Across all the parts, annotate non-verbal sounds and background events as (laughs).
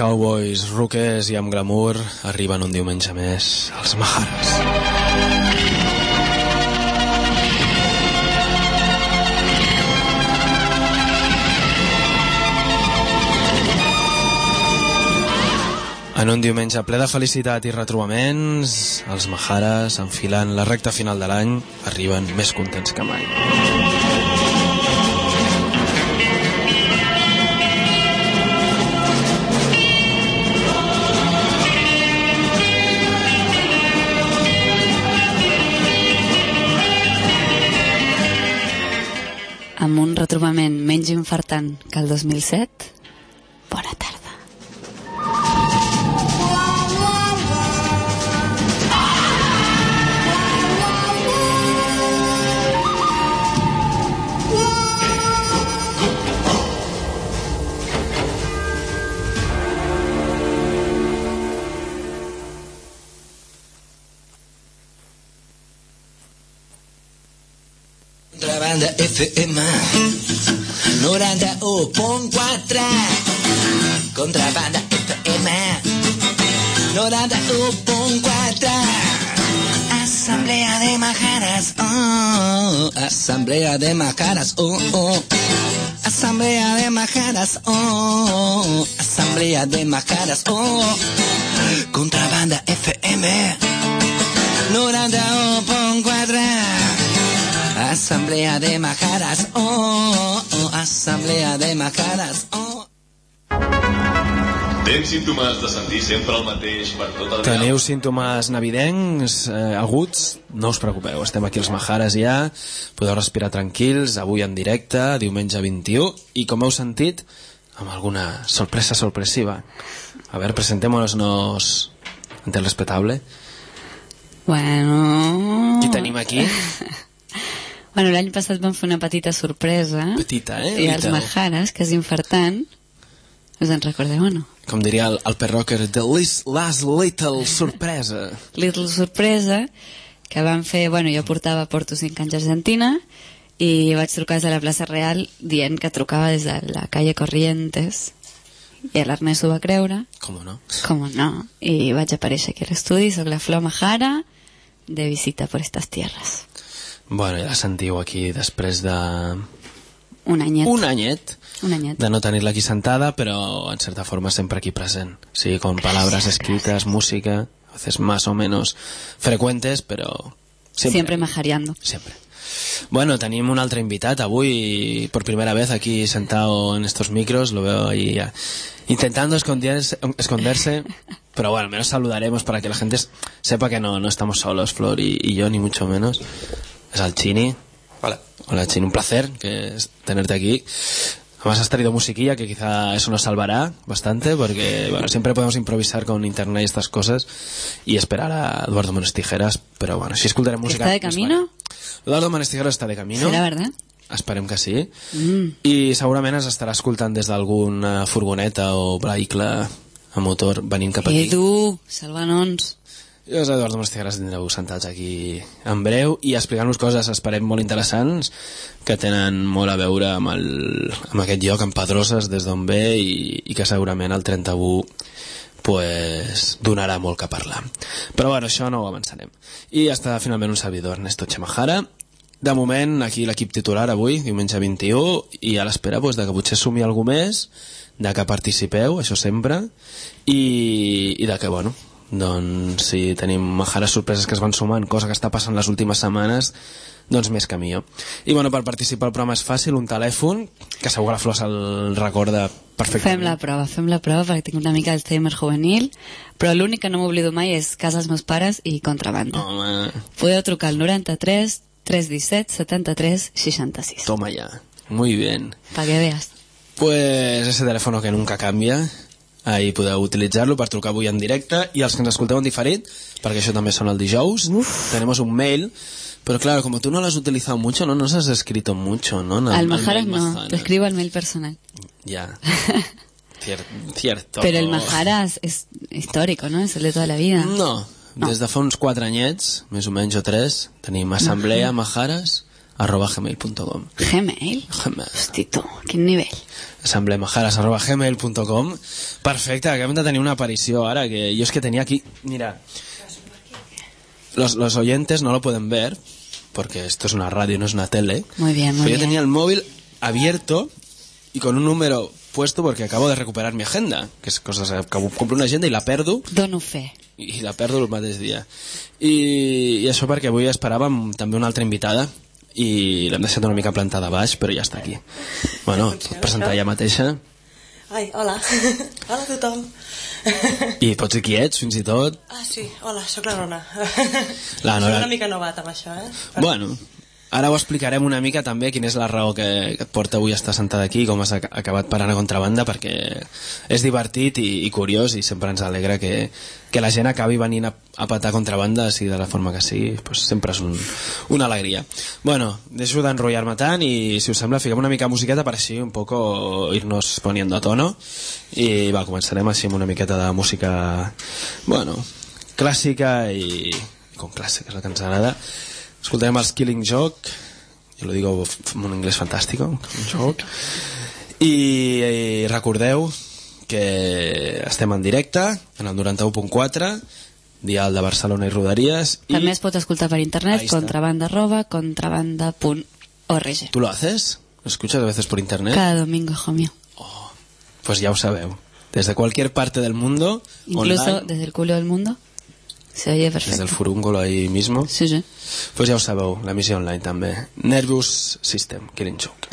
Cowboys rockers i amb glamour arriben un diumenge més els Maharas. En un diumenge ple de felicitat i retrobaments, els Maharas, enfilant la recta final de l'any, arriben més contents que mai. Infartant que el 2007, Oh, oh. Asamblea de Majaras oh, Asamblea de Majaras oh. Contrabanda FM 91.4 Asamblea de Majaras, oh, oh, Asamblea de Majaras, oh. Tens símptomes de sentir sempre el mateix per tot el Teniu símptomes navidencs eh, aguts? No us preocupeu, estem aquí els Maharas ja, podeu respirar tranquils, avui en directe, diumenge 21, i com heu sentit, amb alguna sorpresa sorpresiva. A ver, presentémonos ante el respetable. Bueno... Qui tenim aquí? (laughs) Bueno, l'any passat vam fer una petita sorpresa. Petita, eh? I els. Majares, que és infartant, us en recordeu o no? Com diria el, el perrocker, the list, last little sorpresa. (laughs) Little sorpresa, que van fer... Bueno, jo portava Porto 5 anys a Argentina i vaig trucar des de la plaça Real dient que trucava des de la calle Corrientes i l'Ernest ho va creure, Com no? com no, i vaig aparèixer aquí a l'estudi, soc la Flor Majara, de visita por estas tierras. Bueno, ja la sentiu aquí després de... Un anyet. Un anyet Un anyet. de no tenir-la aquí sentada, però en certa forma sempre aquí present. Sí, con palabras escritas, música, a veces más o menos frecuentes, pero siempre. Siempre majareando. Siempre. Bueno, tenim un altre invitat avui, por primera vez aquí sentado en estos micros, lo veo ahí ya, intentando esconderse, esconderse, (laughs) pero bueno, al menos saludaremos para que la gente sepa que no, no estamos solos, Flor y, y yo, ni mucho menos. Es al Chini. Hola. Hola Chini, un placer que es tenerte aquí. Además has traído musiquilla que quizá eso nos salvará bastante porque bueno, siempre podemos improvisar con internet y estas cosas y esperar a Eduardo Manos Tijeras, pero bueno, si escucharem música... Està de camino? vale. Eduardo Manos Tijeras està de camino. Serà verdad? Esperem que sí. Mm. I segurament es estarà escoltant des d'alguna furgoneta o vehicle a motor venint cap aquí. Edu, salvanons. Els Eduardo Manos Tijeras tindreu sentats aquí en breu i explicant-nos coses, esperem, molt interessants que tenen molt a veure amb, el, amb aquest lloc, amb Pedroses, des d'on ve i, i que segurament el 31 pues, donarà molt que parlar. Però bueno, això no ho avançarem. I està finalment un servidor, Ernesto Chemajara. De moment, aquí l'equip titular avui, diumenge 21, i a l'espera pues, de que potser sumi algú més, de que participeu, això sempre, i, i de que, bueno, doncs si tenim majares sorpreses que es van sumant, cosa que està passant les últimes setmanes, doncs més que millor. I bueno, per participar al programa és fàcil, un telèfon, que segur que la Flor se'l recorda perfectament. Fem la prova, fem la prova perquè tinc una mica d'Alzheimer juvenil, però l'únic que no m'oblido mai és casa dels meus pares i contrabanda. Home, Podeu trucar al 93 317 73 66. toma ya. Muy bien. Pa que veas. Pues ese teléfono que nunca cambia, ahí podeu utilitzar-lo per trucar avui en directe i els que ens escolteu en diferit, perquè això també són el dijous, tenemos un mail, pero claro, como tú no lo has utilizado mucho, no nos has escrito mucho, ¿no? El- Al el Majaras no, Majaras. te escribo al mail personal. Ya. (laughs) Cier- cierto. Pero el Majaras es histórico, ¿no? Es el de toda la vida. No, des de fa uns 4 anyets, més o menys o 3, tenim Assemblea Majares arroba gmail.com Gmail? Gmail. Hosti, tu, quin nivell. Assemblemajares arroba gmail.com Perfecte, acabem de tenir una aparició ara, que yo es que tenía aquí, mira, los, los oyentes no lo pueden ver, porque esto es una radio, no es una tele. Muy bien, muy Pero yo bien. tenía el móvil abierto y con un número puesto porque acabo de recuperar mi agenda, que es cosas, acabo, compro una agenda y la perdo Dono fe. i la perdo el mateix dia. I, i això perquè avui esperàvem també una altra invitada i l'hem deixat una mica plantada a baix, però ja està aquí. Bueno, et pot presentar ella mateixa Ai, hola. (laughs) hola a tothom. i pots dir qui ets, fins i tot. ah, sí, hola, sóc la Nona. La Nora. Soc una mica novat amb això, eh? Bueno, ara ho explicarem una mica també quina és la raó que, et porta avui a estar sentada aquí i com has ac acabat parant a contrabanda perquè és divertit i, i curiós i sempre ens alegra que, que la gent acabi venint a, a patar contrabanda sigui de la forma que sigui, pues sempre és un, una alegria. Bueno, deixo d'enrotllar-me tant i si us sembla fiquem una mica musiqueta per així un poco irnos poniendo a tono i va, començarem així amb una miqueta de música bueno, clàssica i com clàssica és la que ens agrada escoltarem els Killing Joke jo lo digo en un inglès fantàstic Joke i, i recordeu que estem en directe en el 91.4 dial de Barcelona i Rodaries i També es pot escoltar per internet, contrabanda arroba contrabanda.org. ¿tú lo haces? ¿lo escuchas a veces por internet? Cada domingo, hijo mío. pues ya os sabeu desde cualquier parte del mundo Incluso online, desde el culo del mundo. Se oye perfecto. desde el furúnculo ahí mismo Sí, sí. Pues ja ho sabeu, la missió online també. Nervous System, Killing Joke.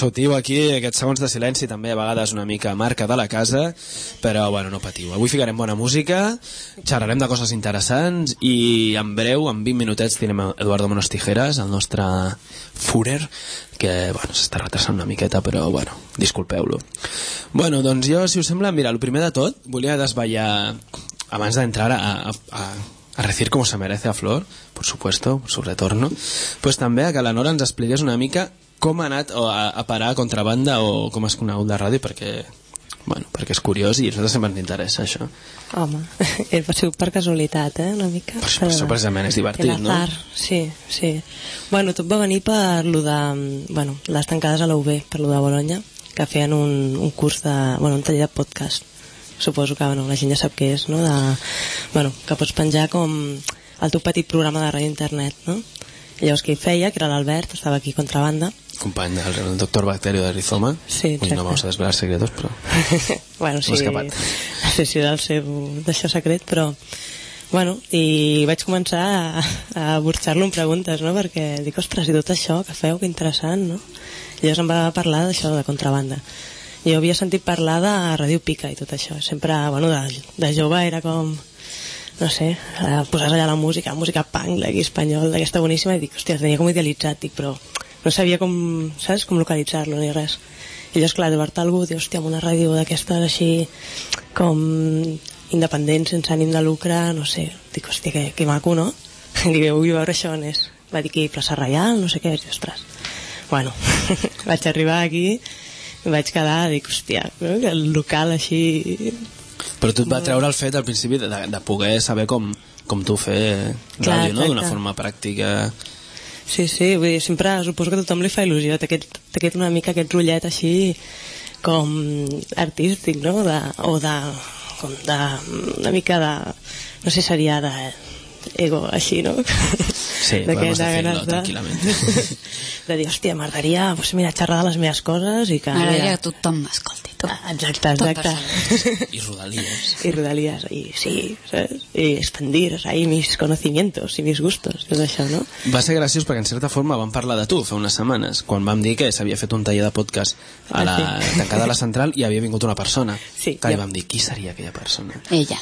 Sentiu aquí, aquests segons de silenci també a vegades una mica marca de la casa, però bueno, no patiu. Avui ficarem bona música, xerrarem de coses interessants i en breu, en 20 minutets, tindrem Eduardo Monos Tijeras, el nostre Führer, que bueno, s'està retrasant una miqueta, però bueno, disculpeu-lo. Bueno, doncs jo, si us sembla, mira, el primer de tot, volia desvetllar, abans d'entrar a, a, a a decir como se merece a Flor, por supuesto, por su retorno, pues també a que la Nora ens expliqués una mica com ha anat o a, a parar a contrabanda o com has conegut la ràdio, perquè, bueno, perquè és curiós i a nosaltres sempre ens interessa això. Home, (laughs) ha sigut per casualitat, eh, una mica. Per per això precisament és divertit, no? sí, sí. Bueno, tot va venir per lo de, bueno, les tancades a la UB, per lo de Bologna, que feien un, un curs de, bueno, un taller de podcast. Suposo que bueno, la gent ja sap què és, no? De, bueno, que pots penjar com el teu petit programa de ràdio internet, no? I llavors qui hi feia, que era l'Albert, estava aquí contrabanda, Company del el doctor Bacterio de Rizoma. Sí, Uy, no exacte. vamos a desvelar secretos, però... (laughs) bueno, sí, escapat. (laughs) la sessió del seu d'això secret, però bueno, i vaig començar a, a burxar-lo amb preguntes, no? Perquè dic, ostres, i tot això que feu, que interessant, no? I llavors em va parlar d'això, de contrabanda. Jo havia sentit parlar de Ràdio Pica i tot això. Sempre, bueno, de, de jove era com no sé, eh, posar allà la música, música punk, d'aquí espanyol, d'aquesta boníssima, i dic, hòstia, tenia com idealitzat, dic, però no sabia com, saps, com localitzar-lo ni res. I llavors, clar, de veure algú, diu, hòstia, amb una ràdio d'aquestes així, com independent, sense ànim de lucre, no sé, dic, hòstia, que, que maco, no? (laughs) Dic, vull veure això on és. Va dir que plaça Reial, no sé què, i ostres. Bueno, (laughs) vaig arribar aquí, vaig quedar, dic, hòstia, no? el local així Però tu et va treure el fet al principi de, de, de poder saber com, com tu fer ràdio, no? D'una forma pràctica... Sí, sí, vull dir, sempre suposo que tothom li fa il·lusió, té aquest, aquest una mica aquest rotllet així com artístic, no? De, o de, com de, una mica de, no sé, seria de ego, així, no? Sí, podemos decirlo tranquilamente. (laughs) de dir, hòstia, m'agradaria, pues, mira, xerrar de les meves coses i que... M'agradaria mira, que tothom m'escolti, tu. Ah, Exacte, Tot exacte. persones. I rodalies. y rodalías y sí, ¿sabes? y expandir ahí mis conocimientos y mis gustos, tot això, no? Va ser graciós perquè en certa forma vam parlar de tu fa unes setmanes, quan vam dir que s'havia fet un taller de podcast a la Ah, sí. tancada de la central i havia vingut una persona. Sí, Clar, I ja. vam dir, qui seria aquella persona? Ella.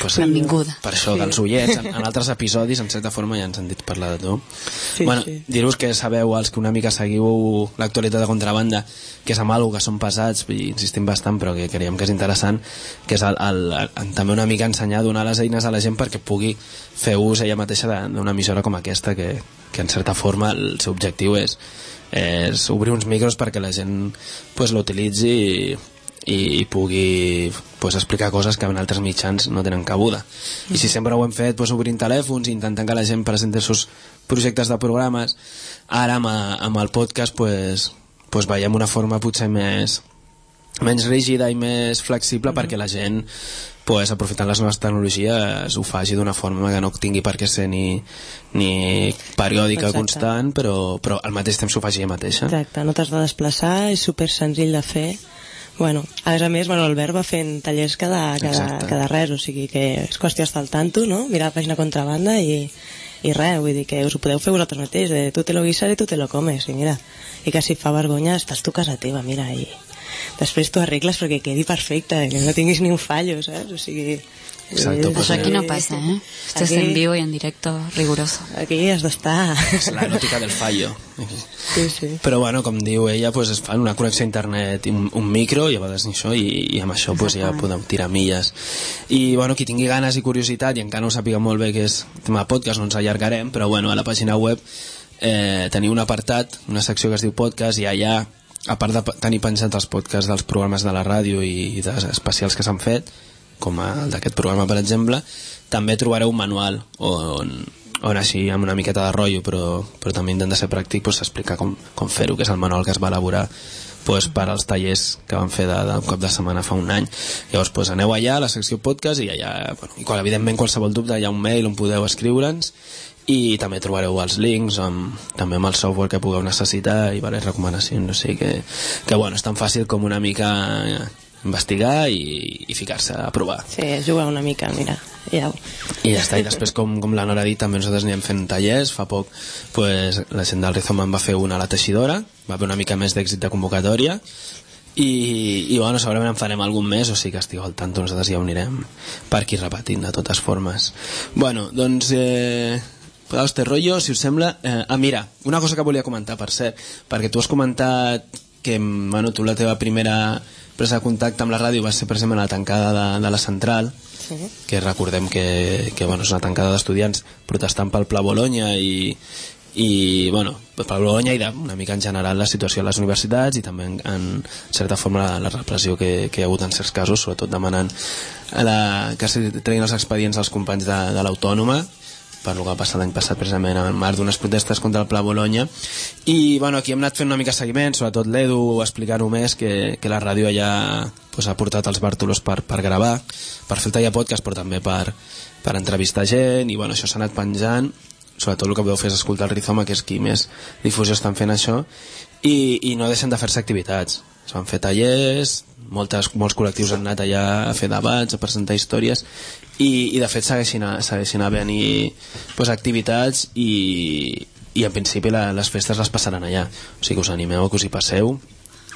Pues, Benvinguda. Per això, que els oients, en, en altres episodis, en certa forma, ja ens han dit parlar de tu. Sí, bueno, sí. dir-vos que sabeu, els que una mica seguiu l'actualitat de contrabanda, que és amb algo que són pesats, i insistim bastant, però que creiem que és interessant, que és el, el, el, també una mica ensenyar, donar les eines a la gent perquè pugui fer ús ella mateixa d'una emissora com aquesta, que, que en certa forma el seu objectiu és, és obrir uns micros perquè la gent pues, l'utilitzi i, i, i pugui pues, explicar coses que en altres mitjans no tenen cabuda. I si sempre ho hem fet pues, obrint telèfons i intentant que la gent presenti els seus projectes de programes, ara amb, a- amb el podcast pues, pues veiem una forma potser més menys rígida i més flexible perquè la gent pues, aprofitant les noves tecnologies ho faci d'una forma que no tingui per què ser ni, ni periòdica Exacte. constant però, però al mateix temps s'ho faci ella mateixa Exacte, no t'has de desplaçar, és super senzill de fer. Bueno, a més a més, bueno, Albert va fent tallers cada, cada, Exacte. cada res, o sigui que és qüestió d'estar al tanto, no? Mirar la pàgina contrabanda i, i res, vull dir que us ho podeu fer vosaltres mateix, de tu te lo guisas i tu te lo comes, i mira, i que si fa vergonya estàs tu a casa teva, mira, i, després t'ho arregles perquè quedi perfecte, que no tinguis ni un fallo, saps? O sigui... Exacto, pues, Això aquí no pasa, ¿eh? Esto es Aquí- en vivo y en directo riguroso. Aquí has d'estar... És la eròtica del fallo. Sí, sí. Però bueno, com diu ella, pues, es fan una connexió a internet i un, un micro i a vegades ni això i, i amb això pues, ja podem tirar milles. I bueno, qui tingui ganes i curiositat i encara no ho sàpiga molt bé què és tema podcast, no ens allargarem, però bueno, a la pàgina web eh, teniu un apartat, una secció que es diu podcast i allà, a part de tenir penjats els podcasts dels programes de la ràdio i, i dels especials que s'han fet, com el d'aquest programa, per exemple, també trobareu un manual on, on així amb una miqueta de rotllo però, però també intenta ser pràctic pues, explicar com, com fer-ho, que és el manual que es va elaborar pues, per als tallers que van fer de, de cop de setmana fa un any. Llavors pues, aneu allà a la secció podcast i allà, bueno, i qual, evidentment qualsevol dubte hi ha un mail on podeu escriure'ns i també trobareu els links amb, també amb el software que pugueu necessitar i diverses recomanacions o sigui que, que bueno, és tan fàcil com una mica investigar i, i ficar-se a provar. Sí, jugar una mica, mira, ja. I ja està, i després com, com la Nora ha dit també nosaltres anirem fent tallers, fa poc pues, la gent del Rizoma en va fer una a la teixidora va haver una mica més d'èxit de convocatòria. I, i bueno, segurament en farem algun més o sigui que estigueu al tanto, nosaltres ja ho anirem per aquí repetint de totes formes. Bueno, doncs eh, este rotllo, si us sembla eh, ah mira, una cosa que volia comentar per cert, perquè tu has comentat que bueno, tu la teva primera presa de contacte amb la ràdio va ser precisament a la tancada de, de la central Sí. que recordem que, que bueno, és una tancada d'estudiants protestant pel Pla Bologna i, i bueno, pel Pla Bologna i de, una mica en general la situació a les universitats i també en, en certa forma la, la repressió que, que hi ha hagut en certs casos, sobretot demanant a la, que treguin els expedients als companys de, de l'Autònoma per el que va passar l'any passat precisament en març d'unes protestes contra el Pla Bologna i bueno, aquí hem anat fent una mica seguiment sobretot l'Edu explicant-ho més que, que la ràdio allà pues, ha portat els bàrtolos per, per gravar per fer el podcast però també per, per entrevistar gent i bueno, això s'ha anat penjant. Sobretot el que podeu fer és escoltar el Rizoma que és qui més difusió estan fent això. I, i no deixen de fer-se activitats. Es van fer tallers moltes, molts col·lectius han anat allà a fer debats, a presentar històries i, i de fet segueixin, a, segueixin havent-hi pues, activitats i, i en principi la, les festes les passaran allà o sigui que us animeu que us hi passeu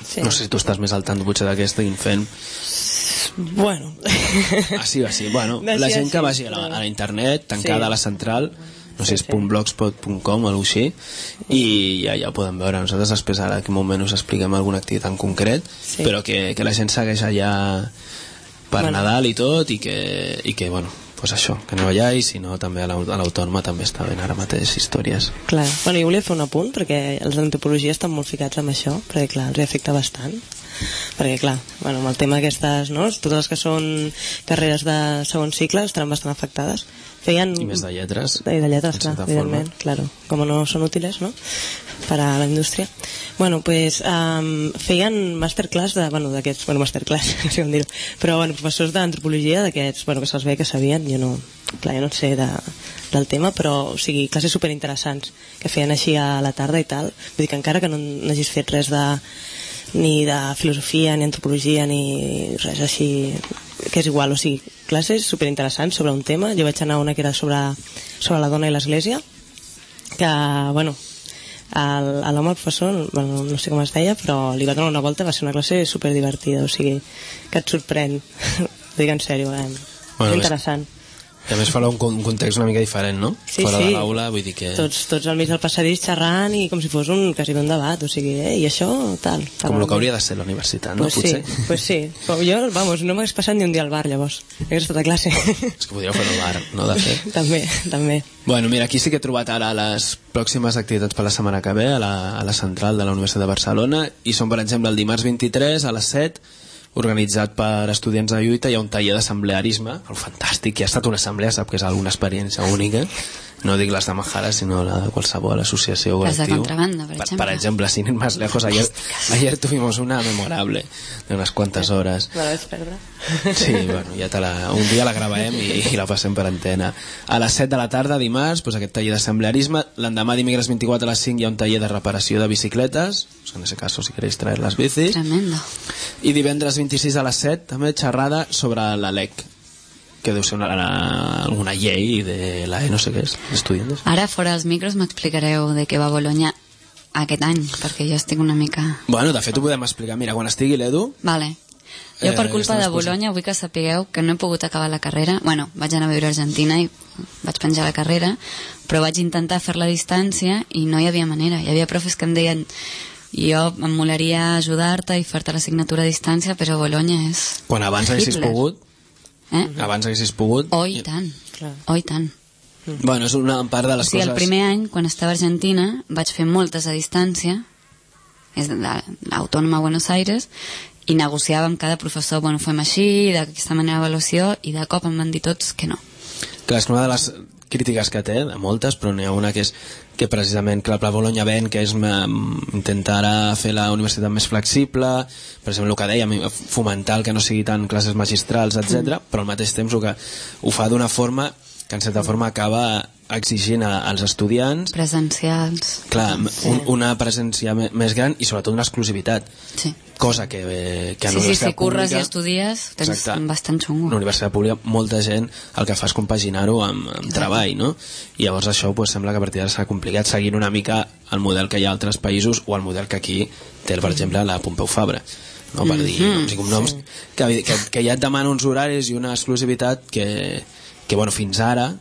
Sí. no sé si tu estàs més al tant potser d'aquesta infent Bueno. ah sí, ah, sí. Bueno, D'així la a gent que així, vagi a la, a la internet tancada Sí. a la central no sé, Sí, és sí. .blogspot.com o alguna així i ja, ja ho podem veure nosaltres després ara un moment us expliquem alguna activitat en concret Sí. però que, que la gent segueix allà per Bueno. Nadal i tot i que, i que bueno, pues això, que aneu allà i si no també a l'au- a l'Autònoma també està ben ara mateix històries Clar, bueno, jo volia fer un apunt perquè els d'antropologia estan molt ficats amb això perquè clar, els afecta bastant perquè clar, bueno, amb el tema aquestes no? totes les que són carreres de segon cicle estaran bastant afectades feien... i més de lletres I de lletres, clar, evidentment, claro, como no son útiles, ¿no? Para la indústria. Bueno, pues um, feien masterclass de, bueno, d'aquests, bueno, masterclass, (laughs) no sé com dir-ho, però, bueno, professors d'antropologia d'aquests, bueno, que se'ls veia que sabien, jo no, clar, jo no sé de, del tema, però, o sigui, classes superinteressants, que feien així a la tarda i tal, vull dir que encara que no n'hagis fet res de, ni de filosofia, ni antropologia, ni res així, que és igual, o sigui, classes superinteressants sobre un tema. Jo vaig anar a una que era sobre, sobre la dona i l'església, que, bueno, l'home el professor, bueno, no sé com es deia, però li va donar una volta, va ser una classe superdivertida, o sigui, que et sorprèn. (laughs) Ho dic en sèrio, eh? Bueno, és- interessant. I a més fora un, un context una mica diferent no? Sí, fora sí. de l'aula vull dir que Tots, tots al mig del passadís xerrant i com si fos un, quasi un debat, o sigui, eh? I això, tal. com el que hauria de ser la universitat no? Pues sí, potser pues sí. Com jo, vamos, no m'hagués passat ni un dia al bar, llavors. Hagués estat a classe. és que podríeu fer el bar no? de fet (laughs) també, també. Bueno, mira, aquí sí que he trobat ara les pròximes activitats per la setmana que ve a la, a la central de la Universitat de Barcelona i són, per exemple, el dimarts 23 a les 7 organitzat per estudiants de lluita hi ha un taller d'assemblearisme fantàstic, que ha estat una assemblea sap que és alguna experiència única no dic les de Majara sinó la de qualsevol associació o Les de col·lectiu contrabanda, per per, exemple. per exemple, sin ir más lejos ayer, ayer tuvimos una memorable de unas cuantas horas Me la vaig perdre. Sí, bueno, ja te la, un dia la gravarem i, i la passem per antena. A les 7 de la tarda, dimarts, doncs aquest taller d'assemblearisme. L'endemà, dimecres 24 a les 5, hi ha un taller de reparació de bicicletes. En ese caso, si queréis traer las bicis. Tremendo. I divendres 26 a les 7, també xerrada sobre la LEC, que deu ser una, una, alguna llei de la E, no sé què és, estudiantes. Ara, fora dels micros, m'explicareu de què va Bologna aquest any, perquè jo estic una mica... Bueno, de fet ho podem explicar. Mira, quan estigui l'Edu, Vale. Jo per Eh, culpa estan de. Bologna vull que sapigueu que no he pogut acabar la carrera. Bueno, vaig anar a viure a Argentina i vaig penjar la carrera, però vaig intentar fer-la a distància i no hi havia manera. Hi havia profes que em deien jo em molaria ajudar-te i fer-te l'assignatura a distància, però Bologna és... quan abans haguessis pogut, Eh? abans haguessis pogut... Oh, i tant. Clar. Oh, i tant. Bueno, és una part de O les sigui, el coses... primer any, quan estava a Argentina, vaig fer moltes a distància, és de l'Autònoma Buenos Aires, i negociava amb cada professor, bueno, fem així, d'aquesta manera avaluació, i de cop em van dir tots que no. Clar, és que una de les crítiques que té, de moltes, però n'hi ha una que és que precisament que el Pla Bologna ven, que és mm, intentar fer la universitat més flexible, per exemple, el que dèiem, fomentar el que no sigui tant classes magistrals, etc. però al mateix temps el que ho fa d'una forma que en certa forma acaba exigint a, als estudiants Presencials. clar, Sí. un, una presència més gran i sobretot una exclusivitat Sí. cosa que, eh, que en sí, sí, si curres i estudies, tens Exacte. bastant xungo. una universitat pública molta gent el que fa és compaginar-ho amb, amb treball no? i llavors això pues, sembla que a partir d'ara serà complicat seguint una mica el model que hi ha a altres països o el model que aquí té per exemple la Pompeu Fabra no? per dir noms i cognoms que, que, que ja et demana uns horaris i una exclusivitat que, que bueno, fins ara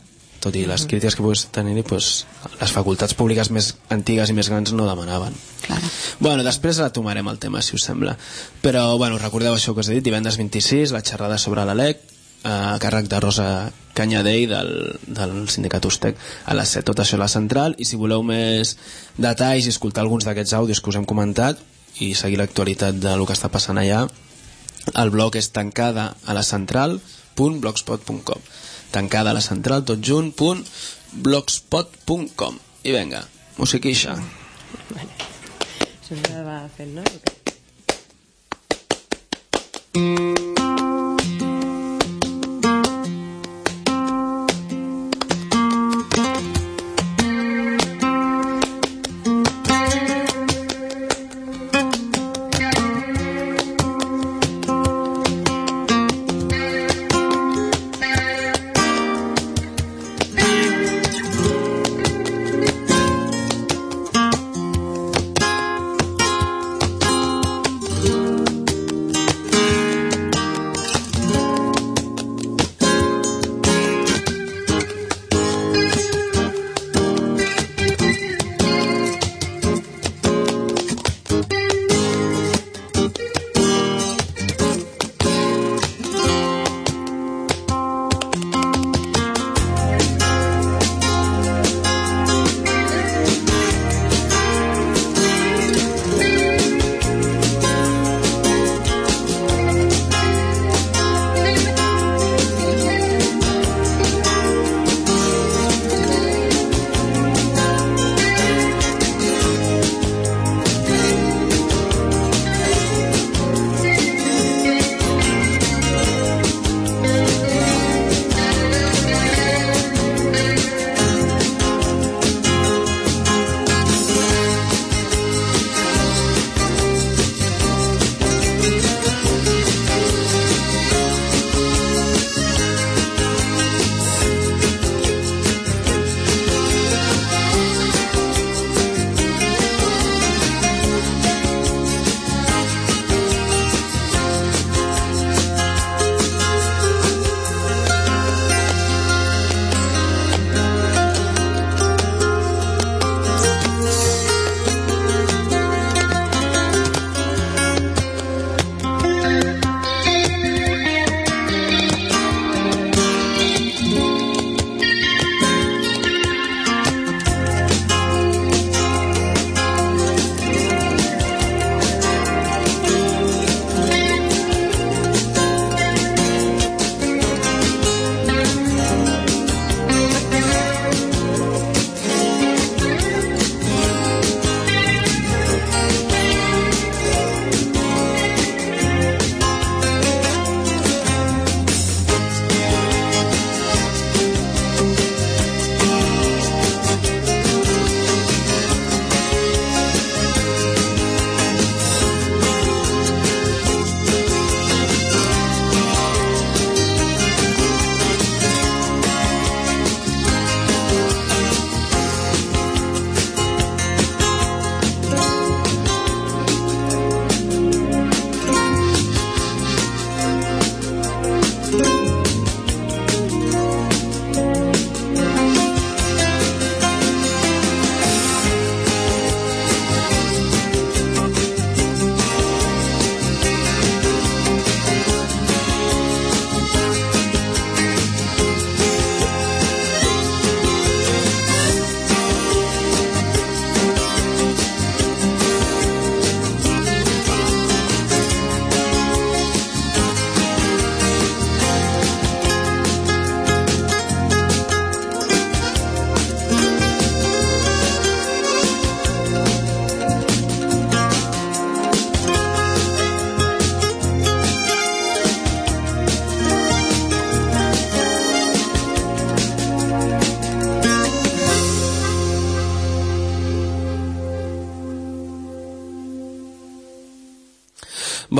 tot i les crítiques que puguis tenir pues, les facultats públiques més antigues i més grans no demanaven. Claro. Bueno, després retomarem el tema, si us sembla. Però, bueno, recordeu això que us he dit, divendres 26, la xerrada sobre l'ALEC, a càrrec de Rosa Canyadell del, del sindicat Ustec a les 7, tot això a la central. I si voleu més detalls i escoltar alguns d'aquests àudios que us hem comentat i seguir l'actualitat de lo que està passant allà el blog és tancada a la central.blogspot.com tancada la central tot junt punt blogspot.com i venga, musiquixa Sempre va fent, no? Thank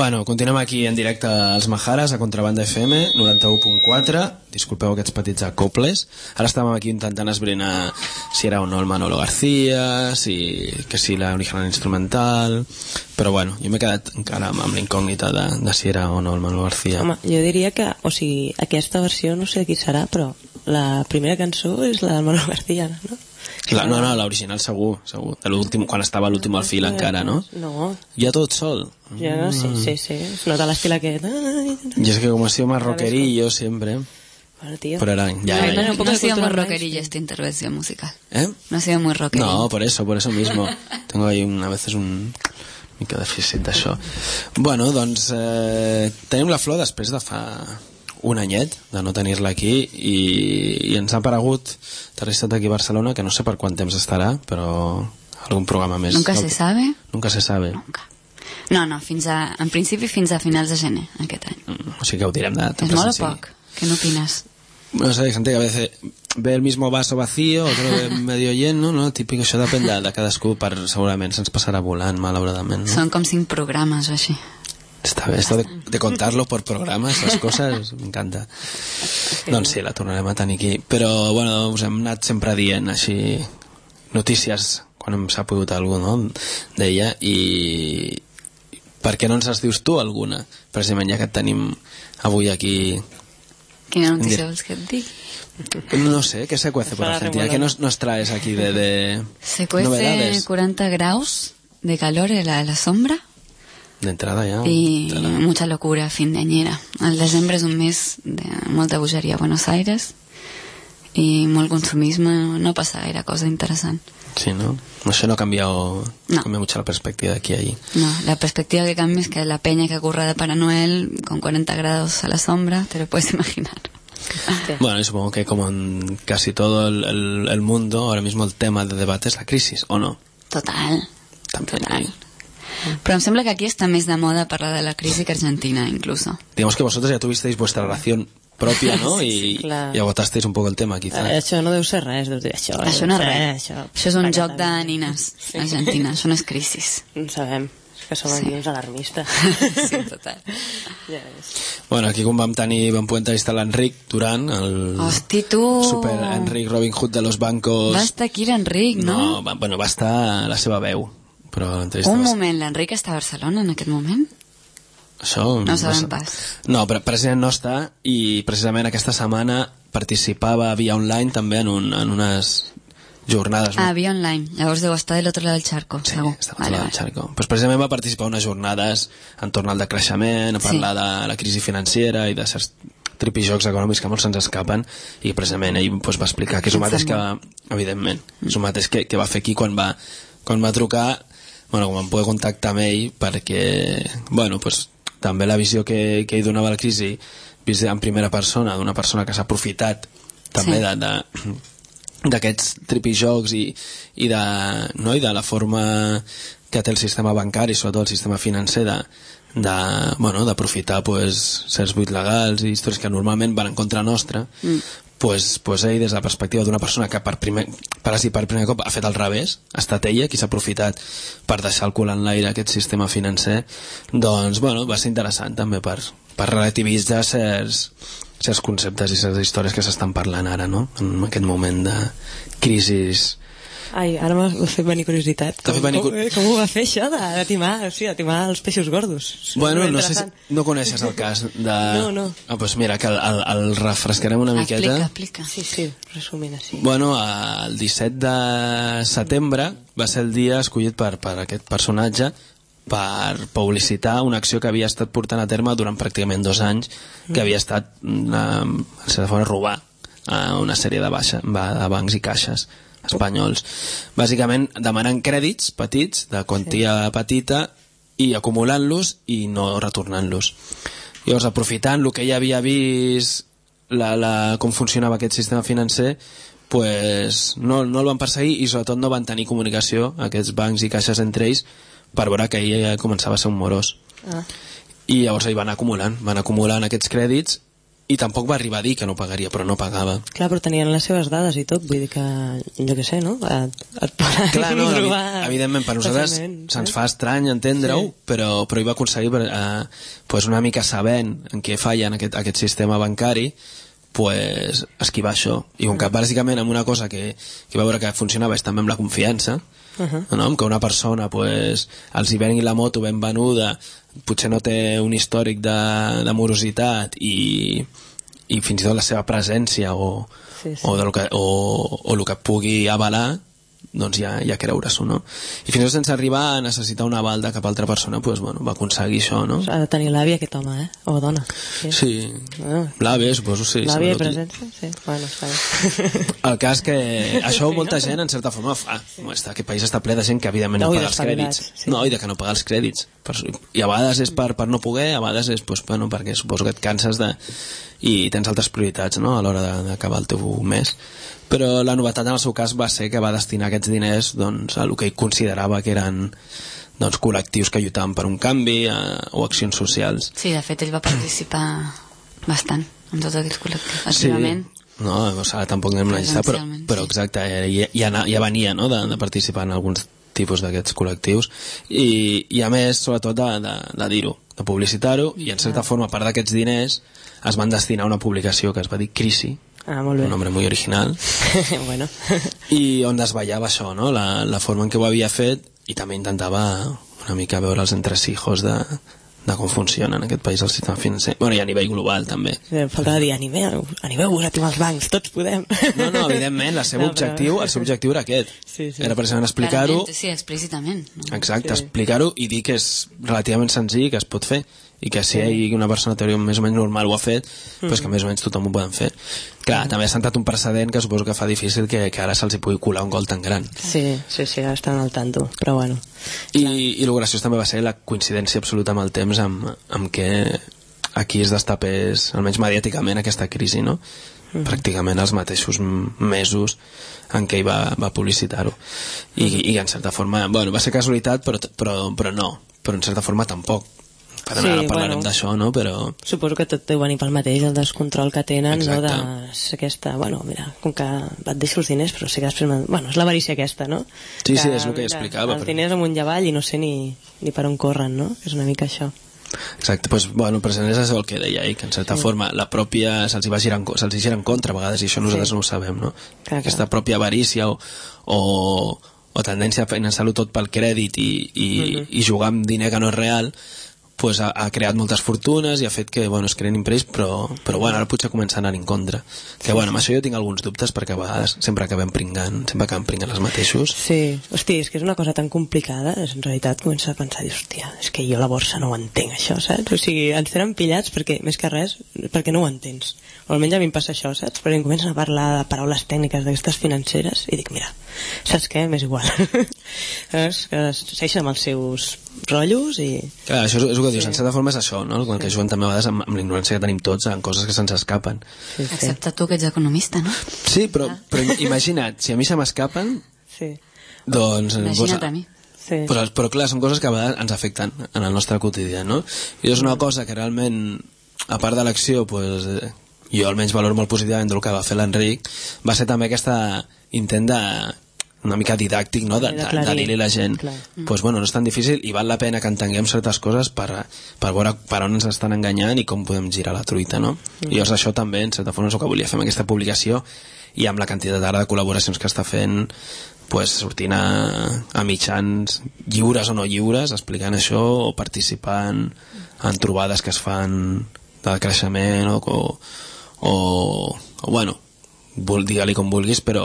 Bueno, continuem aquí en directe als Majares, a Contrabanda FM, 91.4. Disculpeu aquests petits acoples. Ara estàvem aquí intentant esbrinar si era o no el Manolo García, si, que si la original instrumental... Però bueno, jo m'he quedat encara amb, amb la incògnita de, de si era o no el Manolo García. Home, jo diria que, o sigui, aquesta versió no sé qui serà, però la primera cançó és la del Manolo García, no? La, no, no, l'original segur, segur. De l'últim, quan estava l'últim al fil encara, no? No, Ja tot sol. ja no, sí, sí, sí. Es nota l'estil aquest. Y es que como he sido más rockerillo siempre, Bueno, tío. pero era... Ya, no, ya, ya. no, un poco ha de sido muy rockerilla esta intervención musical. ¿Eh? No ha sido muy rockerilla. No, por eso, por eso mismo. (laughs) Tengo ahí un, a veces un mica dèficit d'això. Bueno, doncs eh, tenim la flor després de fa un anyet de no tenir-la aquí i, i ens ha aparegut aterrissat aquí a Barcelona que no sé per quant temps estarà però algun programa més Nunca se sabe. Nunca se sabe Nunca. No, no, fins a, en principi fins a finals de gener aquest any. Mm, o sigui que ho direm de És molt o poc? Què n'opines? No sé, gente que a veces ve el mismo vaso vacío, otro ve (laughs) medio lleno, no? Típic, això depèn de, de cadascú, per, segurament se'ns passarà volant, malauradament, no? Són com cinc programes o així. Está bien, esto de, de contarlo por programa, esas cosas, me encanta. Doncs sí, la tornarem a tenir aquí. Però, bueno, us hem anat sempre dient així notícies quan hem s'ha pogut algú, no?, d'ella, i per què no ens les dius tu alguna? Precisament ja que et tenim avui aquí... Quina notícia vols que et digui? No sé, ¿qué se cuece por Argentina? ¿Qué nos, nos traes aquí de, de Se cuece novedades? 40 graus de calor en la, la sombra De entrada ja. y Tela. mucha locura fin de añera. El desembre és un mes de molta bogeria a Buenos Aires i molt consumisme, no passa gaire cosa interessant. Sí, ¿no? Això no ha cambiado, No. cambia mucho la perspectiva de aquí a allí. No, la perspectiva que cambia es que la peña que curra de Para Noel con 40 grados a la sombra, te lo puedes imaginar. Bueno, y supongo que como en casi todo el, el- el mundo, ahora mismo el tema de debate es la crisis, ¿o no? Total. También Total. Però em sembla que aquí està més de moda parlar de la crisi que Argentina, incluso. Digamos que vosotros ya tuvisteis vuestra ración propia, ¿no? Y, claro. y agotasteis un poco el tema, quizá. Eh, Això no deu ser res, deu dir això. Això no és eh, res. Això, Això és un joc de nines, Argentina. Això no és crisis. No sabem, és que som Sí. aquí uns alarmistes. (laughs) Sí, total. ja ves. Bueno, aquí com vam tenir, vam poder entrevistar l'Enric Duran, el Hosti, tu... super Enric Robin Hood de los bancos. Va estar aquí l'Enric, no? No, va, bueno, va estar a la seva veu, però l'entrevista Un va- moment, l'Enric està a Barcelona en aquest moment? Això No va sabem pas. No, però precisament no està i precisament aquesta setmana participava via online també en, un, en unes jornades. Ah, via online. Llavors deu estar de l'altre lado del charco, Sí, segur. està vale, vale. Charco. Pues precisament va participar en unes jornades entorn al decreixement, a Sí. parlar de la crisi financera i de certs tripijocs econòmics que molts se'ns escapen i precisament ell pues, va explicar que és el mateix que, sembla. evidentment, és el mateix que, que va fer aquí quan va, quan va trucar bueno, quan vam poder contactar amb ell perquè, bueno, pues, també la visió que, que ell donava a la crisi vista en primera persona, d'una persona que s'ha aprofitat també Sí. de, de, d'aquests tripijocs i, i, de, no? i de la forma que té el sistema bancari, sobretot el sistema financer, de, de, bueno, d'aprofitar pues, certs buits legals i històries que normalment van en contra nostra, mm. Pues, pues ell, des de la perspectiva d'una persona que per primer, per, així, per primer cop ha fet al revés, ha estat ella qui s'ha aprofitat per deixar el cul en l'aire aquest sistema financer, doncs, bueno, va ser interessant també per, per relativitzar certs, certs conceptes i certes històries que s'estan parlant ara, no? En aquest moment de crisis Ai, ara m'ha fet venir curiositat. Com, venir com, cur- com ho va fer això de, de timar, o sigui, de timar els peixos gordos? Bueno, no sé si, no coneixes el cas de... No, no. Ah, doncs mira, que el, el, el refrescarem una miqueta. Explica, explica. Sí, sí, resumint així. Bueno, el 17 de setembre va ser el dia escollit per, per aquest personatge per publicitar una acció que havia estat portant a terme durant pràcticament dos anys, que havia estat, en certa forma, robar a una sèrie de, baixa, de bancs i caixes espanyols. Bàsicament demanant crèdits petits, de quantia petita, i acumulant-los i no retornant-los. Llavors, aprofitant el que ja havia vist la, la, com funcionava aquest sistema financer, pues, no, no el van perseguir i sobretot no van tenir comunicació, aquests bancs i caixes entre ells, per veure que ell ja començava a ser un morós. Ah. I llavors hi van acumulant, van acumulant aquests crèdits i tampoc va arribar a dir que no pagaria, però no pagava. Clar, però tenien les seves dades i tot, vull dir que, jo què sé, no? Et, et poden Clar, no, trobar evidentment per nosaltres se'ns fa estrany entendre-ho, Sí. però, però hi va aconseguir eh, pues una mica sabent en què falla en aquest, aquest sistema bancari pues, esquivar això. I com que bàsicament amb una cosa que, que va veure que funcionava és també amb la confiança, Uh -huh. no? que una persona pues, els hi vengui la moto ben venuda, potser no té un històric de, de morositat i, i fins i tot la seva presència o, Sí, sí. o, de lo que, o, o el que pugui avalar doncs ja, ja creure-s'ho, no? I fins i tot sense arribar a necessitar un aval de cap altra persona, pues, bueno, va aconseguir això, no? Ha de tenir l'àvia aquest home, eh? O dona. Sí, Ah. l'AVE, suposo, sí. l'àvia i presència? Sí, bueno, està bé. El cas que (laughs) això molta gent en certa forma fa està, aquest país està ple de gent que evidentment no, No, paga els crèdits sí. no, i de que no paga els crèdits per, i a vegades és per, per no poder a vegades és pues, bueno, perquè suposo que et canses de, i tens altres prioritats no? a l'hora de- d'acabar el teu mes però la novetat en el seu cas va ser que va destinar aquests diners doncs, a el que ell considerava que eren doncs, col·lectius que lluitaven per un canvi a, o accions socials Sí, de fet, ell va participar bastant en tots aquests col·lectius. Activament. No, o sigui, tampoc anem a llista, però, però sí. exacte, eh, ja, ja, ja venia no, de, de participar en alguns tipus d'aquests col·lectius i, i a més, sobretot, de, de, de dir-ho, de publicitar-ho i en certa forma, a part d'aquests diners es van destinar a una publicació que es va dir Crisi, Ah, molt bé. un nombre muy original (laughs) bueno. i on desvetllava això, no? la, la forma en què ho havia fet i també intentava una mica veure els entresijos de, de com funciona en aquest país el sistema financer bueno, i a nivell global també Eh, Faltava dir, animeu, animeu-vos a timar els bancs, tots podem. No, no, evidentment, el seu No, però- objectiu, el seu objectiu era aquest. Sí, sí. Era precisament explicar-ho, Sí, explícitament. No? exacte, Sí. explicar-ho i dir que és relativament senzill, que es pot fer, i que si hi ha una persona teoria més o menys normal ho ha fet, Mm. pues que més o menys tothom ho poden fer. Clar, també ha sentat un precedent que suposo que fa difícil que, que ara se'ls pugui colar un gol tan gran. Sí, sí, sí, estan al tanto, però bueno. I, i el graciós també va ser la coincidència absoluta amb el temps amb, amb què aquí es destapés, almenys mediàticament, aquesta crisi, no? pràcticament els mateixos mesos en què ell va, va publicitar-ho I, i en certa forma, bueno, va ser casualitat però, però, però no, però en certa forma tampoc per Sí, ara parlarem bueno. d'això, no? però Suposo que tot deu venir pel mateix, el descontrol que tenen, no? Exacte. De ser aquesta, bueno, mira, com que et deixo els diners, però sí que després... Bueno, és l'avarícia aquesta, no? Sí, sí, és el que mira, explicava, Els però- diners amunt i avall i no sé ni, ni per on corren, no? És una mica això. Exacte, doncs, bueno, present és el que deia ell, que en certa sí. forma la pròpia se'ls va girar hi gira en contra a vegades i això nosaltres Sí. no ho sabem, no? Clar, clar. Aquesta pròpia avarícia o, o, o tendència a finançar-ho tot pel crèdit i, i, Mhm. i jugar amb diner que no és real pues ha, ha creat moltes fortunes i ha fet que bueno, es creen impreris però, però bueno, ara potser comença a anar en contra que bueno, amb això jo tinc alguns dubtes perquè a vegades sempre acabem pringant sempre acabem pringant els mateixos Sí, hòstia, és que és una cosa tan complicada, és, en realitat comença a pensar, hòstia, és que jo la borsa no ho entenc, això, saps? O sigui, ens tenen pillats perquè, més que res, perquè no ho entens. O almenys a mi em passa això, saps? Perquè em comencen a parlar de paraules tècniques d'aquestes financeres i dic, mira, saps què? M'és igual. (laughs) saps? Que segueixen amb els seus rotllos i... Clar, això és, és el que dius, en certa forma és això, no? El que juguen també a vegades amb, amb la ignorància que tenim tots en coses que se'ns escapen. Sí, sí. Excepte tu, que ets economista, no? Sí, però, però imagina't, si a mi se m'escapen, Sí, doncs... Imagina't doncs, a mi. sí. Però, però clar, són coses que a vegades ens afecten en el nostre quotidià, no? I és una cosa que realment, a part de l'acció, pues, eh, jo almenys valoro molt positivament del que va fer l'Enric, va ser també aquesta intent de una mica didàctic, no?, de, de, de dir-li a la gent Clar. pues, bueno, no és tan difícil i val la pena que entenguem certes coses per, per veure per on ens estan enganyant i com podem girar la truita, no? I llavors això també, en certa forma, és el que volia fer amb aquesta publicació i amb la quantitat ara de col·laboracions que està fent pues, sortint a, a mitjans lliures o no lliures explicant això o participant en trobades que es fan de creixement o, o, o, o bueno vol digue-li com vulguis però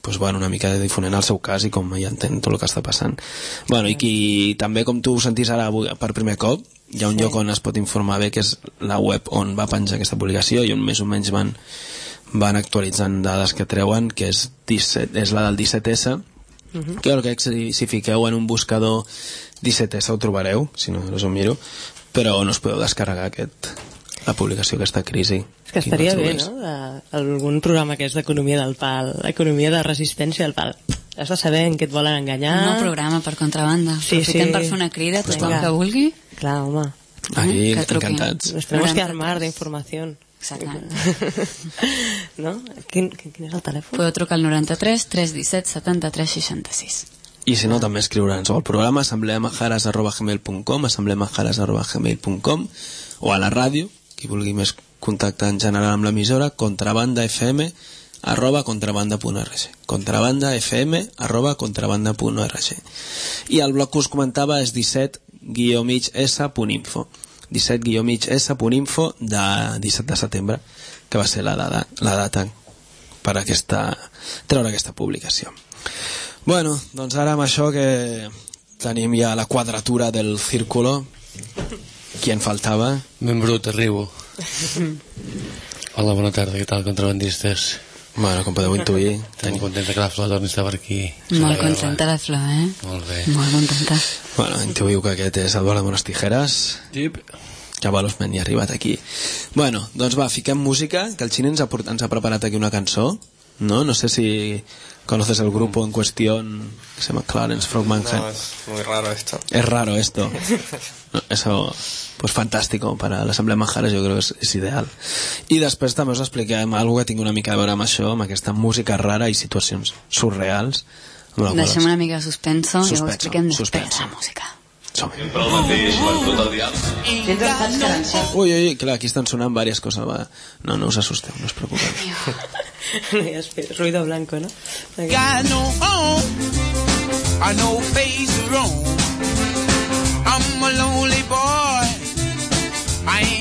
pues, bueno, una mica difonent el seu cas i com ja entén tot el que està passant. Bueno, i qui també com tu ho sentís ara avui per primer cop hi ha un Sí. lloc on es pot informar bé que és la web on va penjar aquesta publicació i on més o menys van van actualitzant dades que treuen que és, 17, és la del 17S que el que si, si fiqueu en un buscador 17S ho trobareu si no us ho miro però no us podeu descarregar aquest, la publicació d'aquesta crisi És que estaria no bé, no? De, algun programa que és d'economia del pal, economia de resistència del pal. Has de saber en què et volen enganyar. Un nou programa per contrabanda. Sí, Aprofitem sí. per fer una crida a tothom que vulgui. Clar, home. Aquí, Que truquin. encantats. Nos tenemos que 93. armar de información. Exactament. (laughs) no? Quin, quin, quin és el telèfon? Podeu trucar al 93 317 73 66. I si no, també escriure'ns al programa assembleamajares.gmail.com assembleamajares.gmail.com o a la ràdio, qui vulgui més contactar en general amb l'emissora, contrabandafm arroba contrabanda.org contrabandafm arroba contrabanda.org i el blog que us comentava és 17-s.info 17-s.info de 17 de setembre que va ser la data, la data per aquesta, treure aquesta publicació. Bueno, doncs ara amb això que tenim ja la quadratura del círculo, qui en faltava? Ben brut, arribo. Hola, bona tarda, què tal, contrabandistes? Bueno, com podeu intuir, Estem contents que la Flor torni a estar per aquí. Molt contenta la Flor, eh? Molt bé. Molt contenta. bueno, intuïu que aquest és Eduard de Bones Tijeras, Tip. que velozment hi ha arribat aquí. Bueno, doncs va, fiquem música, que el Xine ens ha, ens ha preparat aquí una cançó, no? No sé si conoces el grupo en cuestión, que se llama Clarence Frogman. No, es muy raro esto. Es raro esto. (laughs) No, Eso, pues fantástico para l'Assemblea Majares, jo crec que és, és ideal. I després també us expliquem alguna que tingui una mica a veure amb això, amb aquesta música rara i situacions surreals. Deixem una mica de suspenso, i ho Suspenso, expliquem després suspenso. la música. Som-hi. Sempre el mateix per tot el diàleg. Ui, ui, ui, clar, aquí estan sonant diverses coses. Va. No, no us assusteu, no us preocupeu. No hi ha ruido blanco, no? got no home no place to roam. I'm a lonely boy. I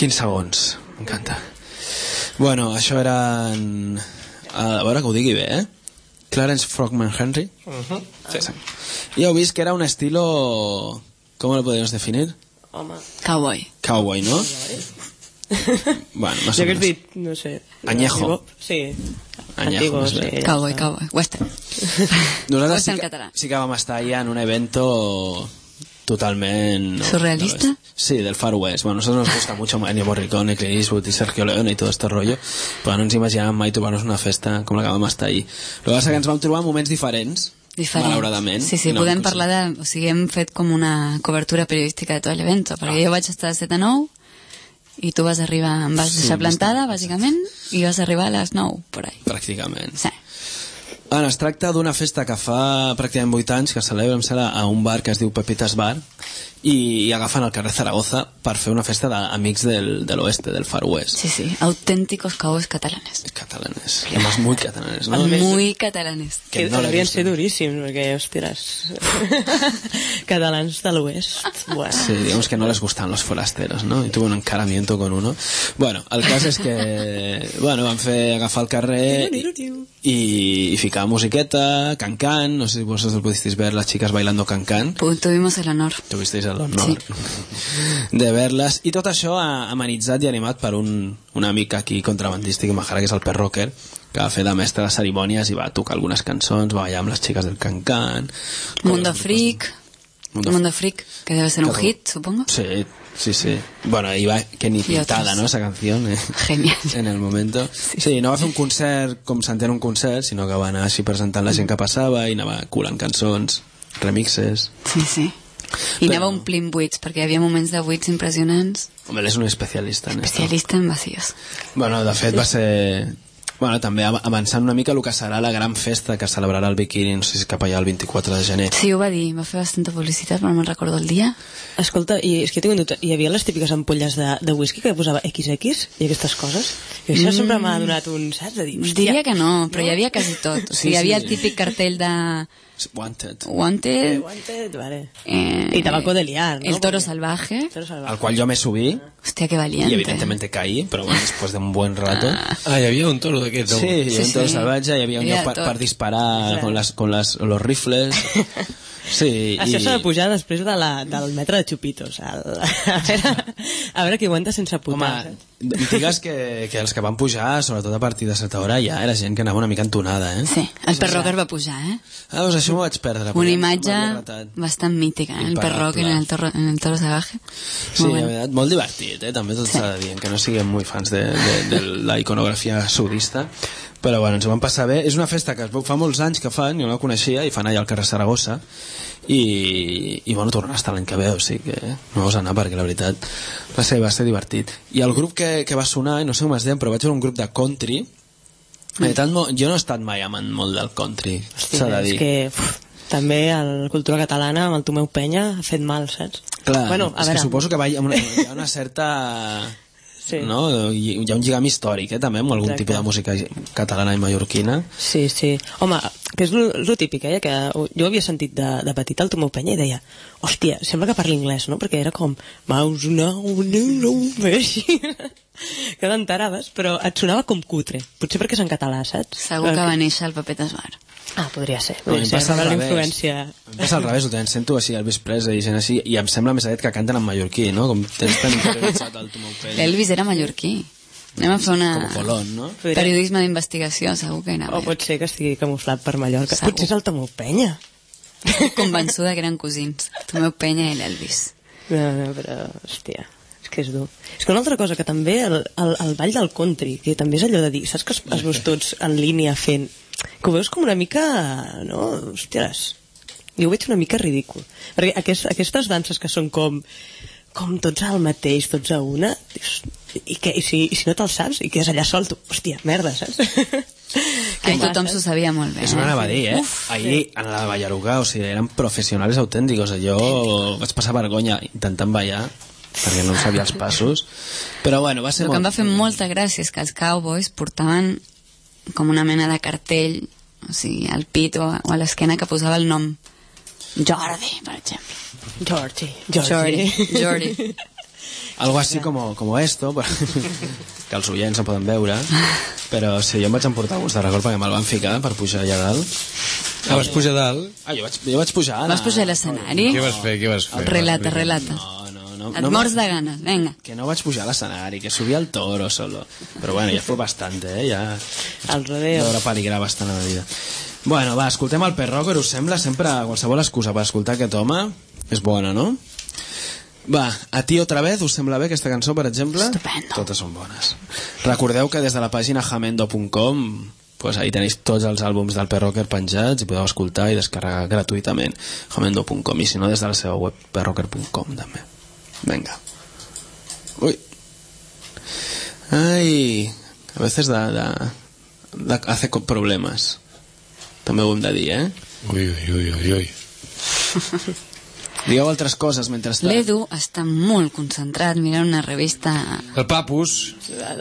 15 segons, m'encanta. Bueno, això eren... A veure que ho digui bé, eh? Clarence Frogman Henry. sí, sí. I heu vist que era un estilo... ¿Cómo lo podríamos definir? Home, Cowboy. Cowboy, ¿no? bueno, (laughs) más jo o hagués menos. dit, no sé... Añejo. antiguo. Sí. Añejo, Antiguo, sí, ja Cowboy, està. cowboy. Western. (laughs) (laughs) Nosaltres sí en que, català. sí que vam estar allà en un evento totalment... no, ¿Surrealista? oeste. Sí, del Far West. Bueno, a nosotros nos gusta mucho Ennio Morricone, Clint Eastwood y Sergio Leone y todo este rollo, però no ens imaginàvem mai trobar-nos una festa com la que vam estar ahir. El que passa que ens vam trobar en moments diferents, Diferent. malauradament. Sí, sí, No, podem parlar de... O sigui, hem fet com una cobertura periodística de tot l'event, perquè jo vaig estar de 7 a 9 i tu vas arribar, em vas Sí, deixar plantada, bàsicament, i vas arribar a les 9, por ahí. Pràcticament. Sí. Bueno, es tracta d'una festa que fa pràcticament 8 anys que celebra em sembla, a un bar que es diu Pepitas Bar i, i agafen el carrer Zaragoza per fer una festa d'amics del, de l'oeste, del Far West. Sí, sí, auténticos cowboys catalanes. Catalanes, además muy catalanes, ¿no? Muy catalanes. Que Que no deurien l'he ser vist. duríssims, perquè, ostres, (laughs) catalans de l'oest. Bueno. Sí, digamos que no les gustan los forasteros, ¿no? Y tuvo un encaramiento con uno. Bueno, el cas és que, (laughs) bueno, van fer agafar el carrer i, i, i ficar musiqueta, can-can, no sé si vosotros pudisteis ver, las chicas bailando can-can. Pues tuvimos el honor. Tuvisteis el el honor de verles. I tot això ha amenitzat i animat per un, un amic aquí contrabandístic, Mahara, que és el Per Rocker, que va fer de mestre de cerimònies i va tocar algunes cançons, va ballar amb les xiques del Can-Can... Mundo Freak. Mundo Mundo Freak, que debe ser un Claro. hit, supongo. Sí, sí, sí. Bueno, iba que ni pintada. ¿no? Esa canción. eh, Genial. (laughs) En el momento. Sí. no va fer un concert com s'entén un concert, sinó que va anar així presentant la gent que passava i anava colant cançons, remixes... Sí, sí. I Però- anava omplint buits, perquè hi havia moments de buits impressionants. Home, és un especialista en esto. Especialista en vacíos. Bueno, de fet va ser... Bueno, també av- avançant una mica el que serà la gran festa que celebrarà el Bikini, no sé si cap allà el 24 de gener. Sí, ho va dir, va fer bastanta publicitat, però no me'n recordo el dia. Escolta, i és que tinc un dubte, hi havia les típiques ampolles de, de whisky que posava XX i aquestes coses? I això sempre m'ha donat un, saps? De dir, hòstia, Diria que no, però hi havia quasi tot. O Sí, sigui, hi havia sí. el típic cartell de Wanted. Wanted, Wanted, vale. eh, Y tabaco de liar, ¿no? El toro salvaje. Toro salvaje. Al cual yo me subí Hostia, qué valiente. y evidentemente caí, pero bueno, después de un buen rato... Ah, hi havia un toro. Sí, un Sí, toro sí. havia un Hi havia lloc per, tot. per disparar con, les, con les, los rifles. (laughs) Sí, Això i... s'ha de pujar després de la, del metre de xupitos. El, a, veure, a veure qui aguanta sense Home, putar. digues que, que els que van pujar, sobretot a partir de certa hora, ja era gent que anava una mica entonada, eh? Sí, el Per Rocker va pujar, eh? Ah, doncs això m'ho vaig perdre. Una perquè imatge bastant mítica, eh? el Per. Rocker en el, toro, en el toro salvaje. Sí, Molt veritat, molt divertit, eh? també tot Sí. s'ha de dir, que no siguem molt fans de, de, de la iconografia sudista, però bueno, ens ho vam passar bé. És una festa que es veu- fa molts anys que fan, jo no la coneixia, i fan allà al carrer Saragossa, i, i bueno, tornarà a estar l'any que ve, o sigui que no vas anar perquè la veritat va ser, va ser divertit. I el grup que, que va sonar, no sé com es deien, però vaig veure un grup de country, veritat, no, jo no he estat mai amant molt del country, s'ha de és dir. que uf, també la cultura catalana amb el Tomeu Penya ha fet mal, saps? Clar, bueno, a és veure, que suposo que va, hi ha una, hi ha una certa... Sí. No? Hi hi ha un lligam històric, eh, també, amb algun Exacte. tipus de música catalana i mallorquina. Sí, sí. Home, que és el típic, eh? Que jo havia sentit de, de petit el Tomeu Penya i deia hòstia, sembla que parli anglès, no? Perquè era com Mouse now, no, no, així. Que t'entaraves, però et sonava com cutre. Potser perquè és en català, saps? Segur que va néixer el Paper Tasbar. Ah, podria ser. Podria ser. passa al influència... Em passa al revés, ho tens, sento així, Elvis Presley i gent així, i em sembla més aviat que canten en mallorquí, no? Com tens tan interioritzat el Tomeu Pell. L'Elvis era mallorquí. Anem a fer una... Com Colón, no? Periodisme d'investigació, segur que era O pot ser que estigui camuflat per Mallorca. Segur. Potser és el Tomeu Penya. convençuda que eren cosins. Tomeu Penya i l'Elvis. No, no, però, hòstia, que és dur. És que una altra cosa, que també el, el, el ball del country, que també és allò de dir, saps que es, es veus tots en línia fent, que ho veus com una mica, no, hòsties, jo ho veig una mica ridícul. Perquè aquest, aquestes danses que són com, com tots al mateix, tots a una, dius, i, que, i, si, i si no te'l saps, i que és allà sol, tu, hòstia, merda, saps? (laughs) Ai, tothom s'ho sabia molt bé. És una anava a dir, eh? Uf, Ahir, en la Ballaruga, o sigui, eren professionals autèntics. Jo vaig passar vergonya intentant ballar, perquè no sabia els passos. Però bueno, va ser El que em molt... va fer molta gràcia és que els cowboys portaven com una mena de cartell, o sigui, al pit o a, o a l'esquena que posava el nom Jordi, per exemple. Georgie, Jordi. Georgie. Jordi. (laughs) Algo así como, como esto, (laughs) que els oients no poden veure, però sí, jo em vaig emportar alguns de record perquè me'l van ficar per pujar allà dalt. Ah, vas pujar dalt? Ah, jo vaig, jo vaig pujar... Vas pujar a l'escenari? Què vas fer? Què vas fer? Relata, relata. No, no. Et no mors de ganes, venga. Que no vaig pujar a l'escenari, que subia al toro solo. Però bueno, ja fue bastante, eh? Ja... El rodeo. Veure peligrar bastant a la vida. Bueno, va, escoltem el Per Rocker, us sembla? Sempre qualsevol excusa per escoltar aquest home és bona, no? Va, a ti otra vez, us sembla bé aquesta cançó, per exemple? Estupendo. Totes són bones. Recordeu que des de la pàgina jamendo.com pues ahí tenéis tots els àlbums del Per Rocker penjats i podeu escoltar i descarregar gratuïtament jamendo.com i si no des de la seva web perrocker.com també. Venga. Uy. Ay, a veces da, da, da- hace co- problemas. També ho hem de dir, eh? Ui, ui, ui, ui, ui. Digueu altres coses mentrestant. L'Edu està molt concentrat mirant una revista El papus.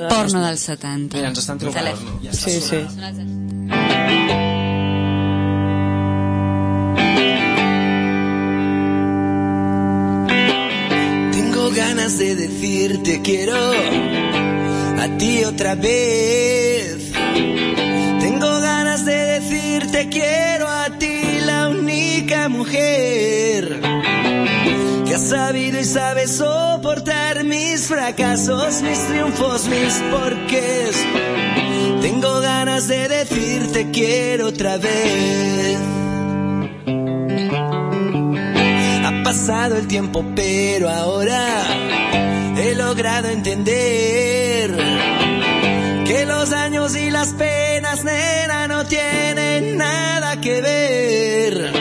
porno dels 70. Mira, ens estan trucant. Està Sí, sí. Ganas de decirte quiero a ti otra vez. Tengo ganas de decirte quiero a ti la única mujer que has sabido y sabes soportar mis fracasos, mis triunfos, mis porqués. Tengo ganas de decirte quiero otra vez. Pasado el tiempo, pero ahora he logrado entender que los años y las penas, nena, no tienen nada que ver.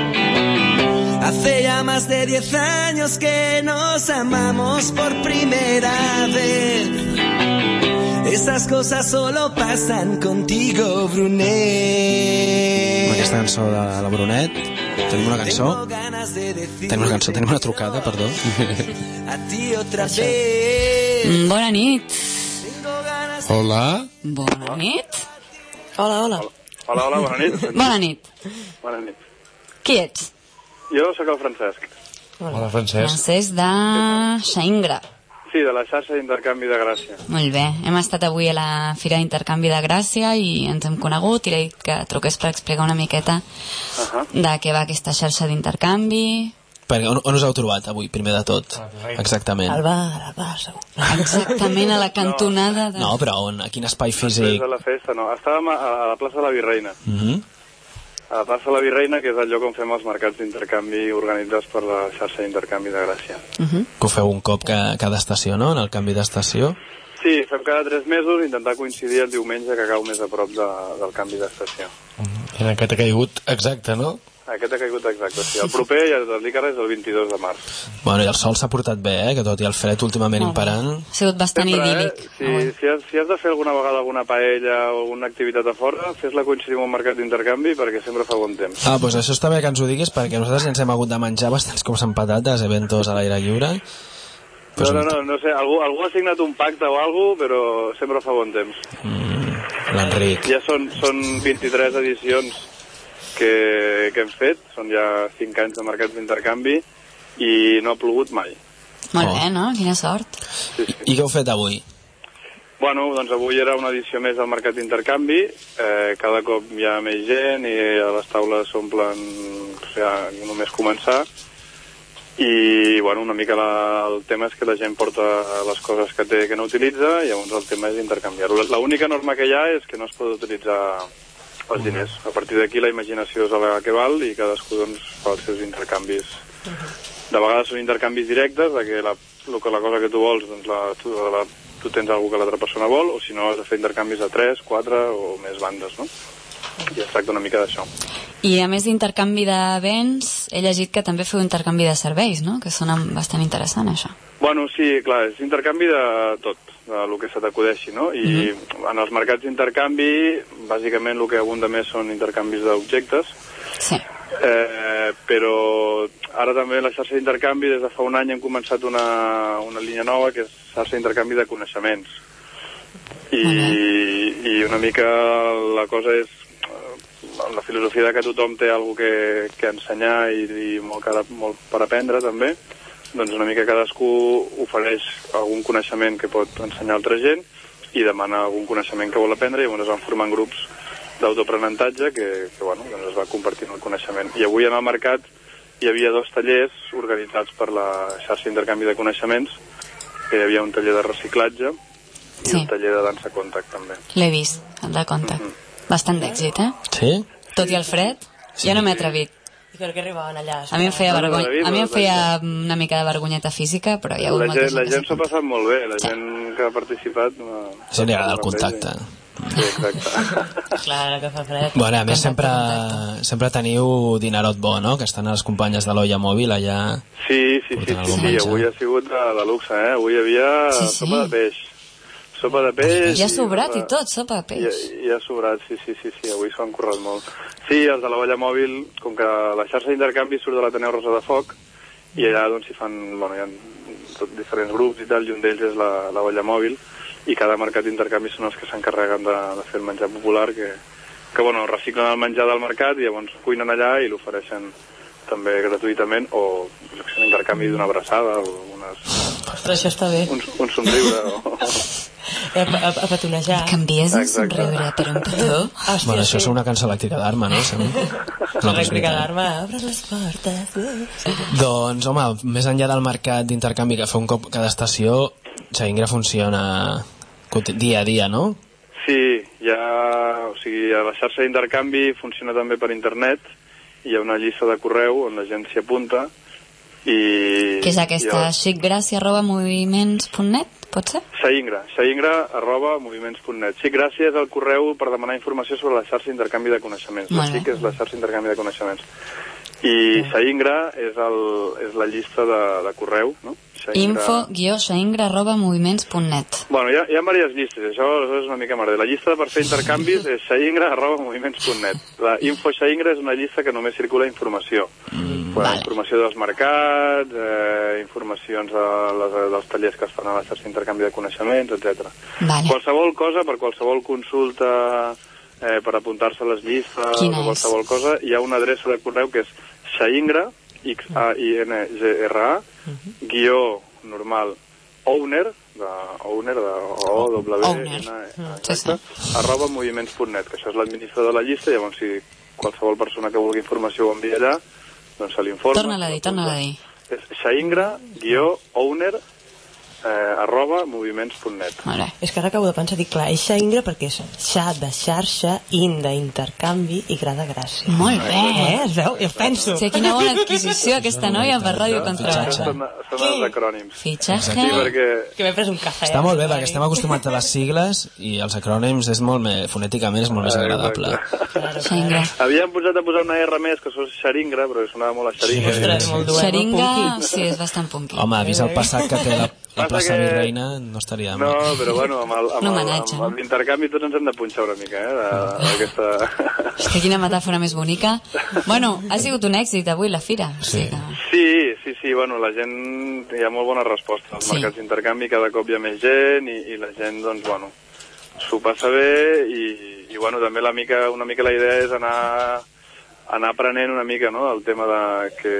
Hace ya más de 10 años que nos amamos por primera vez. Esas cosas solo pasan contigo, Amb Brunet. aquesta cançó de la Brunet tenim una cançó, de tenim una cançó, tenim una trucada, perdó. (laughs) a ti otra vez. Mm, Bona nit. Hola? Bona nit. Hola, hola. Hola, hola, bona nit. (laughs) Bona nit. Bona nit. Qui ets? Jo sóc el Francesc. Hola, Francesc. Francesc de Xaingra. Sí, de la xarxa d'intercanvi de Gràcia. Molt bé. Hem estat avui a la Fira d'Intercanvi de Gràcia i ens hem conegut i he dit que truqués per explicar una miqueta Uh -huh. de què va aquesta xarxa d'intercanvi. Perquè on, on us heu trobat avui, primer de tot? Exactament. Al bar, al bar, segur. Exactament a la cantonada de... No, però on? A quin espai Després físic? de la festa, no. Estàvem a, a la plaça de la Virreina. Mhm. A la plaça de la Virreina, que és el lloc on fem els mercats d'intercanvi organitzats per la xarxa d'intercanvi de Gràcia. Que ho feu un cop ca, cada estació, no? En el canvi d'estació. Sí, fem cada tres mesos intentar coincidir el diumenge que cau més a prop de, del canvi d'estació. I en aquest ha caigut exacte, no? Aquest ha caigut exacte, sí. El proper, ja et dic ara, és el 22 de març. Bueno, i el sol s'ha portat bé, eh? Que tot i el fred últimament imperant... Ha sigut bastant Sempre, idíl·lic. eh? Si, si, has, si has de fer alguna vegada alguna paella o alguna activitat a fora, fes-la coincidir amb un mercat d'intercanvi perquè sempre fa bon temps. Ah, doncs això està bé que ens ho diguis perquè nosaltres ja ens hem hagut de menjar bastants cops amb patates, eventos a l'aire lliure. Pues no, no, no, no sé, algú, algú ha signat un pacte o alguna cosa, però sempre fa bon temps. L'Enric. Ja són, són 23 edicions que, que hem fet, són ja 5 anys de mercats d'intercanvi i no ha plogut mai. Molt Oh. bé, no? Quina sort. Sí, sí. I què heu fet avui? Bueno, doncs avui era una edició més del mercat d'intercanvi, eh, cada cop hi ha més gent i a les taules s'omplen, o sigui, només començar, i bueno, una mica la, el tema és que la gent porta les coses que té que no utilitza i llavors el tema és intercanviar-ho. La- L'única norma que hi ha és que no es pot utilitzar els diners. A partir d'aquí la imaginació és la que val i cadascú doncs, fa els seus intercanvis. De vegades són intercanvis directes, de que la, lo que la cosa que tu vols, doncs la, tu, la, tu tens alguna que l'altra persona vol, o si no has de fer intercanvis de 3, 4 o més bandes, no? I es tracta una mica d'això. I a més d'intercanvi de béns, he llegit que també feu intercanvi de serveis, no? Que sona bastant interessant, això. Bueno, sí, clar, és intercanvi de tot, de lo que se t'acudeixi, no? I en els mercats d'intercanvi, bàsicament el que abunda més són intercanvis d'objectes, Sí. eh, però ara també la xarxa d'intercanvi, des de fa un any hem començat una, una línia nova que és xarxa d'intercanvi de coneixements. I, I una mica la cosa és la filosofia de que tothom té alguna que, que ensenyar i, i molt, cara, molt per aprendre també, doncs una mica cadascú ofereix algun coneixement que pot ensenyar a altra gent i demana algun coneixement que vol aprendre i llavors es van formant grups d'autoaprenentatge que, que bueno, doncs es va compartint el coneixement. I avui en el mercat hi havia dos tallers organitzats per la xarxa d'intercanvi de coneixements, que hi havia un taller de reciclatge i Sí. un taller de dansa contact també. L'he vist, el de contact. Bastant d'èxit, eh? Sí? Tot i el fred, jo no m'he atrevit. I per què arribaven allà? A mi em feia, vergonya, a mi em feia una mica de vergonyeta física, però hi ha hagut La molta gent, la que gent s'ha s'ho ha passat molt bé, la Sí. gent que ha participat... no- Sí, li agrada el contacte. Sí, exacte. (laughs) Clar, que fa fred. Bueno, a més sempre, sempre teniu dinerot bo, no? Que estan les companyes de l'Olla Mòbil allà... Sí, sí, sí, sí, sí, avui ha sigut de, de luxe, eh? Avui hi havia Sí, sí. sopa de peix. Sopa de peix... I ha sobrat i sopa- tot, sopa de peix. I, I ha sobrat, sí, sí, sí, sí, avui s'ho han currat molt. Sí, els de la olla mòbil, com que la xarxa d'intercanvi surt de l'Ateneu Rosa de Foc, i allà doncs s'hi fan, bueno, hi ha tot diferents grups i tal, i un d'ells és la, la olla mòbil, i cada mercat d'intercanvi són els que s'encarreguen de, de fer el menjar popular, que, que bueno, reciclen el menjar del mercat i llavors cuinen allà i l'ofereixen també gratuïtament, o un intercanvi d'una abraçada, o unes, Ostres, això està bé. un, un somriure, o... a, a, a petonejar. Canvies un somriure per un petó? Hòstia, bueno, això sí. és una cançó elèctrica d'arma, no? (laughs) No, Elèctrica d'arma, obre les portes. Sí. Doncs, home, més enllà del mercat d'intercanvi que fa un cop cada estació, Xaingra funciona dia a dia, no? Sí, ha, o sigui, a la xarxa d'intercanvi funciona també per internet, hi ha una llista de correu on la gent s'hi apunta i... Que és aquesta el- xicgràcia arroba moviments.net, pot ser? Xaingra, xaingra arroba moviments.net. Sí, gràcies al correu per demanar informació sobre la xarxa d'intercanvi de coneixements. Molt bé. XIC és la xarxa d'intercanvi de coneixements. I Xaingra és, el, és la llista de, de correu, no? Info-xaingra arroba moviments.net Bueno, hi ha, hi ha diverses llistes, això, és una mica merda. La llista per fer intercanvis és xaingra arroba moviments.net. La info xaingra és una llista que només circula informació. Mm, vale. Informació dels mercats, eh, informacions de les, dels tallers que es fan a la xarxa d'intercanvi de coneixements, etc. Vale. Qualsevol cosa, per qualsevol consulta, eh, per apuntar-se a les llistes, Quina o qualsevol cosa, hi ha una adreça de correu que és xaingra, X-A-I-N-G-R-A, guió normal, owner, de owner, de o w Owner. n Mm, exacte, arroba moviments.net, que això és l'administrador de la llista, llavors si qualsevol persona que vulgui informació ho envia allà, doncs se l'informa. Torna-la a dir, torna-la a dir. És owner, eh, arroba moviments.net. Bé. És que ara acabo de pensar, dic, clar, és xaingra perquè és xa de xarxa, in d'intercanvi i gra de gràcia. Molt bé. Eh, es veu? Jo penso. Sí, quina bona adquisició aquesta noia per Ràdio Contrabanda. Fitxatge. Són, són els acrònims. Fitxatge. Sí, perquè Que m'he pres un cafè. Està molt bé, perquè estem acostumats a les sigles i els acrònims és molt més, fonèticament és molt més agradable. Xaingra. Havíem posat a posar una R més, que és xaringra, però sonava molt a xaringa. Ostres, molt duem, Xeringa, punky. sí, és bastant punky. Home, vist el passat que té la, la Plaça que- Virreina, no estaria No, però bueno, amb el- amb el- l'intercanvi tots ens hem de punxar una mica, eh, de- d'aquesta... Hòstia, quina metàfora més bonica. Bueno, ha sigut un èxit avui la fira. Sí. Sí, sí, sí, bueno, la gent, hi ha molt bona resposta als Sí. mercats d'intercanvi, cada cop hi ha més gent i, i la gent, doncs, bueno, s'ho passa bé i, i bueno, també la mica, una mica la idea és anar, anar aprenent una mica, no?, el tema de que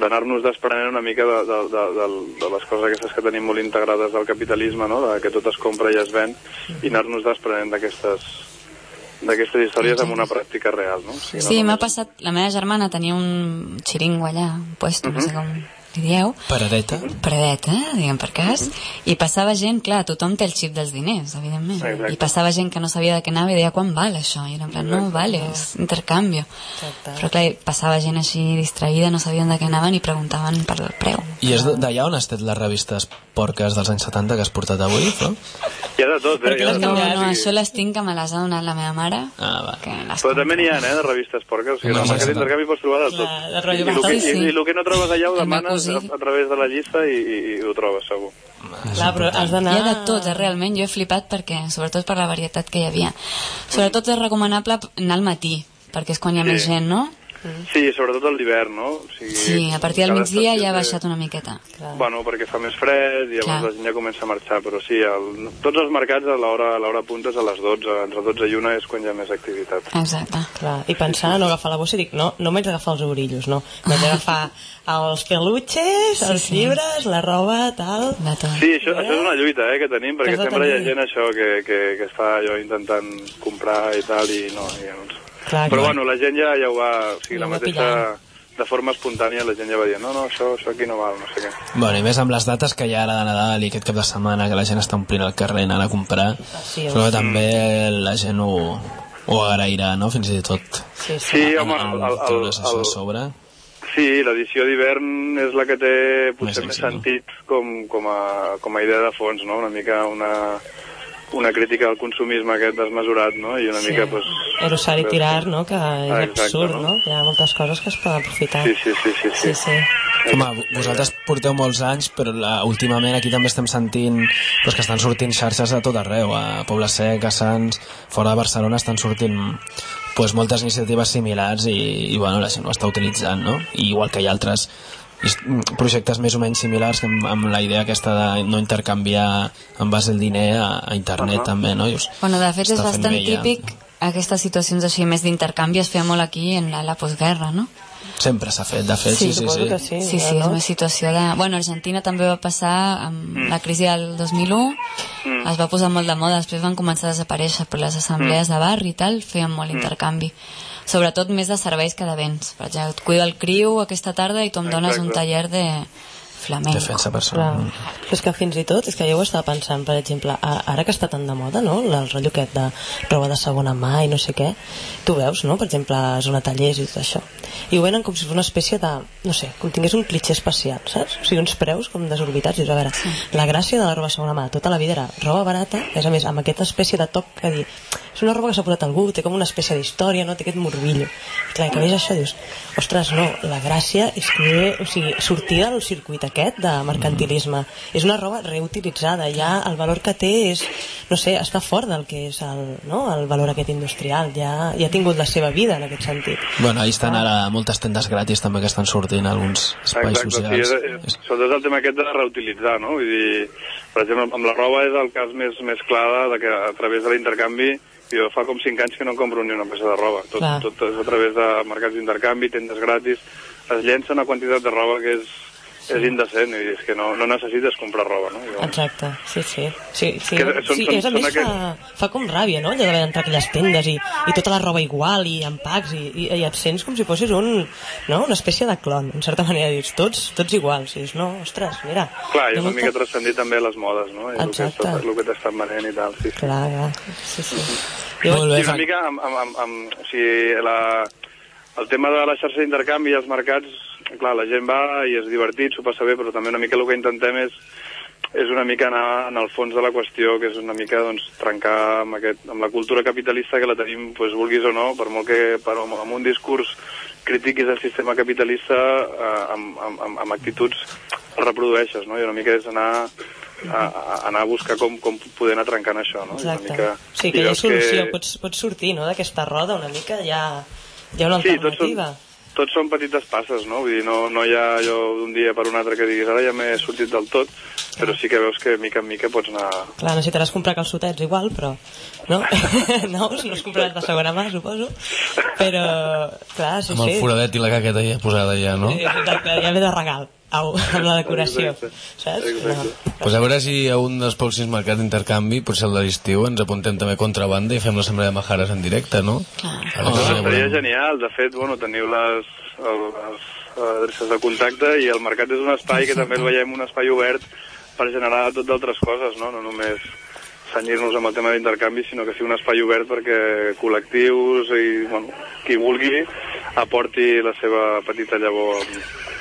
d'anar-nos desprenent una mica de, de, de, de, de les coses aquestes que tenim molt integrades al capitalisme, no? de que tot es compra i es ven, i anar-nos desprenent d'aquestes d'aquestes històries amb una pràctica real, no? O sigui, Sí, no m'ha passat... La meva germana tenia un xiringo allà, un puesto, no sé com li dieu, Paradeta. Paredet, eh, diguem per cas, i passava gent, clar, tothom té el xip dels diners, evidentment, Exacte. i passava gent que no sabia de què anava i deia, quan val això? I era en plan, no, vale, és intercanvi. Exacte. Però clar, passava gent així distraïda, no sabien de què anaven i preguntaven per el preu. I és d'allà on has tret les revistes porques dels anys 70 que has portat avui, no? Hi ha de tot, eh? Hi ha de No, tot. no, O sigui, això les tinc que me les ha donat la meva mare. Ah, va. Que les Però també n'hi ha, eh, de revistes porques. O sigui, Home, al sí, mercat sí. d'intercanvi pots trobar de tot. La- de rotllo I, el que, bastant, sí. i, I el que no trobes allà ho El meu demanes cosí. a, a través de la llista i, i, i ho trobes, segur. Clar, però has d'anar... Hi ha de tot, eh, realment. Jo he flipat perquè, sobretot per la varietat que hi havia. Sobretot és recomanable anar al matí, perquè és quan hi ha Sí. més gent, no? Sí, sobretot a l'hivern, no? O sigui, Sí, a partir del migdia ja ha baixat una miqueta. Bueno, perquè fa més fred i llavors Clar. la gent ja comença a marxar, però sí, el, tots els mercats a l'hora a l'hora punta és a les 12, entre 12 i 1 és quan hi ha més activitat. Exacte. Clar, i pensar, no agafar la bossa i dic, no, no m'haig d'agafar els orillos, no. M'haig d'agafar els peluches, els sí. llibres, la roba, tal... De tot. Sí, això, això és una lluita eh, que tenim, perquè sempre hi ha tenir. gent això que, que, que està allò intentant comprar i tal, i no, i no Clar, Però clar. bueno, la gent ja, ja ho va... O sigui, Ja la va mateixa... pillant. De forma espontània la gent ja va dir no, no, això, això aquí no val, no sé què. Bueno, i més amb les dates que hi ha ara de Nadal i aquest cap de setmana que la gent està omplint el carrer anant a comprar, Sí, però que també la gent ho, ho agrairà, no? Fins i tot. Sí, sí. Sí, home, amb, el, el, el, el, sobre. Sí, l'edició d'hivern és la que té potser Més més, sentit com, com, a, com a idea de fons, no? Una mica una, una crítica al consumisme aquest desmesurat, no? I una Sí. mica, pues... Era usar i tirar, no? Que és Ah, exacte, absurd, no? no? Hi ha moltes coses que es poden aprofitar. Sí, sí, sí, sí. sí. sí. sí. Home, vosaltres porteu molts anys, però la, últimament aquí també estem sentint pues, que estan sortint xarxes a tot arreu, a Poble Sec, a Sants, fora de Barcelona estan sortint pues, moltes iniciatives similars i, i bueno, la gent ho està utilitzant, no? I igual que hi ha altres projectes més o menys similars amb, amb la idea aquesta de no intercanviar en base al diner a, a internet Ahà. també, no? I us Bueno, de fet és bastant bé ja. típic aquestes situacions així més d'intercanvi es feia molt aquí en la, la postguerra, no? Sempre s'ha fet, de fet, sí, sí, sí. sí. Sí, sí, és una situació de... Bueno, Argentina també va passar amb Mm. la crisi del 2001, es va posar molt de moda, després van començar a desaparèixer, però les assemblees Mm. de barri i tal feien molt intercanvi. Sobretot més de serveis que de béns. Per exemple, et cuido el criu aquesta tarda i tu em dones un Exacte. taller de flamenco. Defensa Clar. personal. Però és que fins i tot, és que jo ho estava pensant, per exemple, a- ara que està tan de moda, no?, el rotllo aquest de roba de segona mà i no sé què, tu veus, no?, per exemple, a zona tallers i tot això, i ho venen com si fos una espècie de, no sé, com tingués un clitxer espacial, saps? O sigui, uns preus com desorbitats, i dius, a veure, la gràcia de la roba de segona mà tota la vida era roba barata, és a més, amb aquesta espècie de toc que dir, és una roba que s'ha posat algú, té com una espècie d'història, no?, té aquest morbillo. I clar, que veus això, dius, ostres, no, la gràcia és que, o sigui, sortir del circuit aquest de mercantilisme, és una roba reutilitzada, ja el valor que té és, no sé, està fort del que és el, no? el valor aquest industrial, ja, ja ha tingut la seva vida en aquest sentit. Bueno, ahí estan ara moltes tendes gratis també que estan sortint a alguns espais Exacte, sí, socials. és, és, sobretot el tema aquest de reutilitzar, no? Vull dir, per exemple, amb la roba és el cas més, més clar de que a través de l'intercanvi jo fa com 5 anys que no compro ni una peça de roba. Tot, Clar. tot és a través de mercats d'intercanvi, tendes gratis, es llença una quantitat de roba que és, és indecent, i és que no, no necessites comprar roba, no? Llavors, Exacte, sí, sí. sí, sí. Que són- sí són- és, a més fa, fa com ràbia, no?, allò d'haver d'entrar a aquelles tendes i, i tota la roba igual i en packs i, i, i et sents com si fossis un, no?, una espècie de clon, en certa manera, dius, tots, tots iguals, i dius, no, ostres, mira. Clar, i una molta- mica transcendir també les modes, no? I el que, Exacte. el que t'estan venent i tal, sí, sí. Clar, clar, sí, sí. Molt bé, Sí, una mica amb, amb, amb, amb o sigui, la, el tema de la xarxa d'intercanvi i els mercats, clar, la gent va i és divertit, s'ho passa bé, però també una mica el que intentem és, és una mica anar en el fons de la qüestió, que és una mica doncs, trencar amb, aquest, amb la cultura capitalista que la tenim, doncs, vulguis o no, per molt que per, amb, un discurs critiquis el sistema capitalista, eh, amb, amb, amb, amb actituds el reprodueixes, no? I una mica és anar a, a anar a buscar com, com poder anar trencant això, no? I una Exacte. mica, Sí, i que hi ha solució, pots, pots sortir, no?, d'aquesta roda una mica, hi ha, hi ha una Sí, tots són, alternativa. Tots són petites passes, no? Vull dir, no, no hi ha allò d'un dia per un altre que diguis ara ja m'he sortit del tot, però sí que veus que mica en mica pots anar... Clar, necessitaràs comprar calçotets igual, però... No? Nous, (laughs) no els compraràs de segona mà, suposo. Però, clar, sí, Amb el sí. foradet i la caqueta ja posada ja, no? Sí, Exacte, ja ve de regal, au, (laughs) amb la decoració. Exacte. Saps? Exacte. Pues a veure si a un dels pròxims mercats d'intercanvi, potser el de l'estiu, ens apuntem també contrabanda i fem l'assemblea de Majares en directe, no? Clar. A veure si ja seria volem- genial, de fet, bueno, teniu les, les adreces de contacte i el mercat és un espai que també el veiem un espai obert per generar tot d'altres coses, no? No només senyir-nos amb el tema d'intercanvi, sinó que sigui un espai obert perquè col·lectius i, bueno, qui vulgui aporti la seva petita llavor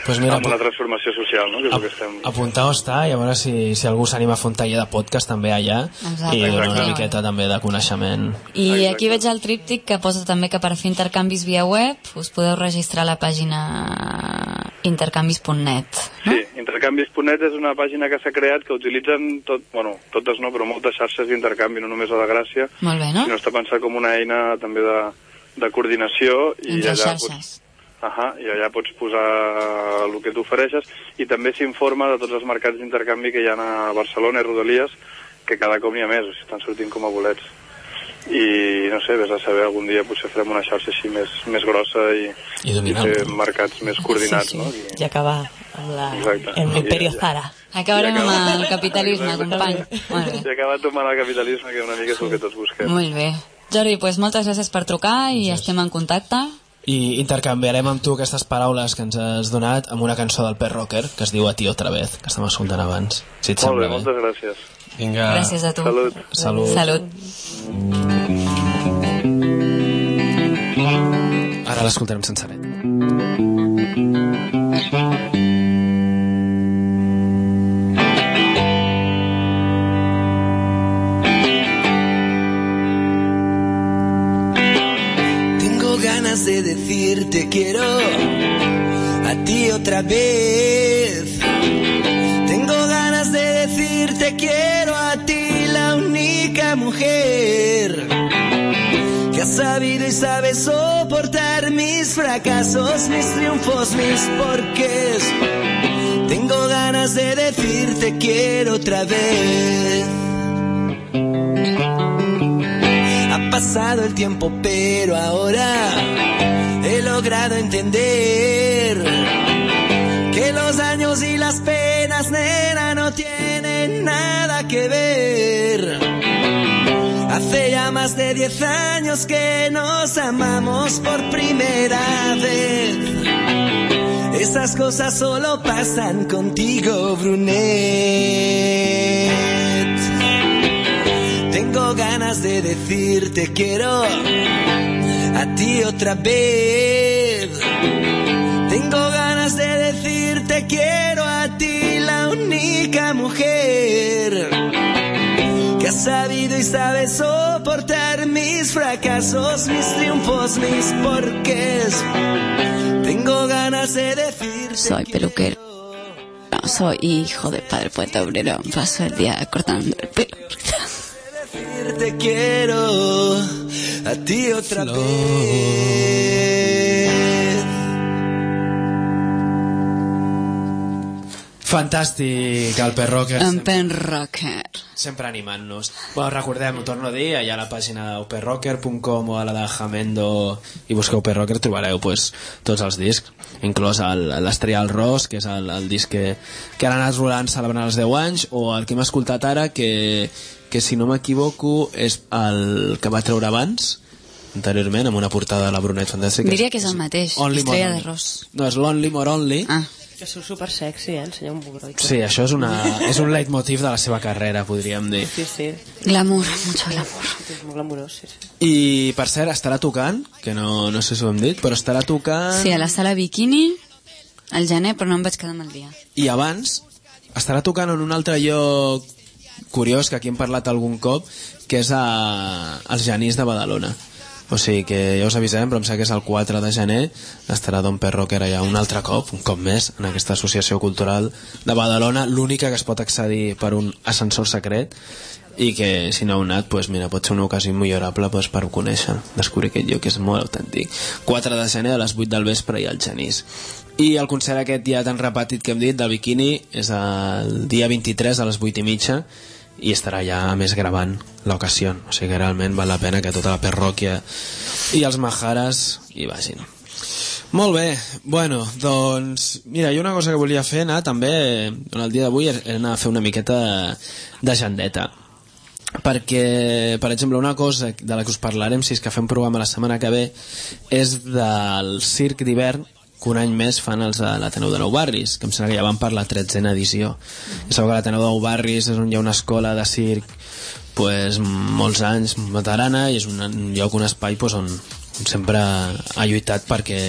Pues mira, amb la transformació social, no? Que és el que estem... apuntau està i a veure si, si algú s'anima a fer un taller de podcast també allà Exacte. i donar una miqueta també de coneixement I Exacte. aquí veig el tríptic que posa també que per fer intercanvis via web us podeu registrar a la pàgina intercanvis.net. Sí, intercanvis.net és una pàgina que s'ha creat que utilitzen tot, bueno, totes no, però moltes xarxes d'intercanvi, no només la de Gràcia, Molt bé, no? sinó està pensat com una eina també de, de coordinació i Entre allà xarxes. Pots, Ahà, i allà pots posar el que tu ofereixes i també s'informa de tots els mercats d'intercanvi que hi ha a Barcelona i Rodalies que cada cop n'hi ha més, o sigui, estan sortint com a bolets i no sé, vés a saber algun dia potser farem una xarxa així més, més grossa i, I dominant. fer mercats més coordinats sí, no? sí. I, I acabar amb la, Exacte. amb l'imperio I- Zara. Acabarem I acaba- amb el capitalisme, company. Molt I acabar tomant el capitalisme, que una mica és el que tots busquem. Molt bé. Jordi, pues moltes gràcies per trucar i estem en contacte. I intercanviarem amb tu aquestes paraules que ens has donat amb una cançó del Pet Rocker que es diu A ti otra vez, que estem escoltant abans si et Molt sembla bé, moltes gràcies. Vinga. Gràcies a tu. Salut. Salut. Salut. ara l'escoltarem senceret Tengo ganas de decirte quiero a ti otra vez. Tengo ganas de decirte quiero a ti la única mujer que ha sabido y sabe soportar mis fracasos, mis triunfos, mis porqués. Tengo ganas de decirte quiero otra vez. Pasado el tiempo, pero ahora he logrado entender que los años y las penas, nena, no tienen nada que ver. Hace ya más de 10 años que nos amamos por primera vez. Esas cosas solo pasan contigo, Brunet. Tengo ganas de decirte quiero a ti otra vez. Tengo ganas de decirte quiero a ti, la única mujer que ha sabido y sabe soportar mis fracasos, mis triunfos, mis porqués. Tengo ganas de decirte Soy peluquero. No, soy hijo de padre poeta obrero. Paso el día cortando el pelo. Te quiero a ti otra vez. Fantàstic, el Perrocker. En Pen Rocker. sempre animant-nos. Bueno, recordem, ho torno a dir, allà a la pàgina uperrocker.com o a la de Jamendo i busqueu Uperrocker trobareu pues, tots els discs, inclòs l'Estrial Ros, que és el, el disc que, que ara ha anat rolant celebrant els 10 anys, o el que hem escoltat ara, que, que si no m'equivoco és el que va treure abans, anteriorment, amb una portada de la Brunet Fantàstica. Diria que és el mateix. Only Estrella de. Ros. No, és l'Only More Only. Ah. Que sou super sexy, eh? Ensenya un bugró. i tot. Sí, això és, una, és un leitmotiv de la seva carrera, podríem dir. Sí, sí. Glamour, mucho glamour. És molt glamurós, sí, sí. I, per cert, estarà tocant, que no, no sé si ho hem dit, però estarà tocant... Sí, a la sala Bikini, al gener, però no em vaig quedar amb el dia. I abans estarà tocant en un altre lloc curiós, que aquí hem parlat algun cop, que és a, als Genís de Badalona. O sigui que ja us avisem, però em sembla que és el 4 de gener, estarà Don Perroquer allà un altre cop, un cop més, en aquesta associació cultural de Badalona, l'única que es pot accedir per un ascensor secret, i que si no heu anat, pues, mira, pot ser una ocasió millorable pues, per conèixer, descobrir aquest lloc que és molt autèntic. 4 de gener a les 8 del vespre i al Genís. I el concert aquest ja tan repetit que hem dit, del Bikini, és el dia 23 a les 8 i mitja, i estarà ja més gravant l'ocasió. O sigui que realment val la pena que tota la perròquia i els majares hi vagin. Molt bé, bueno, doncs mira, jo una cosa que volia fer anar també en el dia d'avui era anar a fer una miqueta de jandeta perquè, per exemple, una cosa de la que us parlarem si és que fem programa la setmana que ve és del circ d'hivern que un any més fan els de l'Ateneu de Nou Barris, que em sembla que ja van per la 13a edició. Ja sabeu que l'Ateneu de Nou Barris és on hi ha una escola de circ pues, molts anys veterana i és un, lloc, un espai pues, on sempre ha lluitat perquè,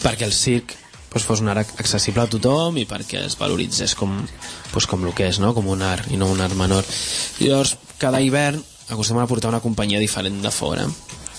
perquè el circ pues, fos un art accessible a tothom i perquè es valoritzés com, pues, com el que és, no? com un art i no un art menor. I llavors, cada hivern acostumen a portar una companyia diferent de fora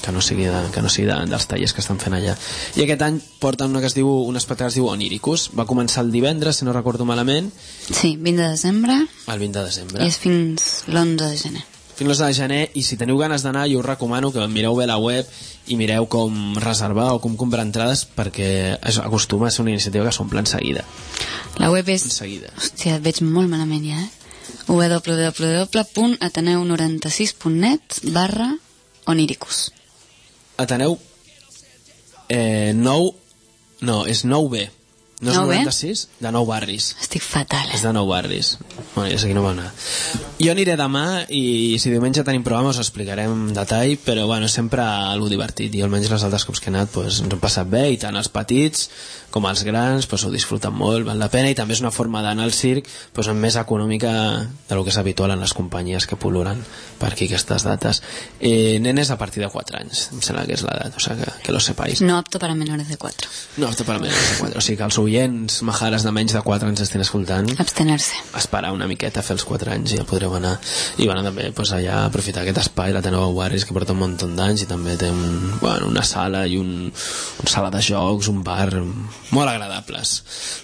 que no sigui, de, que no sigui de, dels tallers que estan fent allà. I aquest any porten una que es diu, un espectacle que es diu Oniricus. Va començar el divendres, si no recordo malament, Sí, 20 de desembre el 20 de desembre. i és fins l'11 de gener. fins l'11 de gener i si teniu ganes d'anar jo us recomano que mireu bé la web i mireu com reservar o com comprar entrades perquè es- acostuma a ser una iniciativa que s'omple en seguida La web és... en seguida Hòstia, et veig molt malament ja, eh? www.ateneu96.net barra oniricus. Ateneu eh, 9 no, és 9B no és 9B? 96 de 9 barris Estic fatal, eh? és de 9 barris bueno, ja sé que no va anar jo aniré demà i si diumenge tenim programa us explicarem en detall però bueno, sempre algo divertit i almenys els altres cops que he anat pues, ens hem passat bé i tant els petits com els grans pues, ho disfruten molt, val la pena i també és una forma d'anar al circ pues, més econòmica de lo que és habitual en les companyies que pol·luren per aquí aquestes dates eh, nenes a partir de 4 anys em sembla que és l'edat, o sigui que, que lo sepáis No apto para menores de 4. no, apte per menys de 4 o sigui que els oients majares de menys de 4 ens estan escoltant. Abstener-se. esperar una miqueta fer els 4 anys i ja podreu anar. I van també pues, allà aprofitar aquest espai la Teneu Barris que porta un munt d'anys i també té un, bueno, una sala i un, un sala de jocs, un bar molt agradables.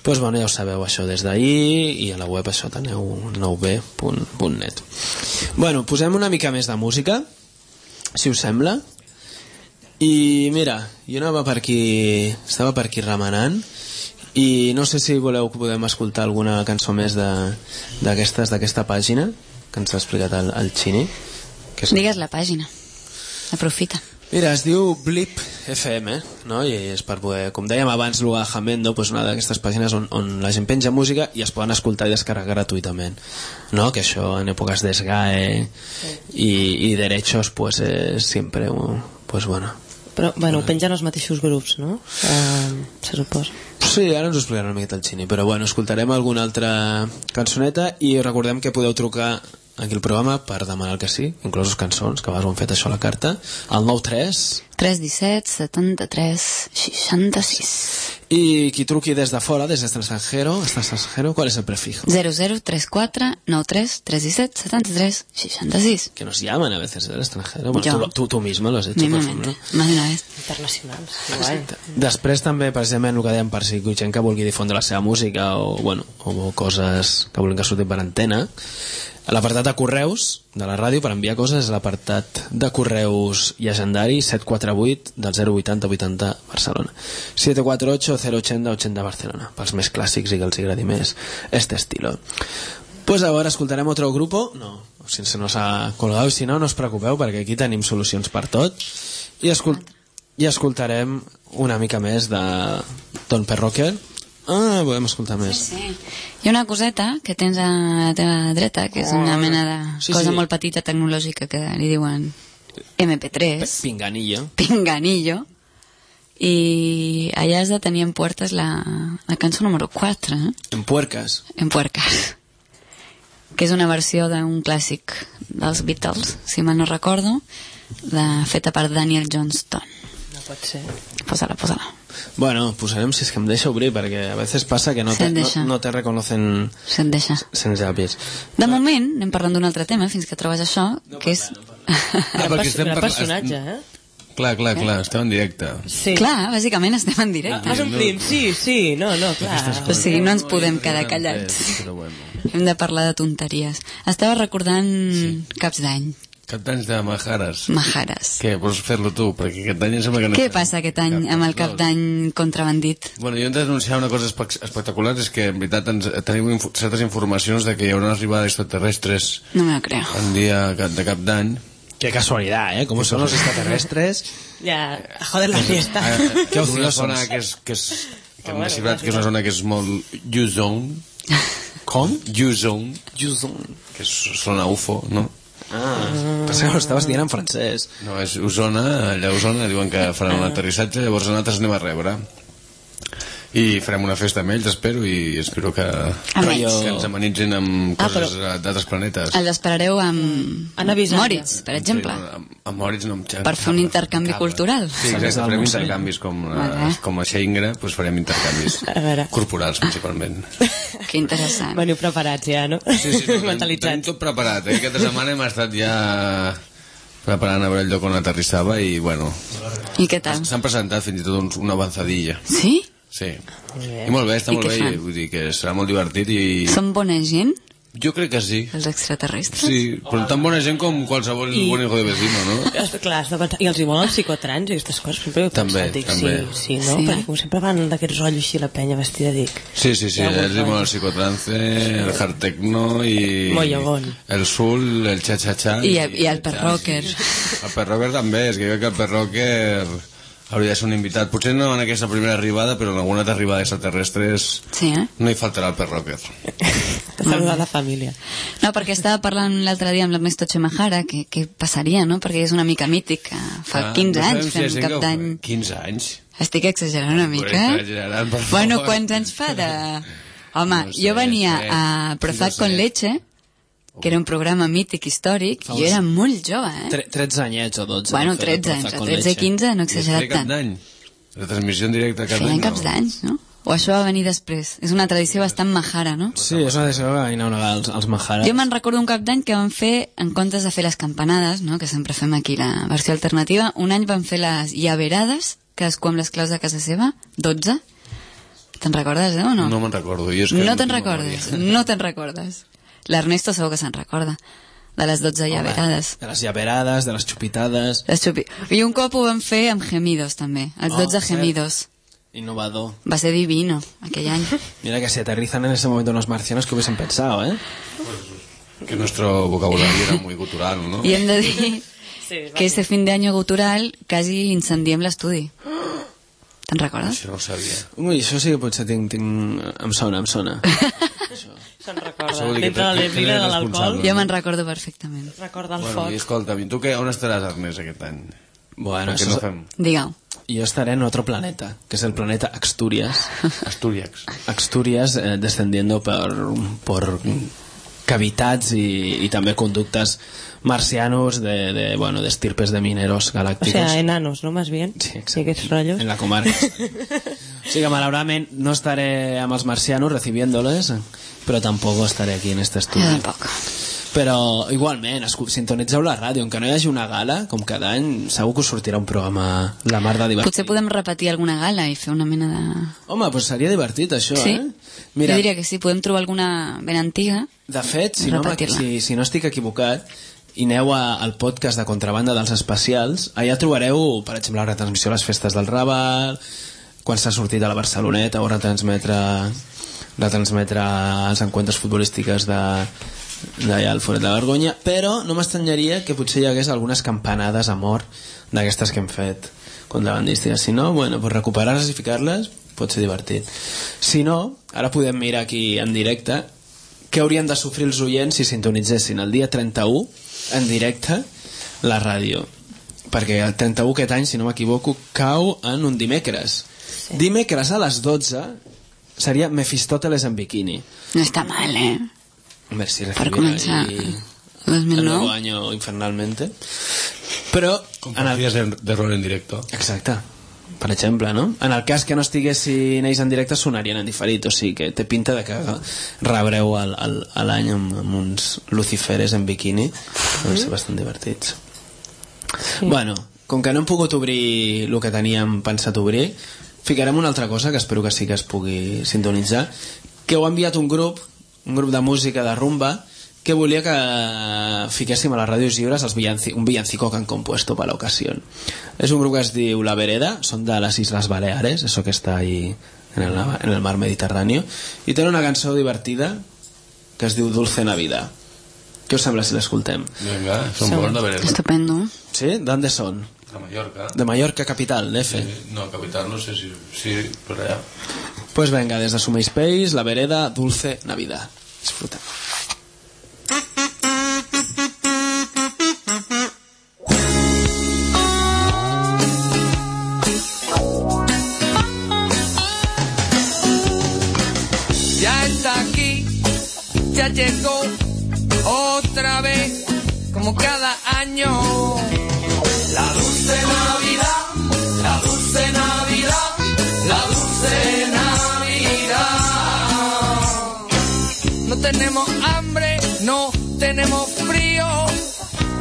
Pues, bueno, ja ho sabeu això des d'ahir i a la web això teniu 9b.net bueno, posem una mica més de música si us sembla. I mira, jo anava per aquí estava per aquí remenant i no sé si voleu que podem escoltar alguna cançó més de- d'aquestes d'aquesta pàgina que ens ha explicat el, el Xini que és, Digues la pàgina. Aprofita. Mira, es diu Blip FM, no? I és per poder, com dèiem abans, Lugar Jamendo, pues una d'aquestes pàgines on, on la gent penja música i es poden escoltar i descarregar gratuïtament, no? Que això en èpoques d'esgae i, i derechos, pues és sempre, pues bueno. Però, bueno, ho pengen els mateixos grups, no? Uh, se suposa. Sí, ara ens ho explicarà una miqueta el Xini, però bueno, escoltarem alguna altra cançoneta i recordem que podeu trucar aquí al programa per demanar el que sí, incloses cançons, que abans ho hem fet això a la carta, al 93 317 73 66 i qui truqui des de fora, des de l'extranjero, extranjero, ¿cuál es el prefijo? 0034 93 317 73 66 Que nos llaman a veces del extranjero. Bueno, Yo. tú, tú, tú mismo lo has hecho, por Mínimamente, ejemplo. más de una vez Internacionals. que guai. Després també, precisament, el que dèiem per si gent que vulgui difondre la seva música o, bueno, o coses que vulguin que surtin per antena, l'apartat de correus de la ràdio per enviar coses és l'apartat de correus llegendari 748 del 080 80 Barcelona. 748 080 80 Barcelona. Pels més clàssics i que els agradi més este estilo. Pues ahora escoltarem otro grupo, no, si se nos ha colgado, si no, no us preocupeu, perquè aquí tenim solucions per tot, i, escol i escoltarem una mica més de Don Perroquer. Ah, volem escoltar més. Sí. Hi ha una coseta que tens a la teva dreta, que és una mena de Sí, cosa sí. molt petita tecnològica que li diuen MP3, Pinganillo. pinganillo, i allà has de tenir en puertes la, la cançó número 4, eh? En puercas. en puercas, que és una versió d'un clàssic dels Beatles, si mal no recordo, de, feta per Daniel Johnston. No pot ser. Posa-la, posa-la. Bueno, posarem si és que em deixa obrir, perquè a veces passa que no Sí, te, no, no te reconocen Si et deixa. sense àpies. De moment, anem parlant d'un altre tema fins que trobes això, que és... (laughs) Ah, Gran, perquè estem gran parlant- personatge, eh? Clar, clar, clar, estem en directe. Sí. Clar, bàsicament estem en directe. Fas un prim, sí, sí, no, no, clar. O sigui, no ens podem quedar callats. Hem de parlar de tonteries. Estava recordant caps d'any, Cap d'anys de Majares. Majares. Què, vols fer-lo tu? Perquè aquest any em sembla que no... Què passa aquest any amb el cap d'any contrabandit? Bueno, jo hem de denunciar una cosa espe- espectacular, és que en veritat ens, tenim info, certes informacions de que hi haurà una arribada d'extraterrestres No me lo creo. en dia de cap d'any. Qué casualidad, ¿eh? Como son los extraterrestres. (laughs) Ja, a joder la fiesta. Eh, (laughs) Que una zona que és, que és, que hem bueno, descifrat que és una zona que és molt U-zone. (laughs) Com? U-zone, Juzon. que és zona UFO, no? Ah, pensava que ho estaves dient en francès. No, és Osona, allà a Osona diuen que faran un aterrissatge, llavors nosaltres anem a rebre. I farem una festa amb ells, espero, i espero que, que ens amenitzin amb Ah, coses d'altres planetes. Els esperareu amb Han Moritz, per exemple, Sí, amb, amb Moritz no em xerra. per fer un intercanvi cultural. Sí, exacte, farem intercanvis com, la, bé. com a Xengra, doncs farem intercanvis (laughs) A veure. corporals, principalment. (laughs) Que interessant. Veniu preparats ja, no? Sí, sí, (laughs) no, tenim, tenim Mentalitzats. tot preparat. Eh? Aquesta setmana hem estat ja preparant a veure el lloc on aterrissava i, bueno, I què tal? s'han presentat fins i tot uns, una avanzadilla. Sí? Sí. I molt bé, està I molt bé, fan? vull dir que serà molt divertit i... Són bona gent, Jo crec que sí. els extraterrestres? Sí, però tan bona gent com qualsevol I- buen hijo de vecino, no? (laughs) Clar, has de pensar... I els hi volen psicotrans i aquestes coses. Sempre he També, pensat, dic, també. Sí, sí, no? Sí, Perquè com sempre van d'aquests rotllos així la penya vestida, dic. Sí, sí, sí, ells bueno. diuen el psicotrance, el hard techno i... Mollogón. El sul, el cha-cha-cha... I, i el perrocker. El perrocker també, és que jo crec que el perrocker hauria de ser un invitat. Potser no en aquesta primera arribada, però en alguna altra arribada extraterrestres Sí, eh? no hi faltarà el perrocker. De (laughs) saludar la família. No, perquè estava parlant l'altre dia amb l'Ernesto Chemajara, que, que passaria, no? Perquè és una mica mític, fa Ah, 15 no anys si fem és cap que- d'any... 15 anys? Estic exagerant una mica, eh? exagerant, Bueno, quants anys fa de... (laughs) Home, No sé, jo venia a sé. con leche, que era un programa mític històric, Fa i jo era molt jove, eh? Tre 13 anyets o 12. Bueno, no? Feia 13 anys, Profat a con 13 i leche. 15 no he exagerat cap tant. d'any? La transmissió en directe a cap Feien d'any, caps d'anys, no? O això va venir després. És una tradició bastant majara, no? Sí, és una decisió que va venir una vegada als, als Maharas. Jo me'n recordo un cap d'any que van fer, en comptes de fer les campanades, no? que sempre fem aquí la versió alternativa, un any van fer les llaverades, cadascú amb les claus de casa seva, 12. Te'n recordes, eh, o no? No me'n recordo. Jo és que no te'n recordes, no te'n recordes. L'Ernesto segur que se'n recorda, de les 12 llaverades. De les llaverades, de les xupitades... Les xupi... I un cop ho van fer amb gemidos, també, els Oh, 12 cert. gemidos. Innovador. Va ser divino, aquell any. (laughs) Mira que si aterrizan en ese momento unos marcianos que hubiesen pensado, ¿eh? Que nuestro vocabulario era muy cultural, ¿no? I hem de dir Sí, que ese fin de año gutural quasi incendiem l'estudi. Te'n recordes? Això no ho sabia. Ui, això sí que potser tinc, tinc... em sona, em sona. (laughs) Se'n recorda. Dintre la neblina de l'alcohol. Jo me'n recordo perfectament. recorda el Bueno, i foc. escolta'm, i tu què, on estaràs, Ernest, aquest any? Bueno, això no és- fem. Jo estaré en otro planeta, que es el planeta Asturias. (laughs) Asturias eh, descendiendo por, por cavitats i, i també conductes marcianos de, de, bueno, d'estirpes de mineros O galàcticos. sea, enanos, ¿no? Más bien. Sí, Sí, aquests rotllos. en la comarca. (laughs) o sigui que malauradament no estaré amb els marcianos recibiéndoles, però tampoc estaré aquí en este estudi. tampoc. Però igualment, sintonitzeu la ràdio, encara no hi hagi una gala, com cada any, segur que us sortirà un programa la mar de divertit. Potser podem repetir alguna gala i fer una mena de... Home, doncs seria divertit això, Sí? eh? Mira, Jo diria que sí, podem trobar alguna ben antiga. de fet, si no, si, si no estic equivocat, i aneu a, al podcast de Contrabanda dels Especials, allà trobareu, per exemple, la retransmissió a les festes del Raval, quan s'ha sortit a la Barceloneta o retransmetre, retransmetre els encuentres futbolístiques de d'allà al Foret de Vergonya, però no m'estranyaria que potser hi hagués algunes campanades a mort d'aquestes que hem fet contrabandístiques. Si no, bueno, pues recuperar-les i ficar-les pot ser divertit. Si no, ara podem mirar aquí en directe què haurien de sofrir els oients si sintonitzessin el dia 31 en directe la ràdio perquè el 31 aquest any, si no m'equivoco cau en un dimecres sí. dimecres a les 12 seria Mefistóteles en biquini No està mal, eh? si Per començar ahí el nuevo 2009. año infernalmente però Com en el, de, de rol en directo. Exacte. Per exemple, no? En el cas que no estiguessin ells en directe sonarien en diferit, o sigui que té pinta de que rebreu l'any amb, amb uns luciferes en biquini van ser bastant divertits. Sí. Bueno, com que no hem pogut obrir el que teníem pensat obrir, ficarem una altra cosa que espero que sí que es pugui sintonitzar, que ho ha enviat un grup, un grup de música de rumba, que volia que fiquéssim a les ràdios lliures els villanci un villancico que han compuesto para la ocasión. Es un grup que es diu La Vereda, són de les Islas Baleares, eso que està ahí en el, en el mar Mediterráneo, i tenen una cançó divertida que es diu Dulce Navidad. Què us sembla si l'escoltem? Vinga, són bons de veure. Estupendo. Sí? ¿Dónde son? A Mallorca. De Mallorca capital, DF. Sí, no, capital, no sé si... Sí, per allà. Pues venga, desde su MySpace, La Vereda, Dulce Navidad. Disfruta.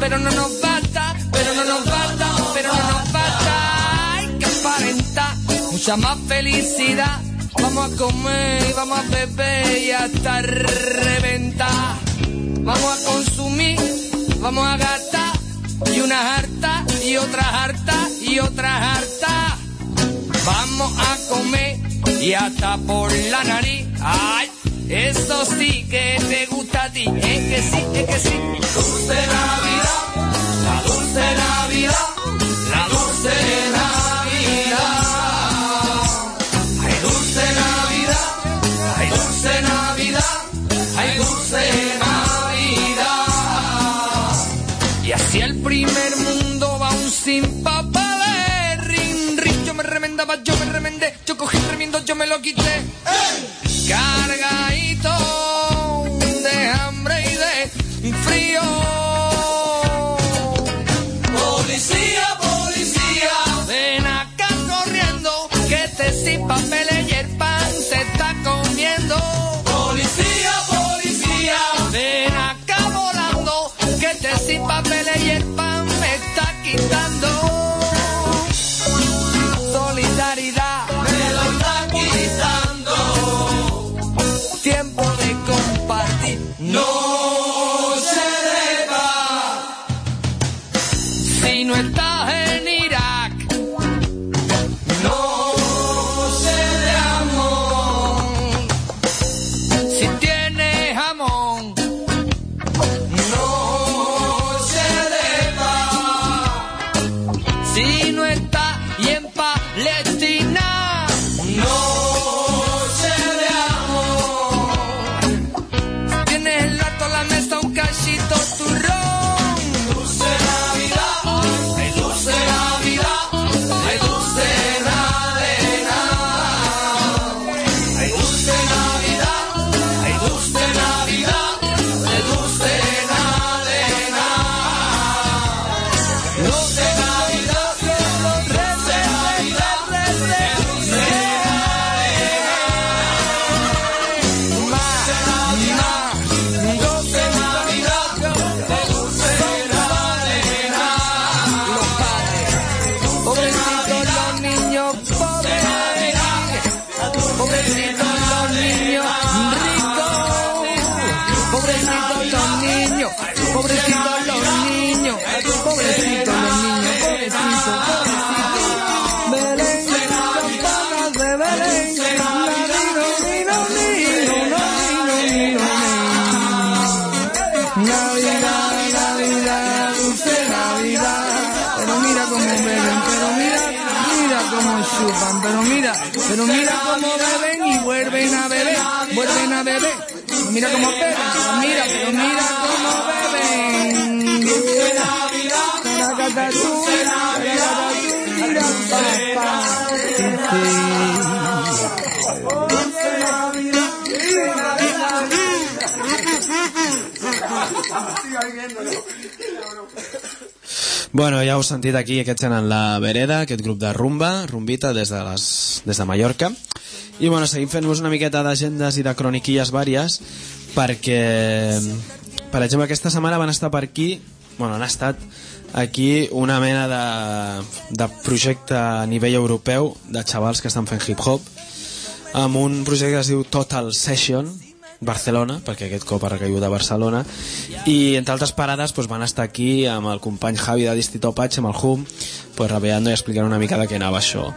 Pero no nos basta, pero no nos basta, pero no nos basta. Hay que aparentar mucha más felicidad. Vamos a comer y vamos a beber y hasta reventar. Vamos a consumir, vamos a gastar y una harta y otra harta y otra harta. Vamos a comer y hasta por la nariz. Ay, eso sí que te gusta a ti, es que sí, es que sí. Dulce Navidad, la dulce Navidad, la dulce Navidad. Ay, dulce Navidad, ay, dulce Navidad, ay, dulce Navidad. Y así el primer mundo va un sin papeles. Rin, rin, yo me remendaba, yo me remendé, yo cogí el remiendo, yo me lo quité. Cargadito Bueno, ja heu sentit aquí, aquests eren la Vereda, aquest grup de rumba, rumbita, des de, les, des de Mallorca. I bueno, seguim fent-vos una miqueta d'agendes i de croniquilles vàries, perquè, per exemple, aquesta setmana van estar per aquí, bueno, han estat aquí una mena de, de projecte a nivell europeu de xavals que estan fent hip-hop, amb un projecte que es diu Total Session, Barcelona, perquè aquest cop ha recaigut a Barcelona, i entre altres parades pues, van estar aquí amb el company Javi de Distrito Patx, amb el HUM, pues, rapeando i explicant una mica de què anava això.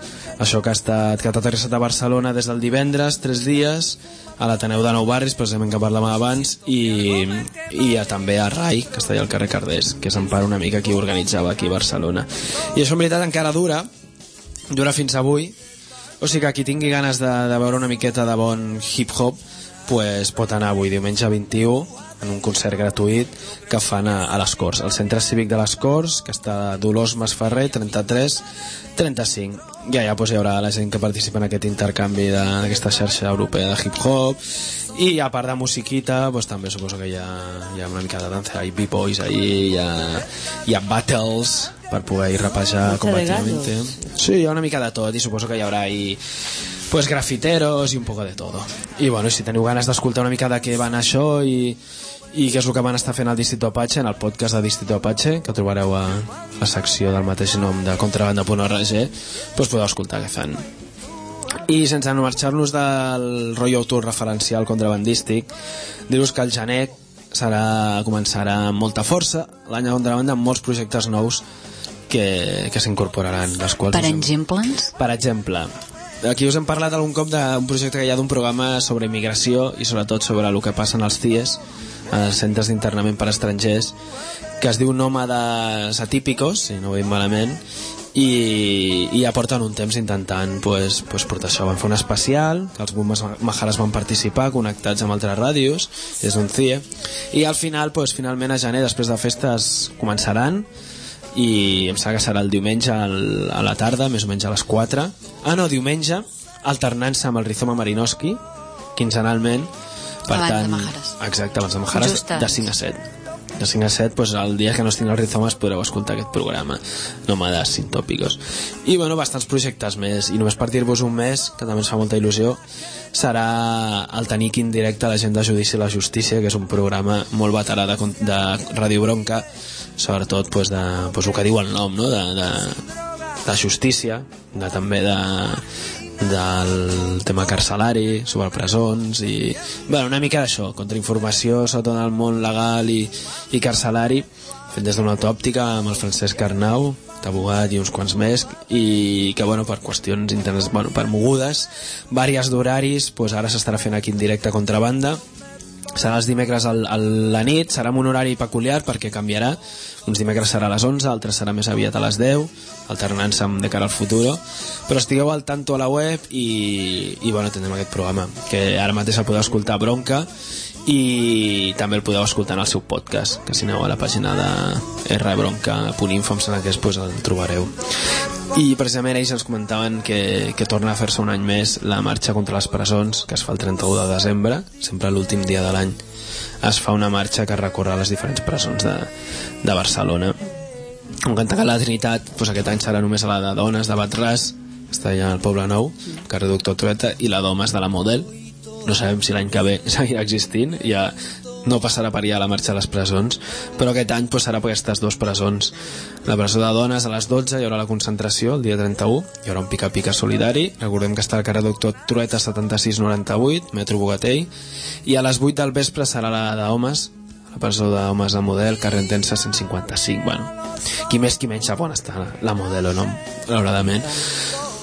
Això que ha estat que ha aterrissat a Barcelona des del divendres, tres dies, a l'Ateneu de Nou Barris, precisament que parlàvem abans, i, i a, també a RAI, que està allà al carrer Cardés, que s'empara una mica qui organitzava aquí a Barcelona. I això en veritat encara dura, dura fins avui, o sigui que qui tingui ganes de, de veure una miqueta de bon hip-hop, pues, pot anar avui diumenge 21 en un concert gratuït que fan a, a les Corts, al Centre Cívic de les Corts, que està a Dolors Masferrer, 33 35. I allà pues, hi haurà la gent que participa en aquest intercanvi d'aquesta xarxa europea de hip-hop i a part de musiquita pues, també suposo que hi ha, hi ha una mica de danza, hi ha b-boys ahí, hi ha, hi ha battles per poder ir rapejar combativamente. Sí, hi ha una mica de tot i suposo que hi haurà ahí pues grafiteros i un poco de todo. I bueno, si teniu ganes d'escoltar una mica de què van això i, i què és el que van estar fent al Distrito Apache, en el podcast de Distrito Apache, que trobareu a la secció del mateix nom de contrabanda.org, doncs podeu escoltar què fan. I sense marxar-nos del rotllo tour referencial contrabandístic, dir-vos que el gener serà, començarà amb molta força, l'any a contrabanda amb molts projectes nous que, que s'incorporaran, Per exemple, per exemple, aquí us hem parlat algun cop d'un projecte que hi ha d'un programa sobre immigració i sobretot sobre el que passa en els CIES, els centres d'internament per estrangers, que es diu Nòmades Atípicos, si no ho veiem malament, i, i ja porten un temps intentant pues, pues, portar això. Van fer un especial, que els Bumas Majares van participar, connectats amb altres ràdios, és un CIE, i al final, pues, finalment a gener, després de festes, començaran, i em sembla que serà el diumenge al, a la tarda, més o menys a les 4. Ah, no, diumenge, alternant-se amb el Rizoma Marinoski, quinzenalment. Per Abans de tant, Majares. Exacte, abans de Majares, Just de abans. 5 a 7. De 5 a 7, doncs, el dia que no estigui el Rizomas podreu escoltar aquest programa Nòmades Sintòpicos. I, bueno, bastants projectes més. I només per dir-vos un mes, que també ens fa molta il·lusió, serà el Tanic indirecte a l'agenda Judici i la Justícia, que és un programa molt veterà de, de Ràdio Bronca, sobretot pues, de, pues, el que diu el nom, no? de, de, de justícia, de, també de, del tema carcelari, sobre presons i bueno, una mica d'això, contrainformació sobre el món legal i, i carcelari fet des d'una altra òptica amb el Francesc Arnau abogat i uns quants més i que bueno, per qüestions internes, bueno, per mogudes vàries d'horaris pues ara s'estarà fent aquí en directe contrabanda serà els dimecres al, a la nit, serà un horari peculiar perquè canviarà, uns dimecres serà a les 11, altres serà més aviat a les 10, alternant-se de cara al futur, però estigueu al tanto a la web i, i bueno, tindrem aquest programa, que ara mateix el podeu escoltar a Bronca i també el podeu escoltar en el seu podcast, que si aneu a la pàgina de rbronca.info em sembla que és, pues, el trobareu. I precisament ells ens comentaven que, que torna a fer-se un any més la marxa contra les presons, que es fa el 31 de desembre, sempre l'últim dia de l'any. Es fa una marxa que recorre les diferents presons de, de Barcelona. Canta que la Trinitat doncs aquest any serà només a la de dones de Batràs, està allà al Poble Nou, carrer Doctor Trueta, i la d'homes de la Model. No sabem si l'any que ve (laughs) seguirà existint, ja no passarà per allà la marxa a les presons, però aquest any doncs, serà per aquestes dues presons. La presó de dones a les 12 hi haurà la concentració, el dia 31, hi haurà un pica-pica solidari, recordem que està al carrer Doctor Trueta 7698, metro Bogatell, i a les 8 del vespre serà la d'homes, la presó d'homes de model, carrer Entensa 155, bueno, qui més qui menys sap on està la model o no, malauradament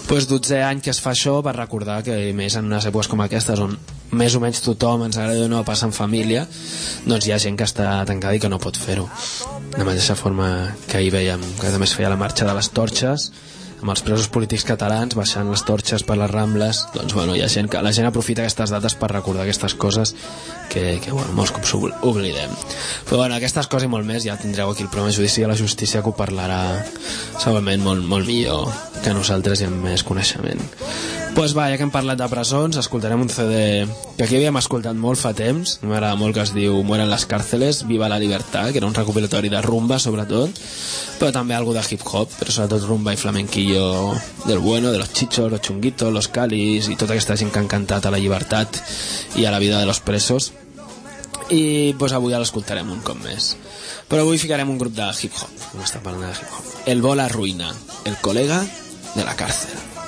pues 12 anys que es fa això per recordar que més en unes èpoques com aquestes on més o menys tothom ens agrada o no passa en família doncs hi ha gent que està tancada i que no pot fer-ho. De mateixa forma que ahir veiem que també es feia la marxa de les torxes amb els presos polítics catalans baixant les torxes per les Rambles doncs bueno, hi ha gent que, la gent aprofita aquestes dates per recordar aquestes coses que, que bueno, molts cops obl- oblidem. Però bueno, aquestes coses i molt més ja tindreu aquí el programa judici de la justícia que ho parlarà segurament molt, molt millor que nosaltres i amb més coneixement pues va, ja que hem parlat de presons, escoltarem un CD que aquí havíem escoltat molt fa temps, m'agrada molt que es diu Mueren las cárceles, Viva la libertad, que era un recopilatori de rumba sobretot, però també algo de hip-hop, però sobretot rumba i flamenquillo del bueno, de los chichos, los chunguitos, los calis i tota aquesta gent que han cantat a la llibertat i a la vida de los presos. I pues, avui ja l'escoltarem un cop més. Però avui ficarem un grup de hip-hop, com està parlant de hip-hop. El Bola Ruïna, el col·lega de la cárcel.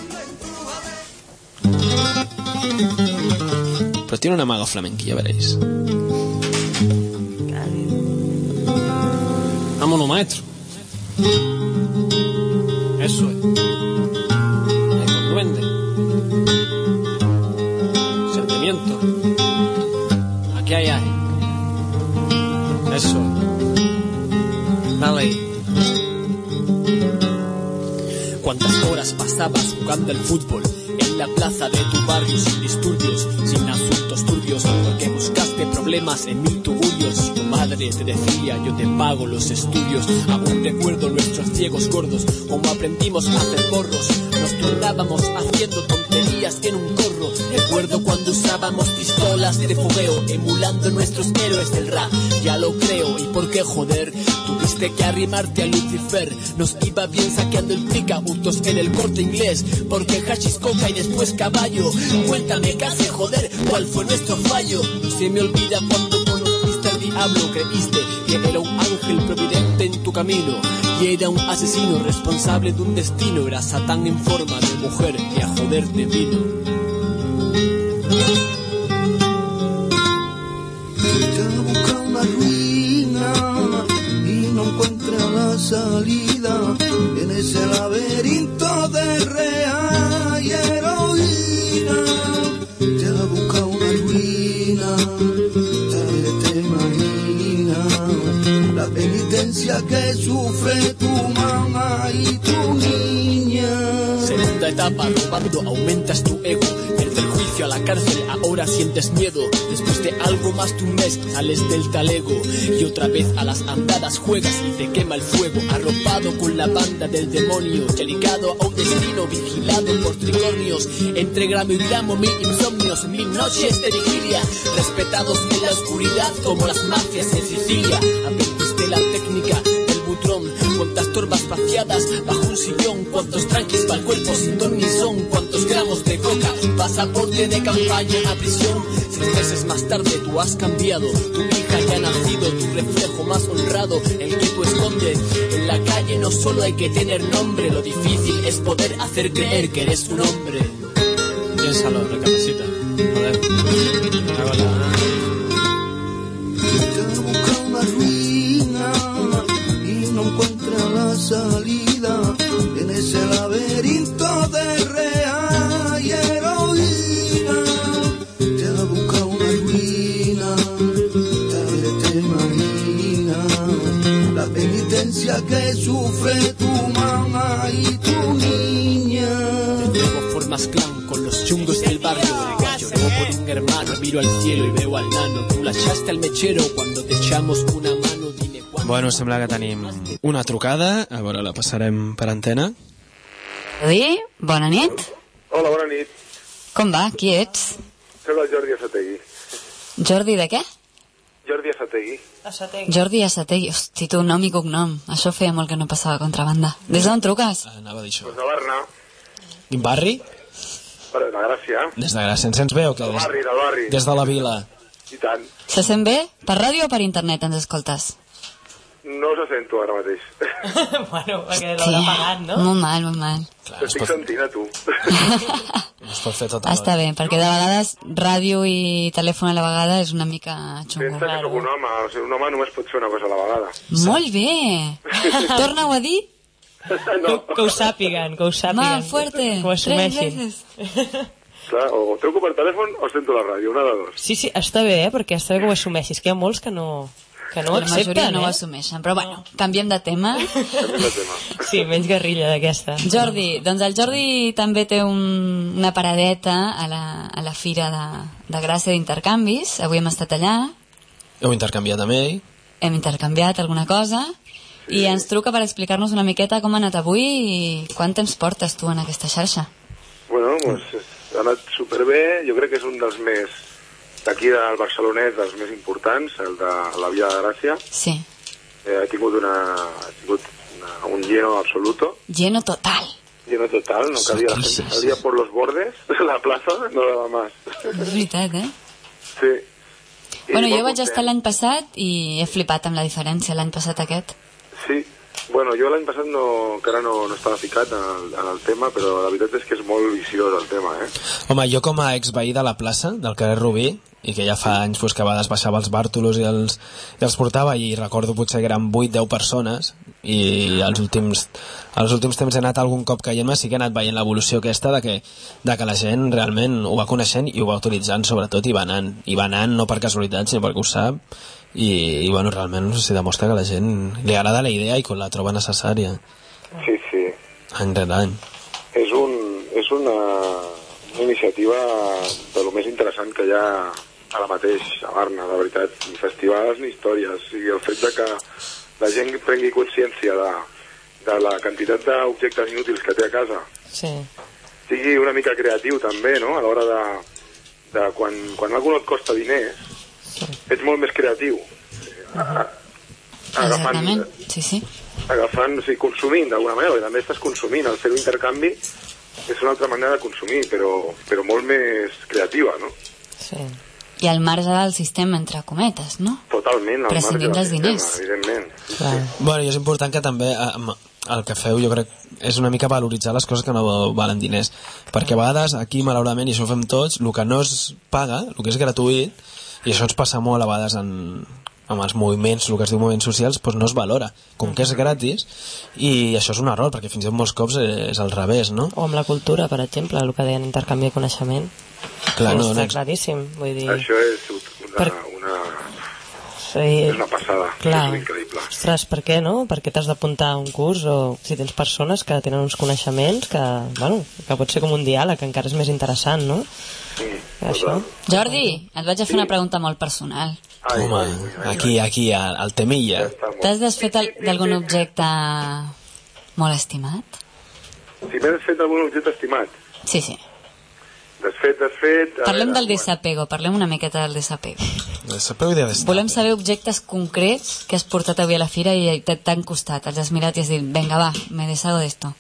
Pero tiene una maga flamenquilla, veréis. Vámonos, maestro. Eso es. Duende. Sentimiento. Aquí hay. Eso es. Dale. ¿Cuántas horas pasabas jugando al fútbol? La plaza de tu barrio sin disturbios, sin asuntos turbios, porque buscaste problemas en mil tugurios. Tu madre te decía, yo te pago los estudios. Aún recuerdo nuestros ciegos gordos, como aprendimos a hacer porros. Nos turnábamos haciendo tonterías en un corro. Recuerdo cuando usábamos pistolas de fogueo, emulando nuestros héroes del rap. Ya lo creo, ¿y por qué joder? Tuviste que arrimarte a Lucifer. Nos iba bien saqueando el pica, en el corte inglés. Porque hachís coca y después caballo. Cuéntame, ¿qué hace joder? ¿Cuál fue nuestro fallo? Se me olvida cuando conociste al diablo. Creíste que era un ángel providente en tu camino. Y era un asesino responsable de un destino. Era Satán en forma de mujer que a joder te vino. Penitencia que sufre tu mamá y tu niña. Segunda etapa, robando, aumentas tu ego. Tercer juicio a la cárcel, ahora sientes miedo. Después de algo más de un mes, sales del talego. Y otra vez a las andadas juegas y te quema el fuego. Arropado con la banda del demonio. Ya ligado a un destino, vigilado por tricornios. Entre gramo y gramo, mil insomnios, mil noches de vigilia. Respetados en la oscuridad como las mafias en Sicilia. Aprendiste la técnica del butrón. Cuántas turbas vaciadas bajo un sillón. Cuántos tranquis para el cuerpo sin ton ni son. Cuántos gramos de coca. Pasaporte de campaña a prisión. Seis meses más tarde tú has cambiado. Tu hija ya ha nacido. Tu reflejo más honrado. El que tú escondes. En la calle no solo hay que tener nombre. Lo difícil es poder hacer creer que eres un hombre. Piénsalo, recapacita. Luego formas clan con los chungos del barrio de gallo. Luego por un hermano miro al cielo y veo al nano. Tú la echaste al mechero cuando te echamos una mano. Dime cuándo. Bueno, sembla que tenim una trucada, a veure, la passarem per antena. Ui, bona nit. Hola, bona nit. Com va? Qui ets? Soc el Jordi Asategui. Jordi de què? Jordi Asategui. Jordi Assategui. Hosti, tu, nom i cognom. Això feia molt que no passava contrabanda. Des d'on truques? Anava a dir això. Pues de Barna, Quin barri? Per la Gràcia. Des de Gràcia. Ens sents bé o què? Del Des, barri, del barri. des de la vila. I tant. Se sent bé? Per ràdio o per internet ens escoltes? No us sento ara mateix. (laughs) bueno, perquè l'haurà pagat, no? Molt mal, molt mal. Clar, es T'estic pot, sentint a tu. (laughs) es pot fer tot Està bé, perquè de vegades ràdio i telèfon a la vegada és una mica xungo. Pensa que sóc un home. O sigui, un home només pot fer una cosa a la vegada. Molt bé! (laughs) Torna-ho a dir? (laughs) No, Que, que ho sàpiguen, que ho sàpiguen. Más fuerte. Que ho Tres assumeixin. clar, o truco per telèfon o sento la ràdio, una de dos. Sí, sí, està bé, eh? perquè està bé que ho assumeixis, que hi ha molts que no... Que no ho la majoria accepten, no ho eh? assumeixen. Però bueno, canviem de tema. Canviem de tema. Sí, menys guerrilla d'aquesta. Jordi, doncs el Jordi també té un, una paradeta a la, a la Fira de, de Gràcia d'Intercanvis. Avui hem estat allà, Heu intercanviat amb ell. hem intercanviat alguna cosa i ens truca per explicar-nos una miqueta com ha anat avui i quant temps portes tu en aquesta xarxa. Bueno, doncs, ha anat superbé, jo crec que és un dels més d'aquí del Barcelonet, dels més importants, el de la Via de Gràcia. Sí, Eh, ha tingut, una, ha tingut una, un lleno absoluto, lleno total. lleno total, no cabía la gente, salía por los bordes de (laughs) la plaza, no daba más. És veritat, eh? Sí. I Bueno, jo vaig content. estar l'any passat i he flipat amb la diferència l'any passat aquest. Sí, bueno, jo l'any passat no, encara no, no estava ficat en el, en el tema, però la veritat és que és molt viciós el tema, eh? Home, jo com a exveí de la plaça, del carrer Rubí, i que ja fa anys pues, que a vegades baixava els bàrtolos i els, i els portava, i recordo potser que eren 8-10 persones, i els últims, els últims temps he anat algun cop caient-me, sí que he anat veient l'evolució aquesta de que, de que la gent realment ho va coneixent i ho va utilitzant sobretot i va anant, i va anant no per casualitat sinó perquè ho sap i, i bueno, realment s'hi demostra que la gent li agrada la idea i que la troba necessària Sí, sí. any rere any És, un, és una, una iniciativa de lo més interessant que hi ha ara mateix a Barna, de veritat, ni festivals ni històries. I el fet de que la gent prengui consciència de, de la quantitat d'objectes inútils que té a casa, Sí. sigui una mica creatiu també, no?, a l'hora de, de quan, quan alguna no et costa diners, ets molt més creatiu. A- Agafant, Exactament, sí, sí. agafant, o sigui, consumint d'alguna manera, perquè també estàs consumint, el fer un intercanvi és una altra manera de consumir, però, però molt més creativa, no? Sí. I al marge del sistema, entre cometes, no? Totalment, al marge Prescindint del dels diners. sistema, evidentment. Clar. Bueno, i és important que també eh, el que feu jo crec és una mica valoritzar les coses que no valen diners perquè a vegades aquí malauradament i això ho fem tots, el que no es paga el que és gratuït, i això ens passa molt a vegades en, amb els moviments el que es diu moviments socials, doncs no es valora com que és gratis i això és un error perquè fins i tot molts cops és al revés no? O amb la cultura, per exemple, el que deien intercanvi de coneixement. Clar, no, no, claríssim, vull dir... Això és una, Per- una, Sí, és una passada, Clar. és increïble. Ostres, per què no? Per què t'has d'apuntar a un curs o si tens persones que tenen uns coneixements que, bueno, que pot ser com un diàleg, que encara és més interessant, no? Sí, Això. Jordi, et vaig a fer una pregunta molt personal. Ai, home, ai, ai, ai, aquí, aquí, al, al temilla ja. T'has desfet d'algun objecte molt estimat? Si m'he desfet algun objecte estimat, Sí, sí. desfet, desfet... Parlem veure, del desapego, parlem una miqueta del desapego. sapeu de d'estar Volem saber objectes concrets que has portat avui a la fira i t'han costat. Els has mirat i has dit, venga, va, me deshago d'esto.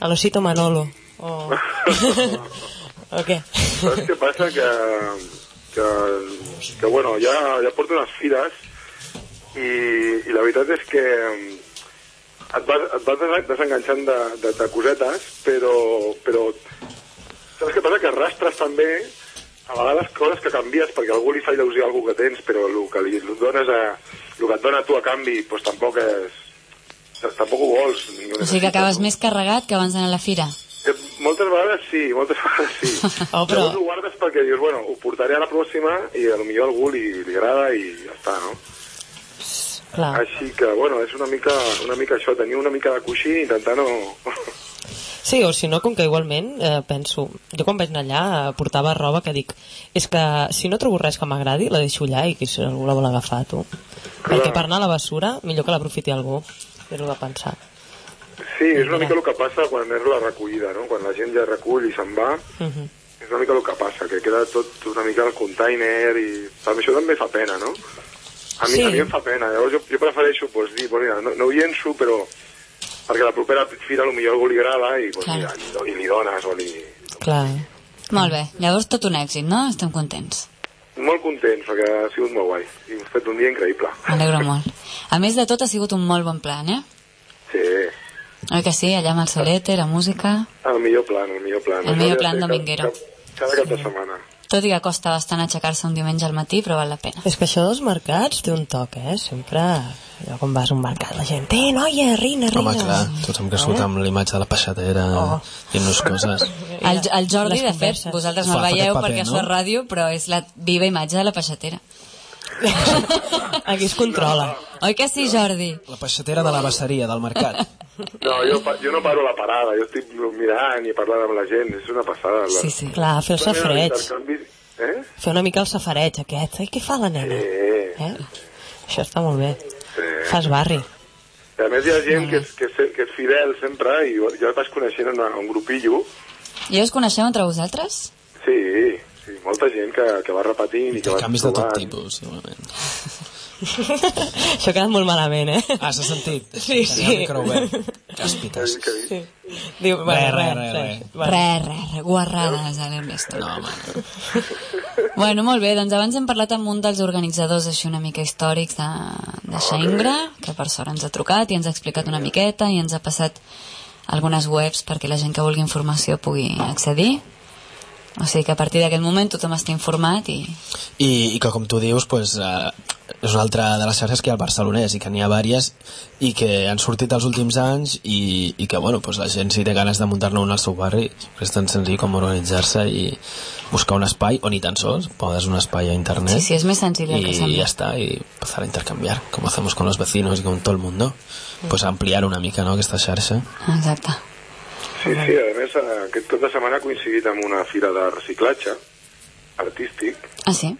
A l'osito Manolo. O... (laughs) (laughs) o què? Saps què passa? Que, que, que bueno, ja, ja porto unes fires i, i la veritat és que et vas, et vas des- desenganxant de, de, de cosetes, però, però saps què passa? Que arrastres també a vegades coses que canvies perquè algú li fa il·lusió a algú que tens, però el que li dones a, el que et dona a tu a canvi doncs tampoc és tampoc ho vols ho O sigui que acabes més carregat que abans d'anar a la fira. Eh, Moltes vegades sí, moltes (laughs) vegades sí. Oh, però- Llavors ho guardes perquè dius, bueno, ho portaré a la pròxima i a lo millor a algú li, li agrada i ja està, no? Clar. Així que, bueno, és una mica, una mica això, tenir una mica de coixí i intentar no... (laughs) Sí, o si no, com que igualment eh, penso... Jo quan vaig anar allà eh, portava roba que dic és que si no trobo res que m'agradi la deixo allà i que si algú la vol agafar, tu. Perquè per anar a la bessura millor que l'aprofiti algú. El que pensar. Sí, és una mica el que passa quan és la recollida, no? Quan la gent ja recull i se'n va, Uh -huh. és una mica el que passa, que queda tot una mica al container i... També això també fa pena, no? A mi, Sí. a mi em fa pena, llavors jo, jo prefereixo pues, dir, pues, mira, no, no ho llenço, però perquè la propera fira potser algú li agrada i, pues, mira, i, i li dones o li... Clar. Molt bé, llavors tot un èxit, no? Estem contents. Molt contents, perquè ha sigut molt guai. I hem fet un dia increïble. M'alegro molt. A més de tot, ha sigut un molt bon plan, eh? Sí, Oi que sí? Allà amb el solete, la música... el millor plan, el millor plan. El millor plan dominguero. Cada, cada cap de setmana. Tot i que costa bastant aixecar-se un diumenge al matí, però val la pena. És que això dels mercats té un toc, eh? Sempre... Allò quan vas a un mercat, la gent... Eh, noia, rina, rina. Home, clar, tots hem crescut amb l'imatge de la peixatera Oh. dient-nos coses. (laughs) El, el Jordi, Les de fet, converses. vosaltres no Fa el veieu paper, perquè no? això és ràdio, però és la viva imatge de la peixatera. (laughs) Aquí es controla. Oi que sí, Jordi? La peixatera de la basseria, del mercat. (laughs) No, jo, jo no paro la parada, jo estic mirant i parlant amb la gent, és una passada. La... Sí, sí. Clar, fer el safareig. Eh? Fer una mica el safareig, aquest. Ai, què fa la nena? Eh. Eh? Això està molt bé. Fas barri. I a més hi ha gent que és, que és, que és fidel sempre i jo, jo vaig coneixent una, un grupillo I us coneixeu entre vosaltres? sí, sí, molta gent que, que va repetint i que va Canvis de tot tipus, segurament. (laughs) Això ha quedat molt malament, eh? Ah, s'ha sentit? Sí, Tenia sí. el micro obert. Càspites. Sí. Diu, Re, re, re, re. Re, re, re, guarrades a l'Ernesto. No, home. (laughs) Bueno, molt bé, doncs abans hem parlat amb un dels organitzadors així una mica històrics de, de Xaingra, que per sort ens ha trucat i ens ha explicat una miqueta i ens ha passat algunes webs perquè la gent que vulgui informació pugui accedir. O sigui que a partir d'aquest moment tothom està informat i... I, i que com tu dius pues, eh, és una altra de les xarxes que hi ha al barcelonès i que n'hi ha vàries i que han sortit els últims anys i, i que bueno, pues, la gent si té ganes de muntar-ne un al seu barri. És tan senzill com organitzar-se i buscar un espai o ni tan sols podes un espai a internet. Sí, sí, és més senzill que sembla. ya está y empezar a intercambiar como hacemos con los vecinos y con todo el mundo. Pues ampliar una mica no, aquesta xarxa. Exacte. Sí, sí, a més, eh, aquest cap de setmana ha coincidit amb una fira de reciclatge artístic. Ah, sí?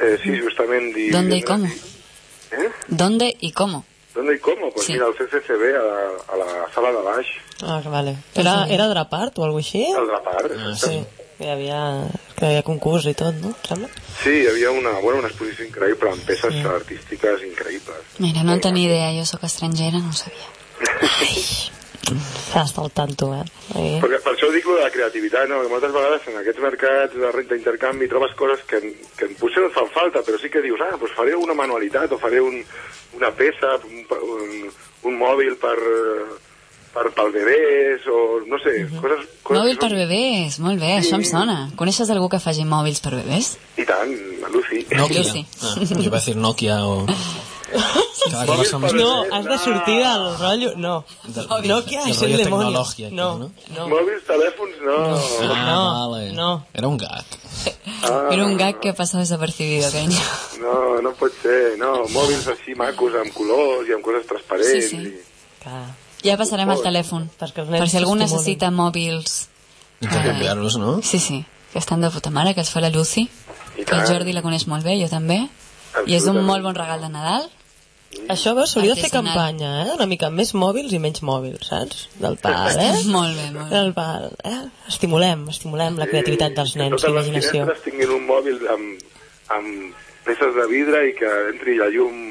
Eh, sí, justament... Di, ¿Dónde y cómo? ¿Eh? ¿Dónde y cómo? ¿Dónde y cómo? Pues Sí. mira, el CCCB a la, a la sala de baix, Ah, que vale. Era, era Drapart o alguna cosa així? al Drapar. Ah, Sí. Hi havia, que hi havia concurs i tot, no? Em Sembla? Sí, hi havia una, bueno, una exposició increïble amb peces artístiques increïbles. Mira, no en tenia idea, jo sóc estrangera, no ho sabia. (laughs) Estàs al tanto, eh? Perquè per això dic de la creativitat, no? que moltes vegades en aquests mercats de renta d'intercanvi trobes coses que, que potser no et fan falta, però sí que dius, ah, doncs faré una manualitat o faré un, una peça, un, un, un mòbil per, per, pel bebès, o no sé, coses, coses Mòbil per bebès, molt bé, això em sona. Coneixes algú que faci mòbils per bebès? I tant, la Lucy. Nokia Lucy. ah, iba a decir Nokia o No, has de sortir del rotllo... No. Nokia del és el rollo demonio. No, no? no. Mòbils, telèfons, no. ah, No, vale. no. era un gag Ah, Era un gag que passa desapercibido, carinyo. No, no pot ser, no. Mòbils així macos, amb colors i amb coses transparents. Sí, sí. I... Clar. Ja passarem al telèfon. Perquè els nens Per si algú necessita mòbils... intercanviar-los, no? Sí, sí, que estan de puta mare, que es fa la Lucy, I que el tant. Jordi la coneix molt bé, jo també, i és un molt bon regal de Nadal. Això veus, s'hauria de fer campanya, eh? Una mica més mòbils i menys mòbils, saps? Del pal, (laughs) eh? Molt bé, molt bé. Del pal, eh? Estimulem, estimulem la creativitat dels que nens, totes les l'imaginació. finestres tinguin un mòbil amb, amb peces de vidre i que entri la llum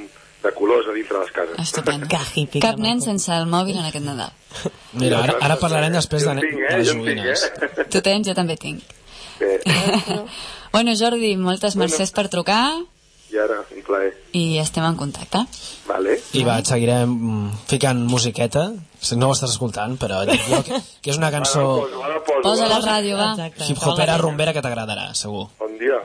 de colors a dintre les cases. Estupendo. Que hippie. Cap nen sense el mòbil en aquest Nadal. Mira, ara, ara parlarem després de, tinc, de eh? les Jo en tinc, joguines. eh? Tu tens, jo també tinc. Bé, (laughs) Bueno, Jordi, moltes mercès per trucar I ara, un plaer. i estem en contacte. Vale. I va, et seguirem ficant musiqueta. No ho estàs escoltant, però jo que, que és una cançó Ara poso, Posa la ràdio, va. Hip-hopera rumbera que t'agradarà, segur. Bon dia.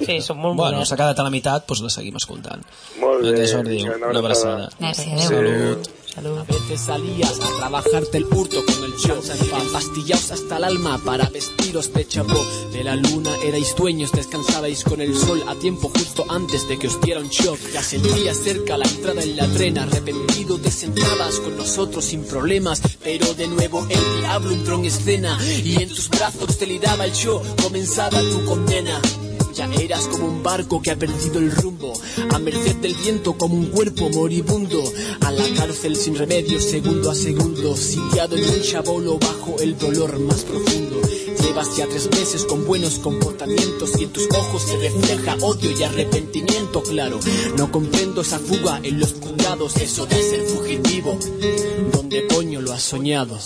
Sí, som molt Bueno, s'ha quedat a la meitat, doncs la seguim escoltant. Molt bé. Jordi, una abraçada. Merci, adéu. Salut. A veces salías a trabajarte el hurto con el show, empastillaos hasta el alma para vestiros de chapó. De la luna erais dueños, descansabais con el sol a tiempo justo antes de que os diera un shock. Ya sentías cerca la entrada en la trena, arrepentido te sentabas con nosotros sin problemas, pero de nuevo el diablo entró en escena y en tus brazos te lidaba el show, comenzaba tu condena. Ya eras como un barco que ha perdido el rumbo, a merced del viento como un cuerpo moribundo, a la cárcel sin remedio segundo a segundo, sitiado en un chabolo bajo el dolor más profundo. Llevas ya tres meses con buenos comportamientos y en tus ojos se refleja odio y arrepentimiento, claro. No comprendo esa fuga en los juzgados, eso de ser fugitivo. ¿Dónde coño lo has soñado?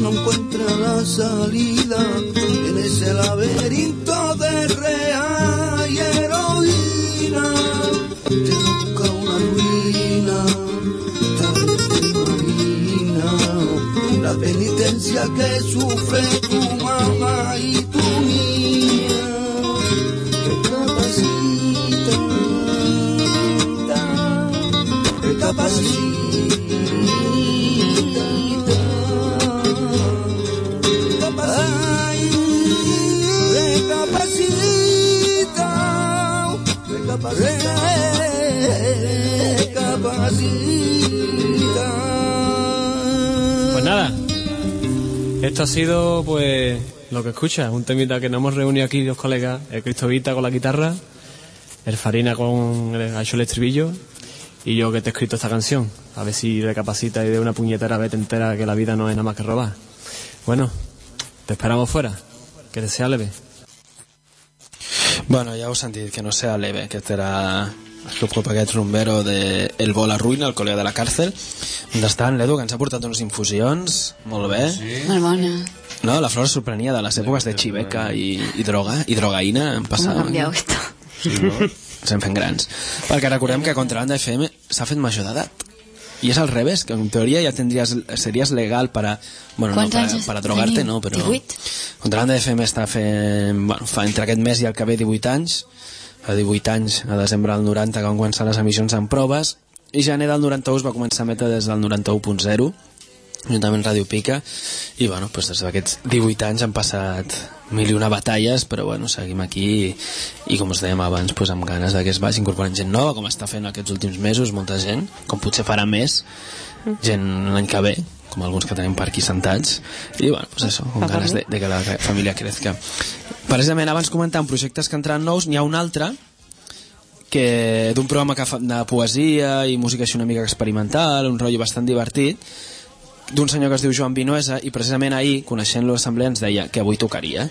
No encuentra la salida en ese laberinto de rea y heroína. Ya busca una ruina, te imagina la penitencia que sufre tu mamá y tu niña. Ha sido pues lo que escuchas, un temita que nos hemos reunido aquí dos colegas, el Cristovita con la guitarra, el Farina con el, hecho el estribillo y yo que te he escrito esta canción, a ver si recapacita y de una puñetera vez te entera que la vida no es nada más que robar. Bueno, te esperamos fuera, que te sea leve. Bueno, ja heu sentit que no sea leve, aquest era el club aquest rumbero de El Vol a Ruïna, el col·lega de la càrcel. Mentrestant, l'Edu, que ens ha portat unes infusions, molt bé. Sí. Molt bona. No, la flor sorprenia de les èpoques de xiveca i, i droga, i drogaïna, en Com ha passava. canviat esto? Sí, no? Ens hem fent grans. Perquè recordem que Contrabanda FM s'ha fet major d'edat. I és al revés, que en teoria ja tindries, series legal para, bueno, no, Quants para, para drogarte, no, però... 18? Contrabanda FM està fent, bueno, fa entre aquest mes i el que ve 18 anys, fa 18 anys, a desembre del 90, que van començar les emissions en proves, i gener del 91 es va començar a emetre des del 91.0, juntament Ràdio Pica, i bueno, doncs des d'aquests 18 anys han passat mil i una batalles, però bueno, seguim aquí i, i com us dèiem abans, doncs amb ganes que es vagi incorporant gent nova, com està fent aquests últims mesos, molta gent, com potser farà més, gent l'any que ve, com alguns que tenim per aquí sentats, i bueno, doncs això, amb ganes de, de que la família crezca. Precisament abans comentàvem projectes que entraran nous, n'hi ha un altre, que d'un programa que fa de poesia i música així una mica experimental, un rotllo bastant divertit, d'un senyor que es diu Joan Vinuesa i precisament ahir, coneixent-lo a ens deia que avui tocaria.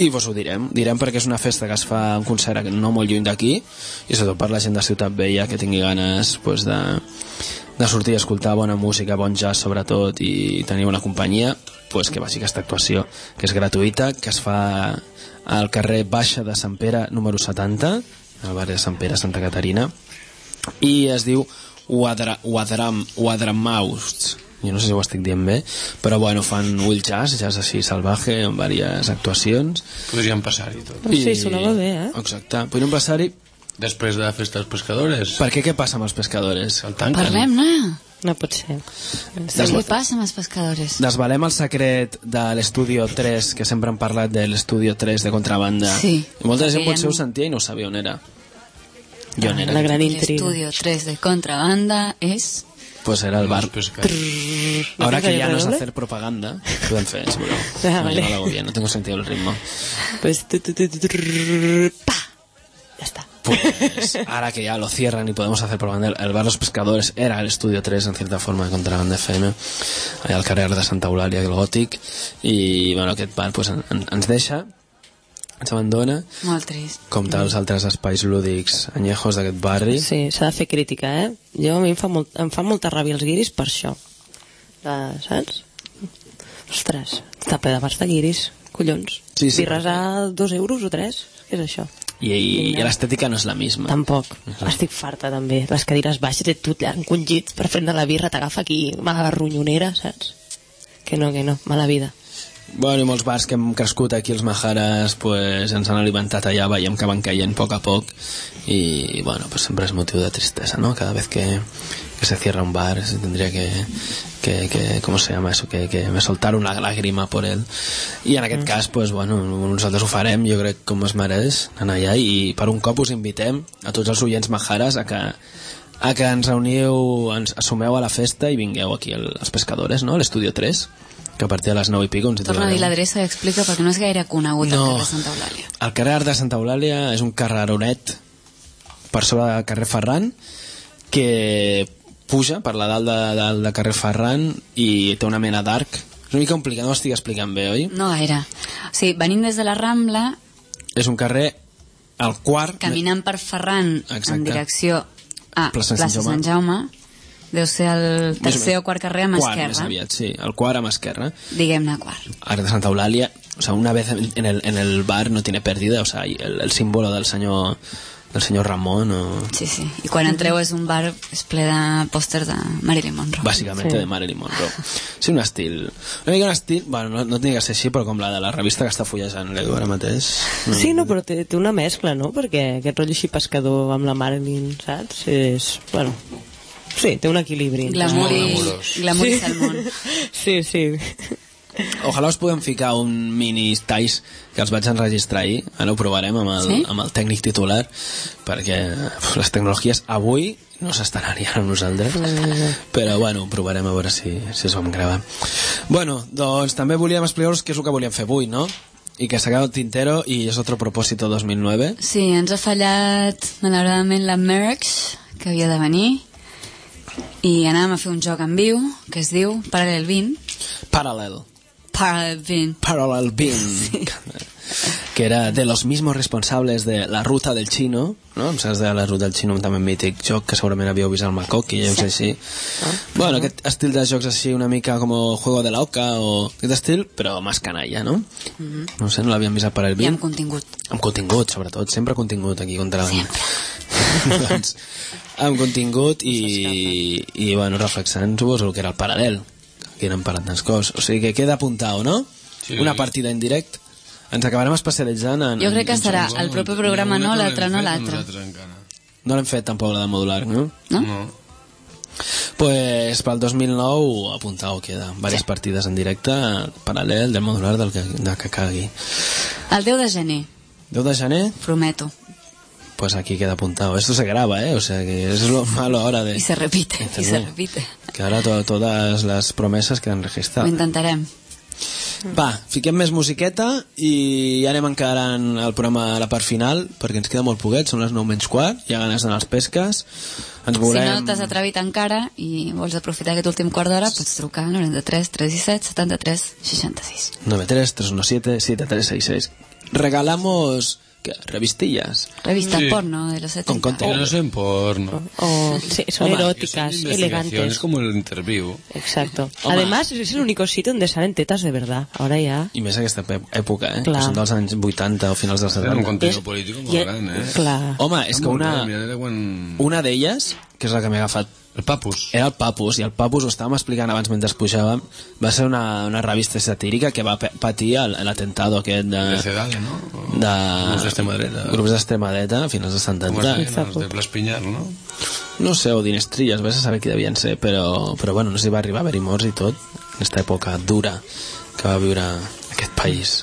I vos ho direm, direm perquè és una festa que es fa un concert no molt lluny d'aquí i sobretot per la gent de Ciutat Vella que tingui ganes pues, de, de sortir a escoltar bona música, bon jazz sobretot i tenir una companyia pues, que vagi aquesta actuació que és gratuïta, que es fa al carrer Baixa de Sant Pere número 70 al barri de Sant Pere, Santa Caterina i es diu Wadra, Wadram, Wadramaus jo no sé si ho estic dient bé però bueno, fan Will Jazz, jazz així salvaje amb diverses actuacions Podríem passar-hi tot. Sí, sonava bé, eh? exacte, podríem passar-hi Després de la festa dels pescadores. perquè què passa amb els pescadores? El tanquen. Parlem-ne. No pot ser. Què passa amb els pescadores? Desvalem el secret de l'Estudio 3 que sempre han parlat de l'Estudio 3 de contrabanda Sí, i molta gent potser ho sentia i no sabia on era jo on era La gran El intriga. estudio 3 de contrabanda és... pues era el bar ahora que ya no es hacer propaganda pueden fer, si voleu Ah, no, vale. no lo hago bien, no tengo sentido el ritmo Pues, tu, tu, tu, tu, tu, pa. Ya está. Pues ahora que ya lo cierran y podemos hacer propaganda, el bar Los Pescadores era el estudio 3 en cierta forma de Contrabanda FM, allà al carrer de Santa Eulàlia, el Gòtic, i bueno, aquest bar pues, en, en, ens deixa, ens abandona, Molt trist. com tals altres espais lúdics anyejos d'aquest barri. Sí, s'ha de fer crítica, eh? Jo a mi em fa, molt, em fa molta ràbia els guiris per això. La, saps? Ostres, ple de bars de guiris, collons. Sí, sí. Birres a dos euros o tres? Què és això? I, i, i l'estètica no és la misma. Tampoc. Estic farta, també. Les cadires baixes i tot encongits per prendre la birra t'agafa aquí, mala ronyonera, saps? Que no, que no, mala vida. Bueno, i molts bars que hem crescut aquí, els Majares, pues, ens han alimentat allà, veiem que van caient a poc a poc, i, bueno, pues sempre és motiu de tristesa, ¿no? Cada vez que, que se cierra un bar, se tendría que, que, que ¿cómo se llama eso? Que, que me soltar una lágrima por él. I en aquest cas, pues, bueno, nosaltres ho farem, jo crec com es mereix, anar allà, i per un cop us invitem a tots els oients Majares a que, a que ens reuniu, ens assumeu a la festa i vingueu aquí al- als pescadores, no? L'Estudio 3, que a partir de les 9 i pico ens hi Torna a dir l'adreça i explica perquè no és gaire conegut No. el carrer Santa Eulàlia. El carrer de Santa Eulàlia és un carreronet per sobre del carrer Ferran que puja per la dalt de, de, de carrer Ferran i té una mena d'arc. És una mica complicat, no ho estic explicant bé, oi? No gaire. O sigui, venint des de la Rambla, És un carrer al quart... caminant per Ferran Exacte. en direcció a Plaça Plaça, Sant Sant, Jaume. Deu ser el tercer o quart carrer a mà Quart, més esquerra. aviat, sí. El quart a mà esquerra. Diguem-ne quart. Arc de Santa Eulàlia, o sea, una vez en el, en el bar no tiene pérdida, o sea, el, el símbolo del senyor del senyor Ramon o... Sí, sí. I quan entreu és un bar és ple de pòsters de Marilyn Monroe. bàsicament Sí. de Marilyn Monroe sí, un estil una mica un estil, bueno, no, no tenia que ser així però com la de la revista que està fullejant l'Edu ara mateix Sí, no, però té, té una mescla, no? Perquè aquest rotllo així pescador amb la Marilyn, saps? És, bueno, sí, té un equilibri. Glamour i, glamour i salmón. Sí, sí. Ojalà us podem ficar un mini talls que els vaig enregistrar ahir. Ara ho provarem amb el, Sí? amb el tècnic titular, perquè les tecnologies avui no s'estan aliant amb nosaltres. Però bueno, provarem a veure si, si es vam gravar. Bueno, doncs també volíem explicar-vos què és el que volíem fer avui, no? I que s'ha quedat tintero i és otro propòsito 2009. Sí, ens ha fallat, malauradament, la Merx, que havia de venir, i anàvem a fer un joc en viu, que es diu Parallel 20. Parallel. Parallel 20. Parallel (laughs) Bean. Que era de los mismos responsables de La Ruta del Chino, no? Em saps de La Ruta del Chino, un també mític joc que segurament havíeu vist al Macoc i jocs així. Bueno, aquest estil de jocs així una mica com Juego de la Oca o aquest estil, però més canalla, no? Mhm. No sé, no l'havíem vist a Parallel I Bean. amb contingut. Amb contingut, sobretot, sempre contingut aquí contra la (laughs) doncs, amb contingut i, i bueno, reflexant suposo el que era el paral·lel que eren parlant coses o sigui que queda apuntat, no? Sí. una partida en directe ens acabarem especialitzant en, Jo crec que en serà el propi programa no, l'altre no, l'altre. no l'hem fet tampoc la de modular, no? No? No. Pues pel 2009 apuntau queda diverses partides en directe paral·lel del modular del que, del que cagui El 10 de gener, 10 de gener prometo. Pues aquí queda apuntado esto se graba, eh o sea que eso es lo malo ahora de I se repite, i se repite. que ahora to todas las promesas quedan Ho registradas intentarem. Va, fiquem més musiqueta i ja anem encarant el programa a la part final perquè ens queda molt poquet, són les 9 menys quart hi ha ganes d'anar als pesques ens Si veurem... no t'has atrevit encara i vols aprofitar aquest últim quart d'hora, pots trucar al 93 317 73 66. 93 317 7366 regalamos. Revistillas Revista Sí. porno de los 70. Con contenido. No son porno. O, sí, son Home, eróticas, Es elegantes. como el interview. Exacto. Home. Además, es el único sitio donde salen tetas de verdad. Ahora ya... i més aquesta època, eh? Clar. que són dels anys 80 o finals dels Era un 70 contenido Es- político y- muy grande, ¿eh? Clar. home, és que una, una d'elles que és la que m'he agafat El Papus. era el Papus, i el Papus ho estàvem explicant abans mentre pujàvem, va ser una, una revista satírica que va patir l'atentado aquest de... De Cedale, ¿no? O de Grups d'extrema dreta. grups d'extrema dreta a finals dels Com es 70 deien, els de Blas Pinyar, no? no sé, o dinestrilles vés a saber qui devien ser però, però bueno, no sé si va arribar a haver-hi morts i tot en aquesta època dura que va viure aquest país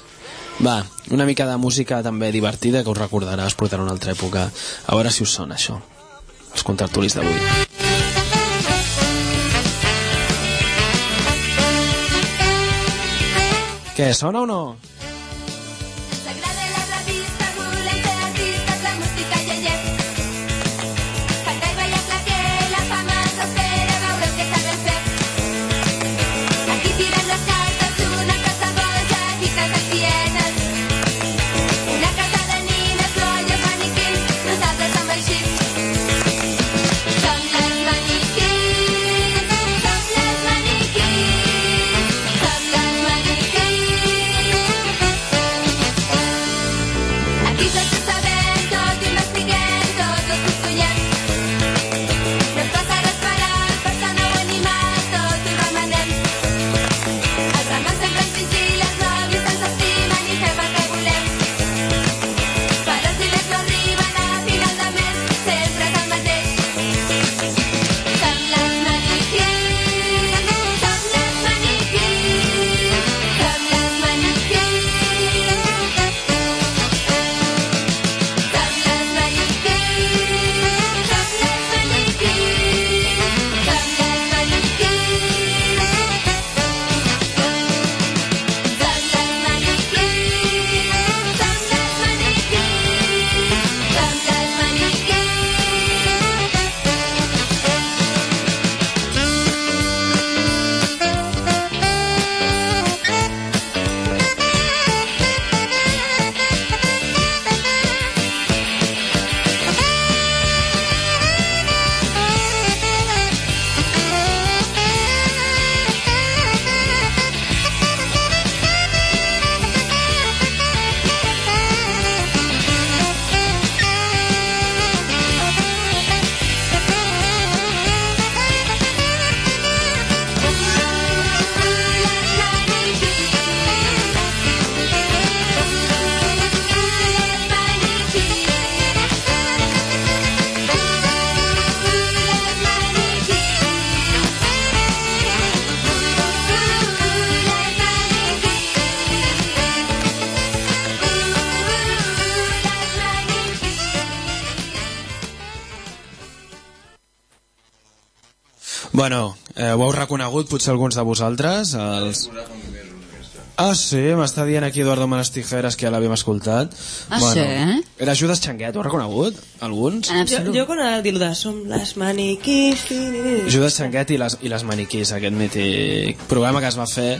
va, una mica de música també divertida que us recordarà, us portarà una altra època a veure si us sona això els contractulis d'avui què, sona o no? Bueno, eh, ho heu reconegut potser alguns de vosaltres? Els... Ah, sí, m'està dient aquí Eduardo Manos Tijeras que ja l'havíem escoltat. Ah, sí, eh? Era Judas Changuet, ho heu reconegut? Alguns? En Jo, jo quan ha dit de som les maniquís... ni, ni, ni. Judas Changuet i les, i les Maniquís, aquest mític programa que es va fer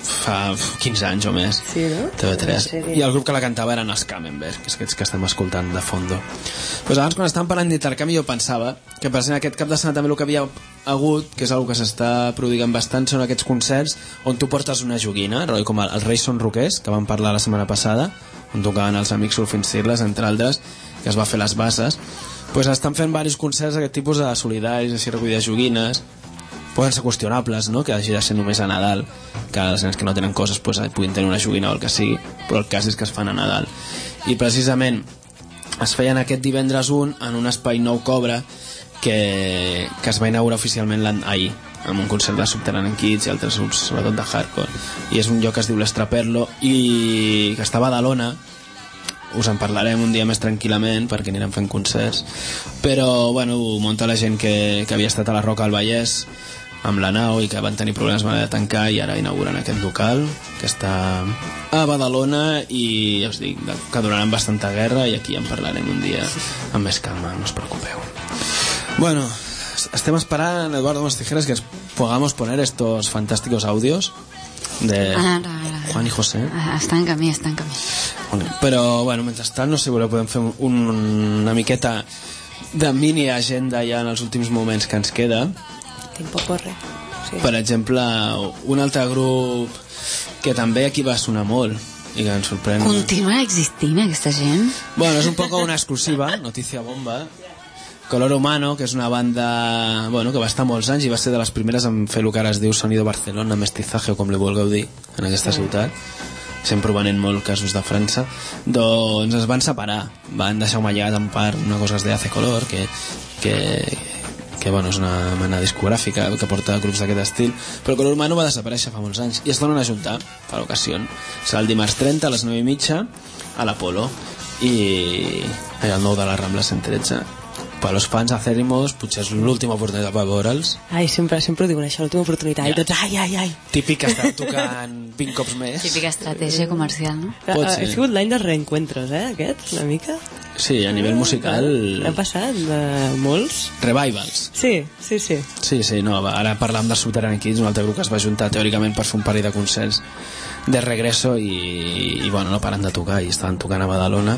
fa 15 anys o més. Sí, no? TV3. Una sèrie. I el grup que la cantava eren els Camembert, que és aquests que estem escoltant de fondo. Pues abans, quan estàvem parlant d'intercanvi, jo pensava que per exemple, aquest cap de setmana també el que havia hagut, que és una que s'està prodigant bastant, són aquests concerts on tu portes una joguina, com el- els Reis són roquers, que vam parlar la setmana passada, on tocaven els amics Surfing Cirles, entre altres, que es va fer les bases. Pues estan fent diversos concerts d'aquest tipus de solidaris, així recollir de joguines, poden ser qüestionables, no? que hagi de ser només a Nadal, que els nens que no tenen coses pues, puguin tenir una joguina o el que sigui, però el cas és que es fan a Nadal. I precisament es feien aquest divendres un en un espai nou Cobra que, que es va inaugurar oficialment ahir amb un concert de Subterranean Kids i altres grups, sobretot de hardcore. I és un lloc que es diu l'Estraperlo i que està a Badalona. Us en parlarem un dia més tranquil·lament perquè anirem fent concerts. Però bueno, munta la gent que, que havia estat a la Roca al Vallès amb la nau i que van tenir problemes de tancar i ara inauguren aquest local que està a Badalona i ja us dic que donaran bastanta guerra i aquí en parlarem un dia amb més calma, no us preocupeu bueno, es- estem esperant Eduardo Mas Tijeras que podamos poner estos fantásticos audios de ara, ara. Juan y José Ah, Està en camí, està en camí. però, bueno, mentrestant, no sé si voleu, podem fer un, una miqueta de mini agenda ja en els últims moments que ens queda. Tiempo corre. Sí. Per exemple, un altre grup que també aquí va sonar molt i que ens sorprèn. Continua existint aquesta gent? Bueno, és un poco una exclusiva, notícia bomba. Color Humano, que és una banda bueno, que va estar molts anys i va ser de les primeres en fer el que ara es diu Sonido Barcelona, mestizaje o com li vulgueu dir, en aquesta ciutat. Sempre venent molt casos de França. Doncs es van separar. Van deixar un llegat en part una cosa que es deia Hace Color que, que, que bueno, és una mena discogràfica que porta grups d'aquest estil. Però Color Humano va desaparèixer fa molts anys i es tornen a juntar per l'ocasió serà el dimarts 30 a les 9 i mitja a l'Apolo. I allà al nou de la Rambla 113 per als fans acèrimos potser és l'última oportunitat per veure'ls Ai, sempre, sempre ho diuen això, l'última oportunitat. I tots, ai, ai, ai. típic que estan tocant 20 cops més Típica estratègia comercial, no? Ha, Pot ha, ser. ha sigut l'any dels reencuentros, eh, aquest, una mica. sí, a nivell musical Han passat de molts. revivals Sí, sí, sí. Sí, sí, no, ara parlam de Subterrani Kids, un altre grup que es va juntar teòricament per fer un parell de concerts de regreso i, i bueno, no paren de tocar i estaven tocant a Badalona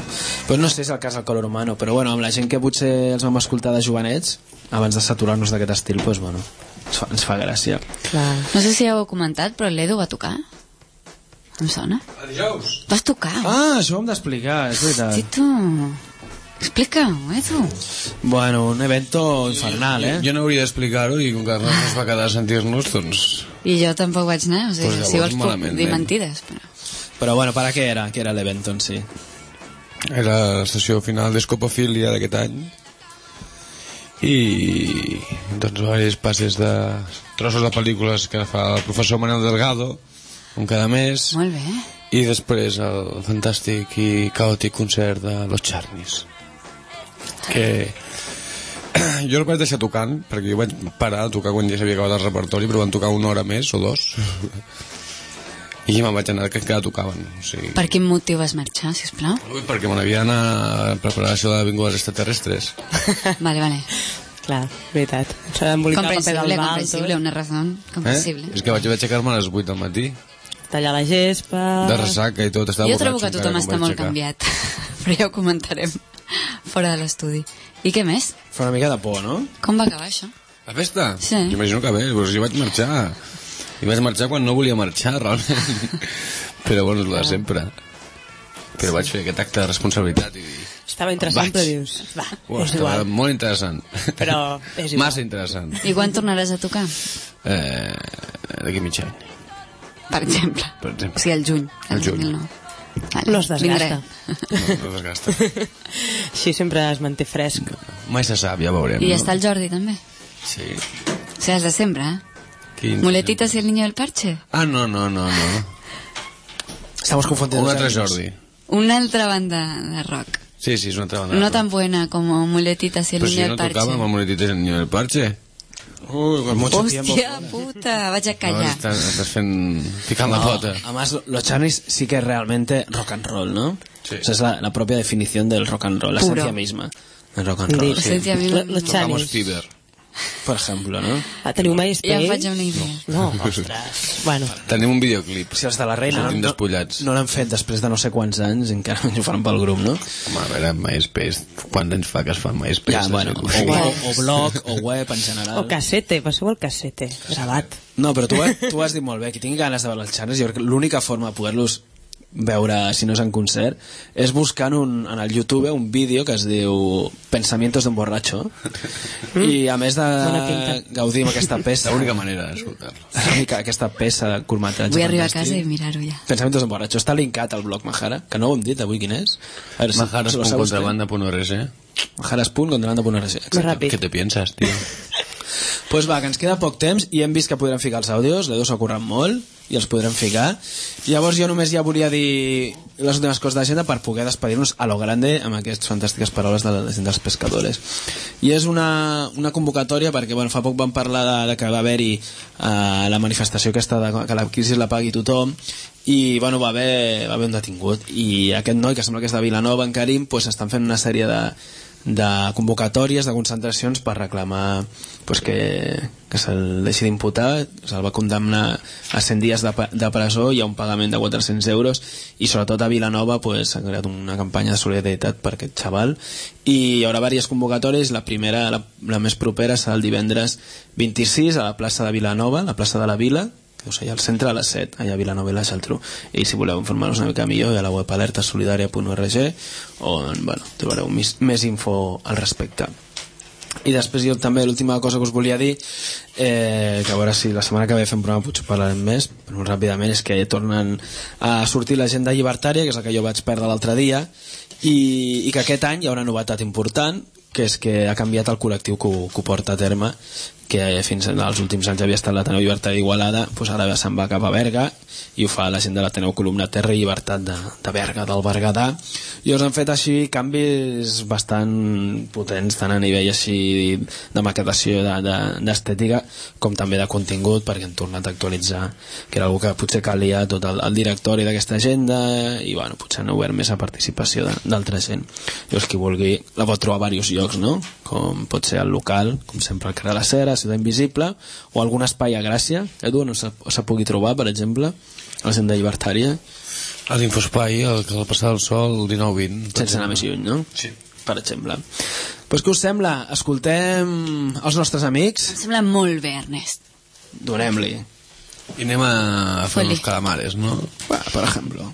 però no sé si és el cas del Color Humano però bueno, amb la gent que potser els vam escoltar de jovenets abans de saturar-nos d'aquest estil doncs bueno, ens fa, ens fa gràcia Clar. No sé si ja ho heu comentat, però l'Edu va tocar. Em sona? Dijous. Vas tocar? Ah, això ho hem d'explicar, és veritat Tito, explica-ho, Edu. Bueno, un evento infernal, eh? Jo no hauria d'explicar-ho i com que no es va quedar a sentir-nos, doncs... I jo tampoc vaig anar, o sigui, Pues si vols puc malament, dir mentides, però... Però bueno, ¿para què era? Què era l'evento en si? Era la sessió final d'Escopofilia d'aquest any i doncs diversos passes de trossos de pel·lícules que fa el professor Manuel Delgado un cada mes Molt bé. i després el fantàstic i caòtic concert de Los Charnis que (clears throat) jo el vaig deixar tocant perquè jo vaig parar de tocar quan ja s'havia acabat el repertori però van tocar una hora més o dos (laughs) i me'n vaig anar que encara tocaven o sigui, Per quin motiu vas marxar, sisplau? Ui, perquè me n'havia d'anar a preparar això de Vingudes Extraterrestres (laughs) Vale, vale. Clar, veritat. S'ha d'embolicar el paper Comprensible, del val, comprensible, una raó comprensible. Eh? És que vaig aixecar-me a les 8 del matí, tallar la gespa... de ressaca i tot, estava Jo trobo que tothom està molt canviat, (laughs) però ja ho comentarem fora de l'estudi. I què més? Fa una mica de por, no? Com va acabar això? La festa? Sí. Jo imagino que bé, però jo vaig marxar. I vaig marxar quan no volia marxar, (laughs) realment. però bueno, és la de sempre. Però vaig fer aquest acte de responsabilitat i... Estava interessant, Vaig. però dius... Va, Uah, és estava igual. molt interessant. Però és (laughs) igual. Massa interessant. I quan tornaràs a tocar, Eh, D'aquí mig any, per exemple? per O exemple. sigui, el juny. El juny. 2009. Vale. No es desgasta. Vindré. No, no desgasta. (laughs) Així sempre es manté fresc. Mai se sap, ja veurem. I no? està el Jordi, també. Sí. O sigui, els de sempre, eh? Quin... Muletitas y el niño del parche. Ah, no, no, no, no. Estamos confundidos. Un altre Jordi. Una altra banda de rock. Sí, sí, és una altra banda. No tan buena como Muletitas y el Però niño si del no parche. tocava amb el monetites el niño del parche. Ui, con mucho tiempo. Hòstia puta, vaig a No, callar. estàs, estàs fent... ficant la pota. Además, lo- los Charnies sí que es realmente rock and roll, ¿no? Sí. O sea, es la, la propia definición del rock and roll, la Puro. esencia misma del rock and roll. Sí. Esencia misma. Lo- Los Vamos Chanis. Fever. Por ejemplo, no? Ah, teniu MySpace? Ja em faig una idea. No, ostres. Bueno, Tenim un videoclip. Si els de la Reina no, no, no l'han fet després de no sé quants anys, encara ho fan pel grup, no? Home, a veure, MySpace, quants anys fa que es fa MySpace? Ja, bueno, o, o, o blog, o web en general. o cassete, passeu el cassete, gravat. No, però tu, tu has dit molt bé. Qui tingui ganes de veure els Charles, jo crec que l'única forma de poder-los veure, si no és en concert, és buscant un, en el YouTube un vídeo que es diu Pensamientos d'un borratxo i a més de gaudir amb aquesta peça (laughs) L'única manera d'escoltar-lo. aquesta peça de curtmetratge Vull arribar a casa i mirar-ho ja. Pensamientos d'un borratxo està linkat al blog Mahara que no ho hem dit avui quin és. A veure si- Més ràpid. Què te piensas, tio? (laughs) Pues va, que ens queda poc temps i hem vist que podrem ficar els àudios, l'Edu s'ha currat molt i els podrem ficar. Llavors jo només ja volia dir les últimes coses d'agenda per poder despedir-nos a lo grande amb aquestes fantàstiques paraules de la gent dels pescadores. I és una, una convocatòria perquè bueno, fa poc vam parlar de, de que va haver-hi uh, la manifestació aquesta de que la crisi la pagui tothom i bueno, va haver, va haver un detingut i aquest noi que sembla que és de Vilanova en Karim pues, estan fent una sèrie de, de convocatòries, de concentracions per reclamar pues, que, que se'l deixi d'imputar, se'l va condemnar a 100 dies de, de presó i a un pagament de 400 euros. I sobretot a Vilanova pues, creat una campanya de solidaritat per aquest xaval. I hi haurà diverses convocatòries. La primera, la, la més propera serà el divendres 26 a la plaça de Vilanova, la plaça de la Vila que us al centre a les 7, allà a Vilanova i la Geltrú. I si voleu informar-vos una mica millor, ha la web alertasolidària.org on bueno, trobareu més, més info al respecte. I després jo també l'última cosa que us volia dir eh, que a veure si la setmana que ve fem programa potser parlarem més però molt ràpidament és que tornen a sortir l'agenda llibertària que és el que jo vaig perdre l'altre dia i, i que aquest any hi haurà una novetat important que és que ha canviat el col·lectiu que ho, que ho porta a terme que fins als últims anys havia estat l'Ateneu Llibertat d'Igualada doncs ara se'n va cap a Berga i ho fa la gent de l'Ateneu Columna Terra i Llibertat de, de Berga, del Berguedà i us han fet així canvis bastant potents tant a nivell així de maquetació de- de- d'estètica com també de contingut perquè han tornat a actualitzar que era una que potser calia tot el, el directori d'aquesta agenda i bueno, potser han obert més a participació de- d'altra gent llavors qui vulgui la pot trobar a diversos llocs no? com pot ser el local com sempre al carrer de la Cera, Ciutat Invisible o algun espai a Gràcia Edu, no se, se pugui trobar per exemple a l'agenda llibertària A l'Infospai, el que el passar del sol, el 19-20. sense anar més lluny, no? Sí. per exemple pues què us sembla? escoltem els nostres amics Em sembla molt bé, Ernest. donem-li I anem a fer Foli. uns calamares, no? Va, per ejemplo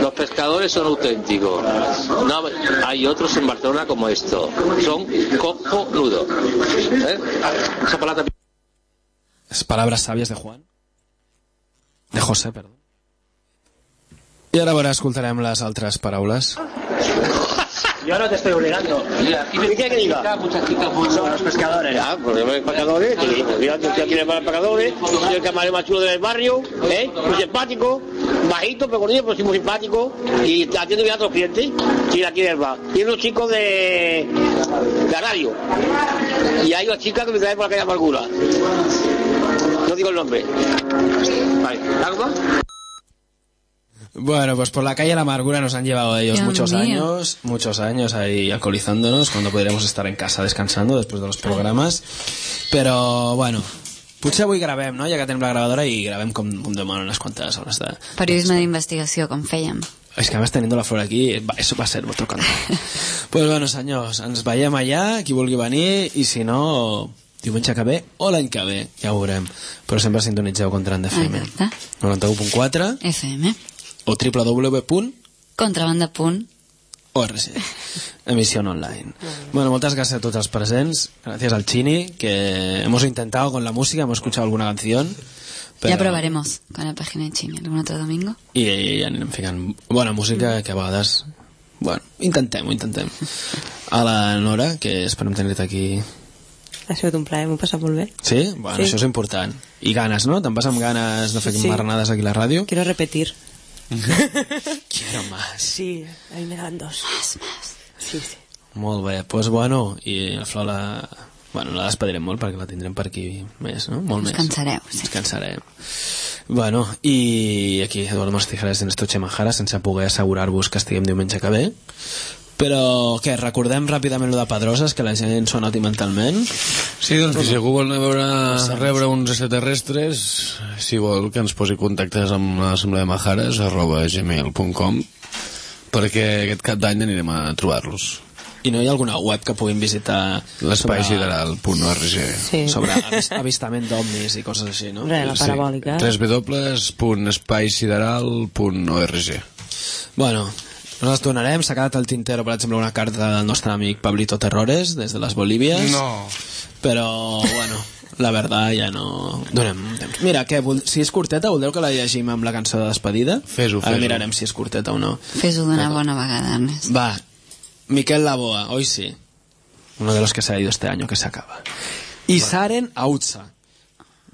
Los pescadores son auténticos. No, hay otros en Barcelona como esto. Son cojonudos. ¿Eh? Esa palabra palabras sabias de Juan. De José, perdó. I ara a veure, escoltarem les altres paraules. Yo no te estoy obligando. ¿Y qué que diga? Muchas chicas son los pescadores. Ah, porque los pescadores, que pues, mira, tienes para pescadores, y el camarero más chulo del barrio, ¿eh? muy simpático, bajito, pero gordito, pero sí muy simpático, y atiende bien a otros clientes, y aquí en el bar. Y unos chicos de, de radio, y hay una chica que me trae por la calle Amargura. No digo el nombre. Vale, ¿algo más? Bueno, pues por la calle La Amargura nos han llevado ellos Dios muchos mío. años, muchos años ahí alcoholizándonos cuando podríamos estar en casa descansando después de los programas. Però, bueno, potser avui gravem, no? Ja que tenim la gravadora i gravem com un demano unes quantes hores de... Periodisme d'investigació, com fèiem. És que a més teniendo la flor aquí, va, eso va a ser otro canto. (laughs) pues bueno, senyors, ens veiem allà, qui vulgui venir, i si no, diumenge que ve o l'any que ve, ja ho veurem. Però sempre sintonitzeu contra en FM. Exacte. 91.4 FM. O www.org. Contrabanda.org. (laughs) Emisión online. Bueno, muchas gracias a todos los presentes. Gracias al Chini, que hemos intentado con la música, hemos escuchado alguna canción. Ya probaremos con la página de Chini algún otro domingo. I, i anem ficant bona música que a vegades... Bueno, intentem-ho, intentem. A la Nora, que esperem tenir-te aquí... Ha sigut un plaer, m'ho he passat molt bé. Sí? Bueno, Sí. això és important. I ganes, no? Te'n vas amb ganes de fer Sí. marranades aquí a la ràdio? Quiero repetir. Quiero más. Sí, ahí me dan dos. Más, más. Sí, sí. Molt bé, doncs pues bueno, i el Flor la... Bueno, la despedirem molt perquè la tindrem per aquí més, no? Molt Ens més. cansareu, sí. Ens cansarem. Bueno, i aquí Eduardo Mastijares en Estoche Majara sense poder assegurar-vos que estiguem diumenge que ve. Però, què, recordem ràpidament lo de Pedroses, que la gent s'ho noti mentalment? Sí, doncs si algú vol anar a veure, rebre uns extraterrestres, si vol que ens posi contactes amb l'Assemblea de Majares, arroba gmail.com, perquè aquest cap d'any anirem a trobar-los. I no hi ha alguna web que puguin visitar L'espai sobre- sideral.org Sí. sobre avist avistament d'ovnis i coses així, no? Res, la parabòlica. www.espaisideral.org Bueno, nosaltres tornarem. S'ha quedat al tintero, per exemple, una carta del nostre amic Pablito Terrores, des de les Bolívies. No. Però, bueno, la verdad ja no... Donem temps. Mira, què, vol... si és curteta, voldreu que la llegim amb la cançó de despedida? Fes-ho, Ara fes-ho. mirarem si és curteta o no. Fes-ho d'una bona vegada, Ernest. Va, Miquel Laboa, hoy sí. Uno de los que se ha ido este año, que se acaba. Y Saren Autza.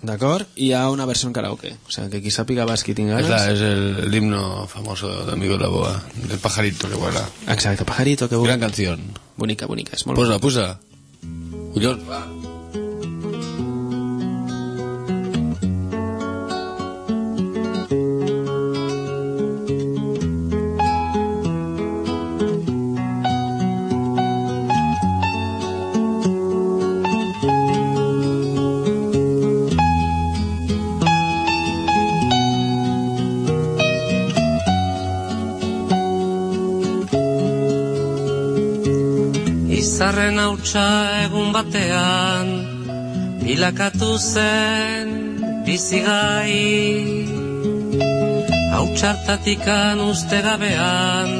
¿D'acord? Y a una versión karaoke. O sea, que qui sàpiga basc i tinga Es, ganes... la- es el, el himno famoso de Amigo la Boa, del pajarito que vuela. Exacto, pajarito que Gran canción. Bonica, bonica, és molt Posa, posa. Collons, va. Izarren hautsa egun batean Bilakatu zen bizigai Hautsartatikan uste gabean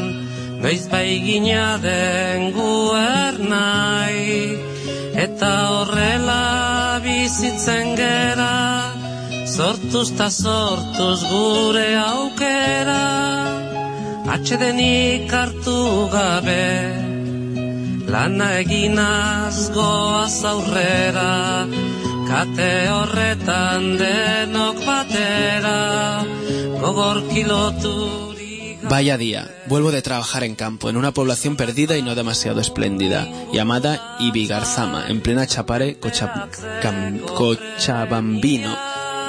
Noiz bai gina den guernai Eta horrela bizitzen gera Sortuz ta sortuz gure aukera. Atxedenik hartu gabe Lana eginaz goaz aurrera Kate horretan denok batera Gogor Vaya día, vuelvo de trabajar en campo, en una población perdida y no demasiado espléndida, llamada Ibigarzama, en plena Chapare, Cocha- Cam- Cochabambino,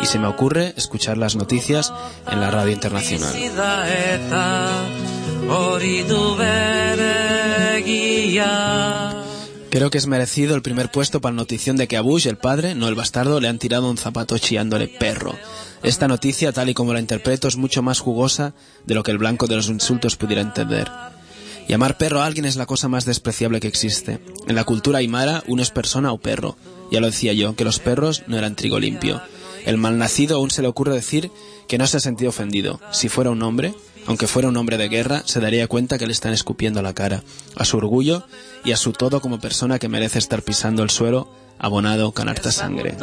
y se me ocurre escuchar las noticias en la radio internacional. Creo que es merecido el primer puesto para la notición de que a Bush, el padre, no el bastardo, le han tirado un zapato chillándole perro. Esta noticia, tal y como la interpreto, es mucho más jugosa de lo que el blanco de los insultos pudiera entender. Llamar perro a alguien es la cosa más despreciable que existe. En la cultura aymara, uno es persona o perro. Ya lo decía yo, que los perros no eran trigo limpio. El malnacido aún se le ocurre decir que no se ha sentido ofendido. Si fuera un hombre, aunque fuera un hombre de guerra, se daría cuenta que le están escupiendo la cara, a su orgullo y a su todo como persona que merece estar pisando el suelo abonado con harta sangre.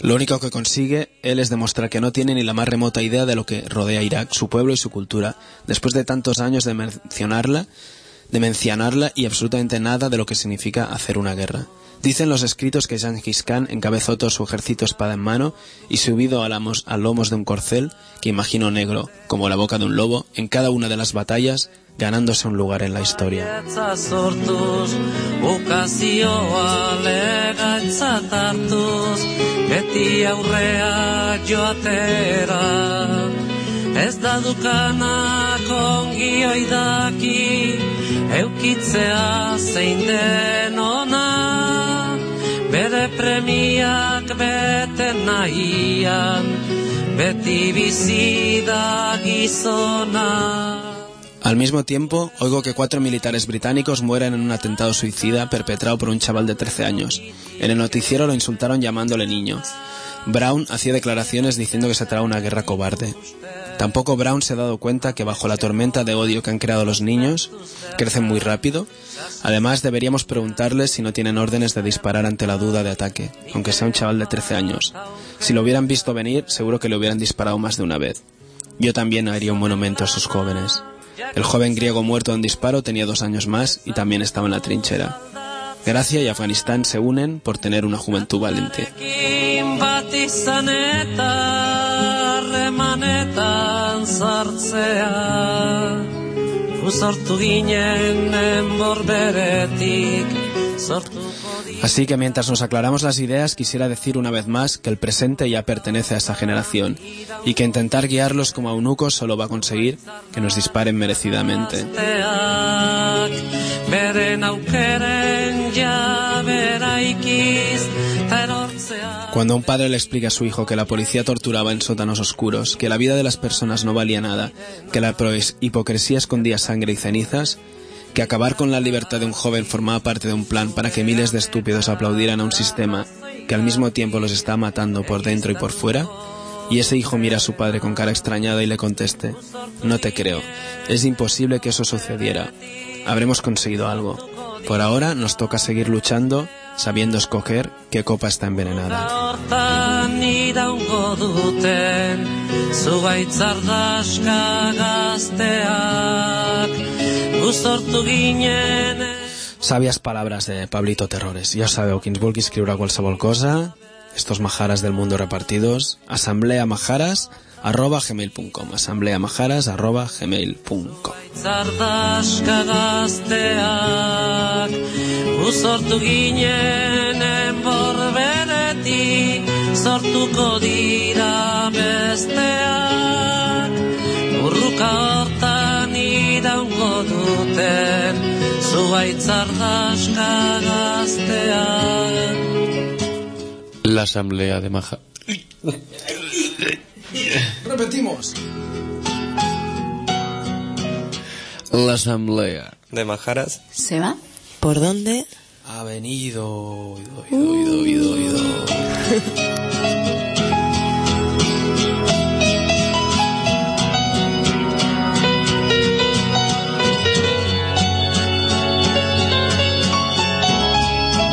Lo único que consigue él es demostrar que no tiene ni la más remota idea de lo que rodea Irak, su pueblo y su cultura, después de tantos años de mencionarla, de mencionarla y absolutamente nada de lo que significa hacer una guerra. Dicen los escritos que Genghis Khan encabezó todo su ejército espada en mano y subido a, lamos- a lomos de un corcel, que imagino negro, como la boca de un lobo, en cada una de las batallas, ganándose un lugar en la historia. Al mismo tiempo, oigo que cuatro militares británicos mueren en un atentado suicida perpetrado por un chaval de 13 años. En el noticiero lo insultaron llamándole niño. Brown hacía declaraciones diciendo que se trataba de una guerra cobarde. Tampoco Brown se ha dado cuenta que bajo la tormenta de odio que han creado los niños, crecen muy rápido. Además, deberíamos preguntarles si no tienen órdenes de disparar ante la duda de ataque, aunque sea un chaval de 13 años. Si lo hubieran visto venir, seguro que le hubieran disparado más de una vez. Yo también haría un monumento a esos jóvenes. El joven griego muerto de un disparo tenía dos años más y también estaba en la trinchera. Gracia y Afganistán se unen por tener una juventud valiente. Así que mientras nos aclaramos las ideas, quisiera decir una vez más que el presente ya pertenece a esa generación y que intentar guiarlos como eunucos solo va a conseguir que nos disparen merecidamente. Cuando un padre le explica a su hijo que la policía torturaba en sótanos oscuros, que la vida de las personas no valía nada, que la hipocresía escondía sangre y cenizas, que acabar con la libertad de un joven formaba parte de un plan para que miles de estúpidos aplaudieran a un sistema que al mismo tiempo los está matando por dentro y por fuera, y ese hijo mira a su padre con cara extrañada y le conteste, no te creo, es imposible que eso sucediera, habremos conseguido algo. Por ahora nos toca seguir luchando, sabiendo escoger qué copa está envenenada. ginen Sabias palabras de Pablito Terrores. Ja sabeu, qui ens vulgui escriure qualsevol cosa, estos majaras del mundo repartidos, asambleamajaras arroba gmail.com asambleamajaras arroba gmail.com Zardaska gazteak Gu sortu ginen enborberetik Sortuko dira besteak. Urruka hortan iraungo duten Zuaitzardaska gazteak La asamblea de Maja... (laughs) (laughs) Repetimos. La asamblea. De Majaras. ¿Se va? ¿Por dónde? Ha venido, ido, ido, ido, ido, ido.